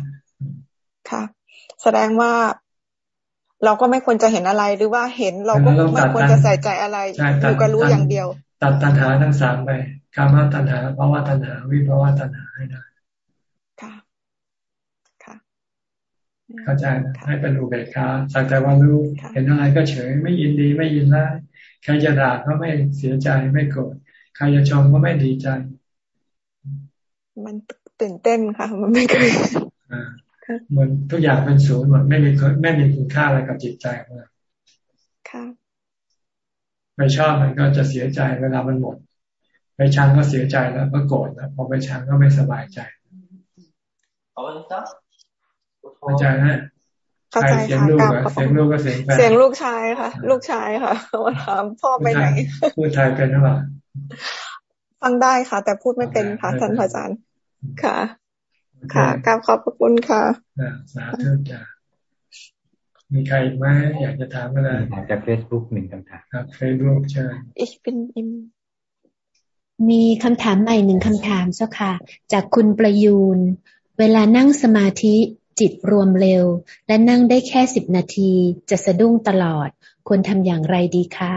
ค่ะ แสดงว่า เราก็ไม่ควรจะเห็นอะไรหรือว่าเห็นเราก็ไม่ควรจะใส่ใจอะไรอยู่ก็รู้อย่างเดียว ตัดตัณหาทั้งสามไปกามาตัณหาภาวะตัณหา วิภาวะตัณหาให้ได้ค่ะค่ะเข้าใจให้เป็นอุเบกขาสักแต่ว่ารู้เห็นอะไรก็เฉย ไม่ยินดีไม่ยินร้ายใครจะด่าก็ไม่เสียใจไม่โกรธใครจะชมก็ไม่ดีใจ มันตื่นเต้นค่ะ มันไม่เคย เหมือนทุกอย่างเป็นศูนย์หมดไม่มีไม่มีคุณค่าอะไรกับจิตใจของเราค่ะไม่ชอบมันก็จะเสียใจเวลามันหมด ไปชังก็เสียใจแล้วก็โกรธแล้วพอไปชังก็ไม่สบายใจเข้าใจนะเข้าใจค่ะกลับเสียงลูกก็เสียงเสียงลูกชายค่ะ ลูกชายค่ะมาถามพ่อไปไหนพูดไทยเป็นหรือเปล่าฟังได้ค่ะ แต่พูดไม่เป็นค่ะท่านอาจารย์ค่ะ ค่ะกราบขอบพระคุณค่ะสาธุจ้ามีใครไหมอยากจะถามอะไรจากเฟซบุ๊กหนึ่งคำถามครับเฟซบุ๊กใช่อีกเป็นอิมมีคำถามใหม่หนึ่งคำถามเจ้าค่ะ จากคุณประยูร เวลานั่งสมาธิจิตรวมเร็ว และนั่งได้แค่สิบนาทีจะสะดุ้งตลอด ควรทำอย่างไรดีคะ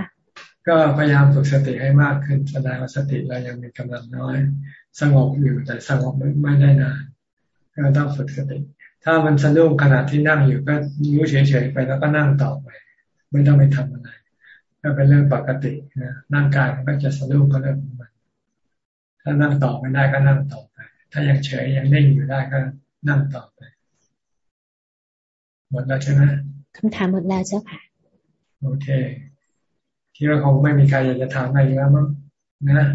ก็พยายามฝึกสติให้มากขึ้นแสดงว่าสติเรายังมีกำลังน้อย สงบอยู่แต่สงบไม่ได้นาน ก็ต้องฝึกสติ ถ้ามันสะดุ้งขณะที่นั่งอยู่ก็รู้เฉยๆไปแล้วก็นั่งต่อไป ไม่ต้องไปทำอะไรก็เป็นเรื่องปกตินะนั่งกายมันก็จะสะดุ้งก็เรื่องของมันถ้านั่งต่อไม่ได้ก็นั่งต่อไป ถ้ายังเฉยยังนิ่งอยู่ได้ก็นั่งต่อไปหมดแล้วใช่ไหมคำถามหมดแล้วเจ้าค่ะ โอเคคิดว่าคงไม่มีใครอยากจะถามอะไรแล้วมั้งนะ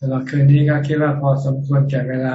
ตลอดคืนนี้ก็คิดว่าพอสมควรแก่เวลา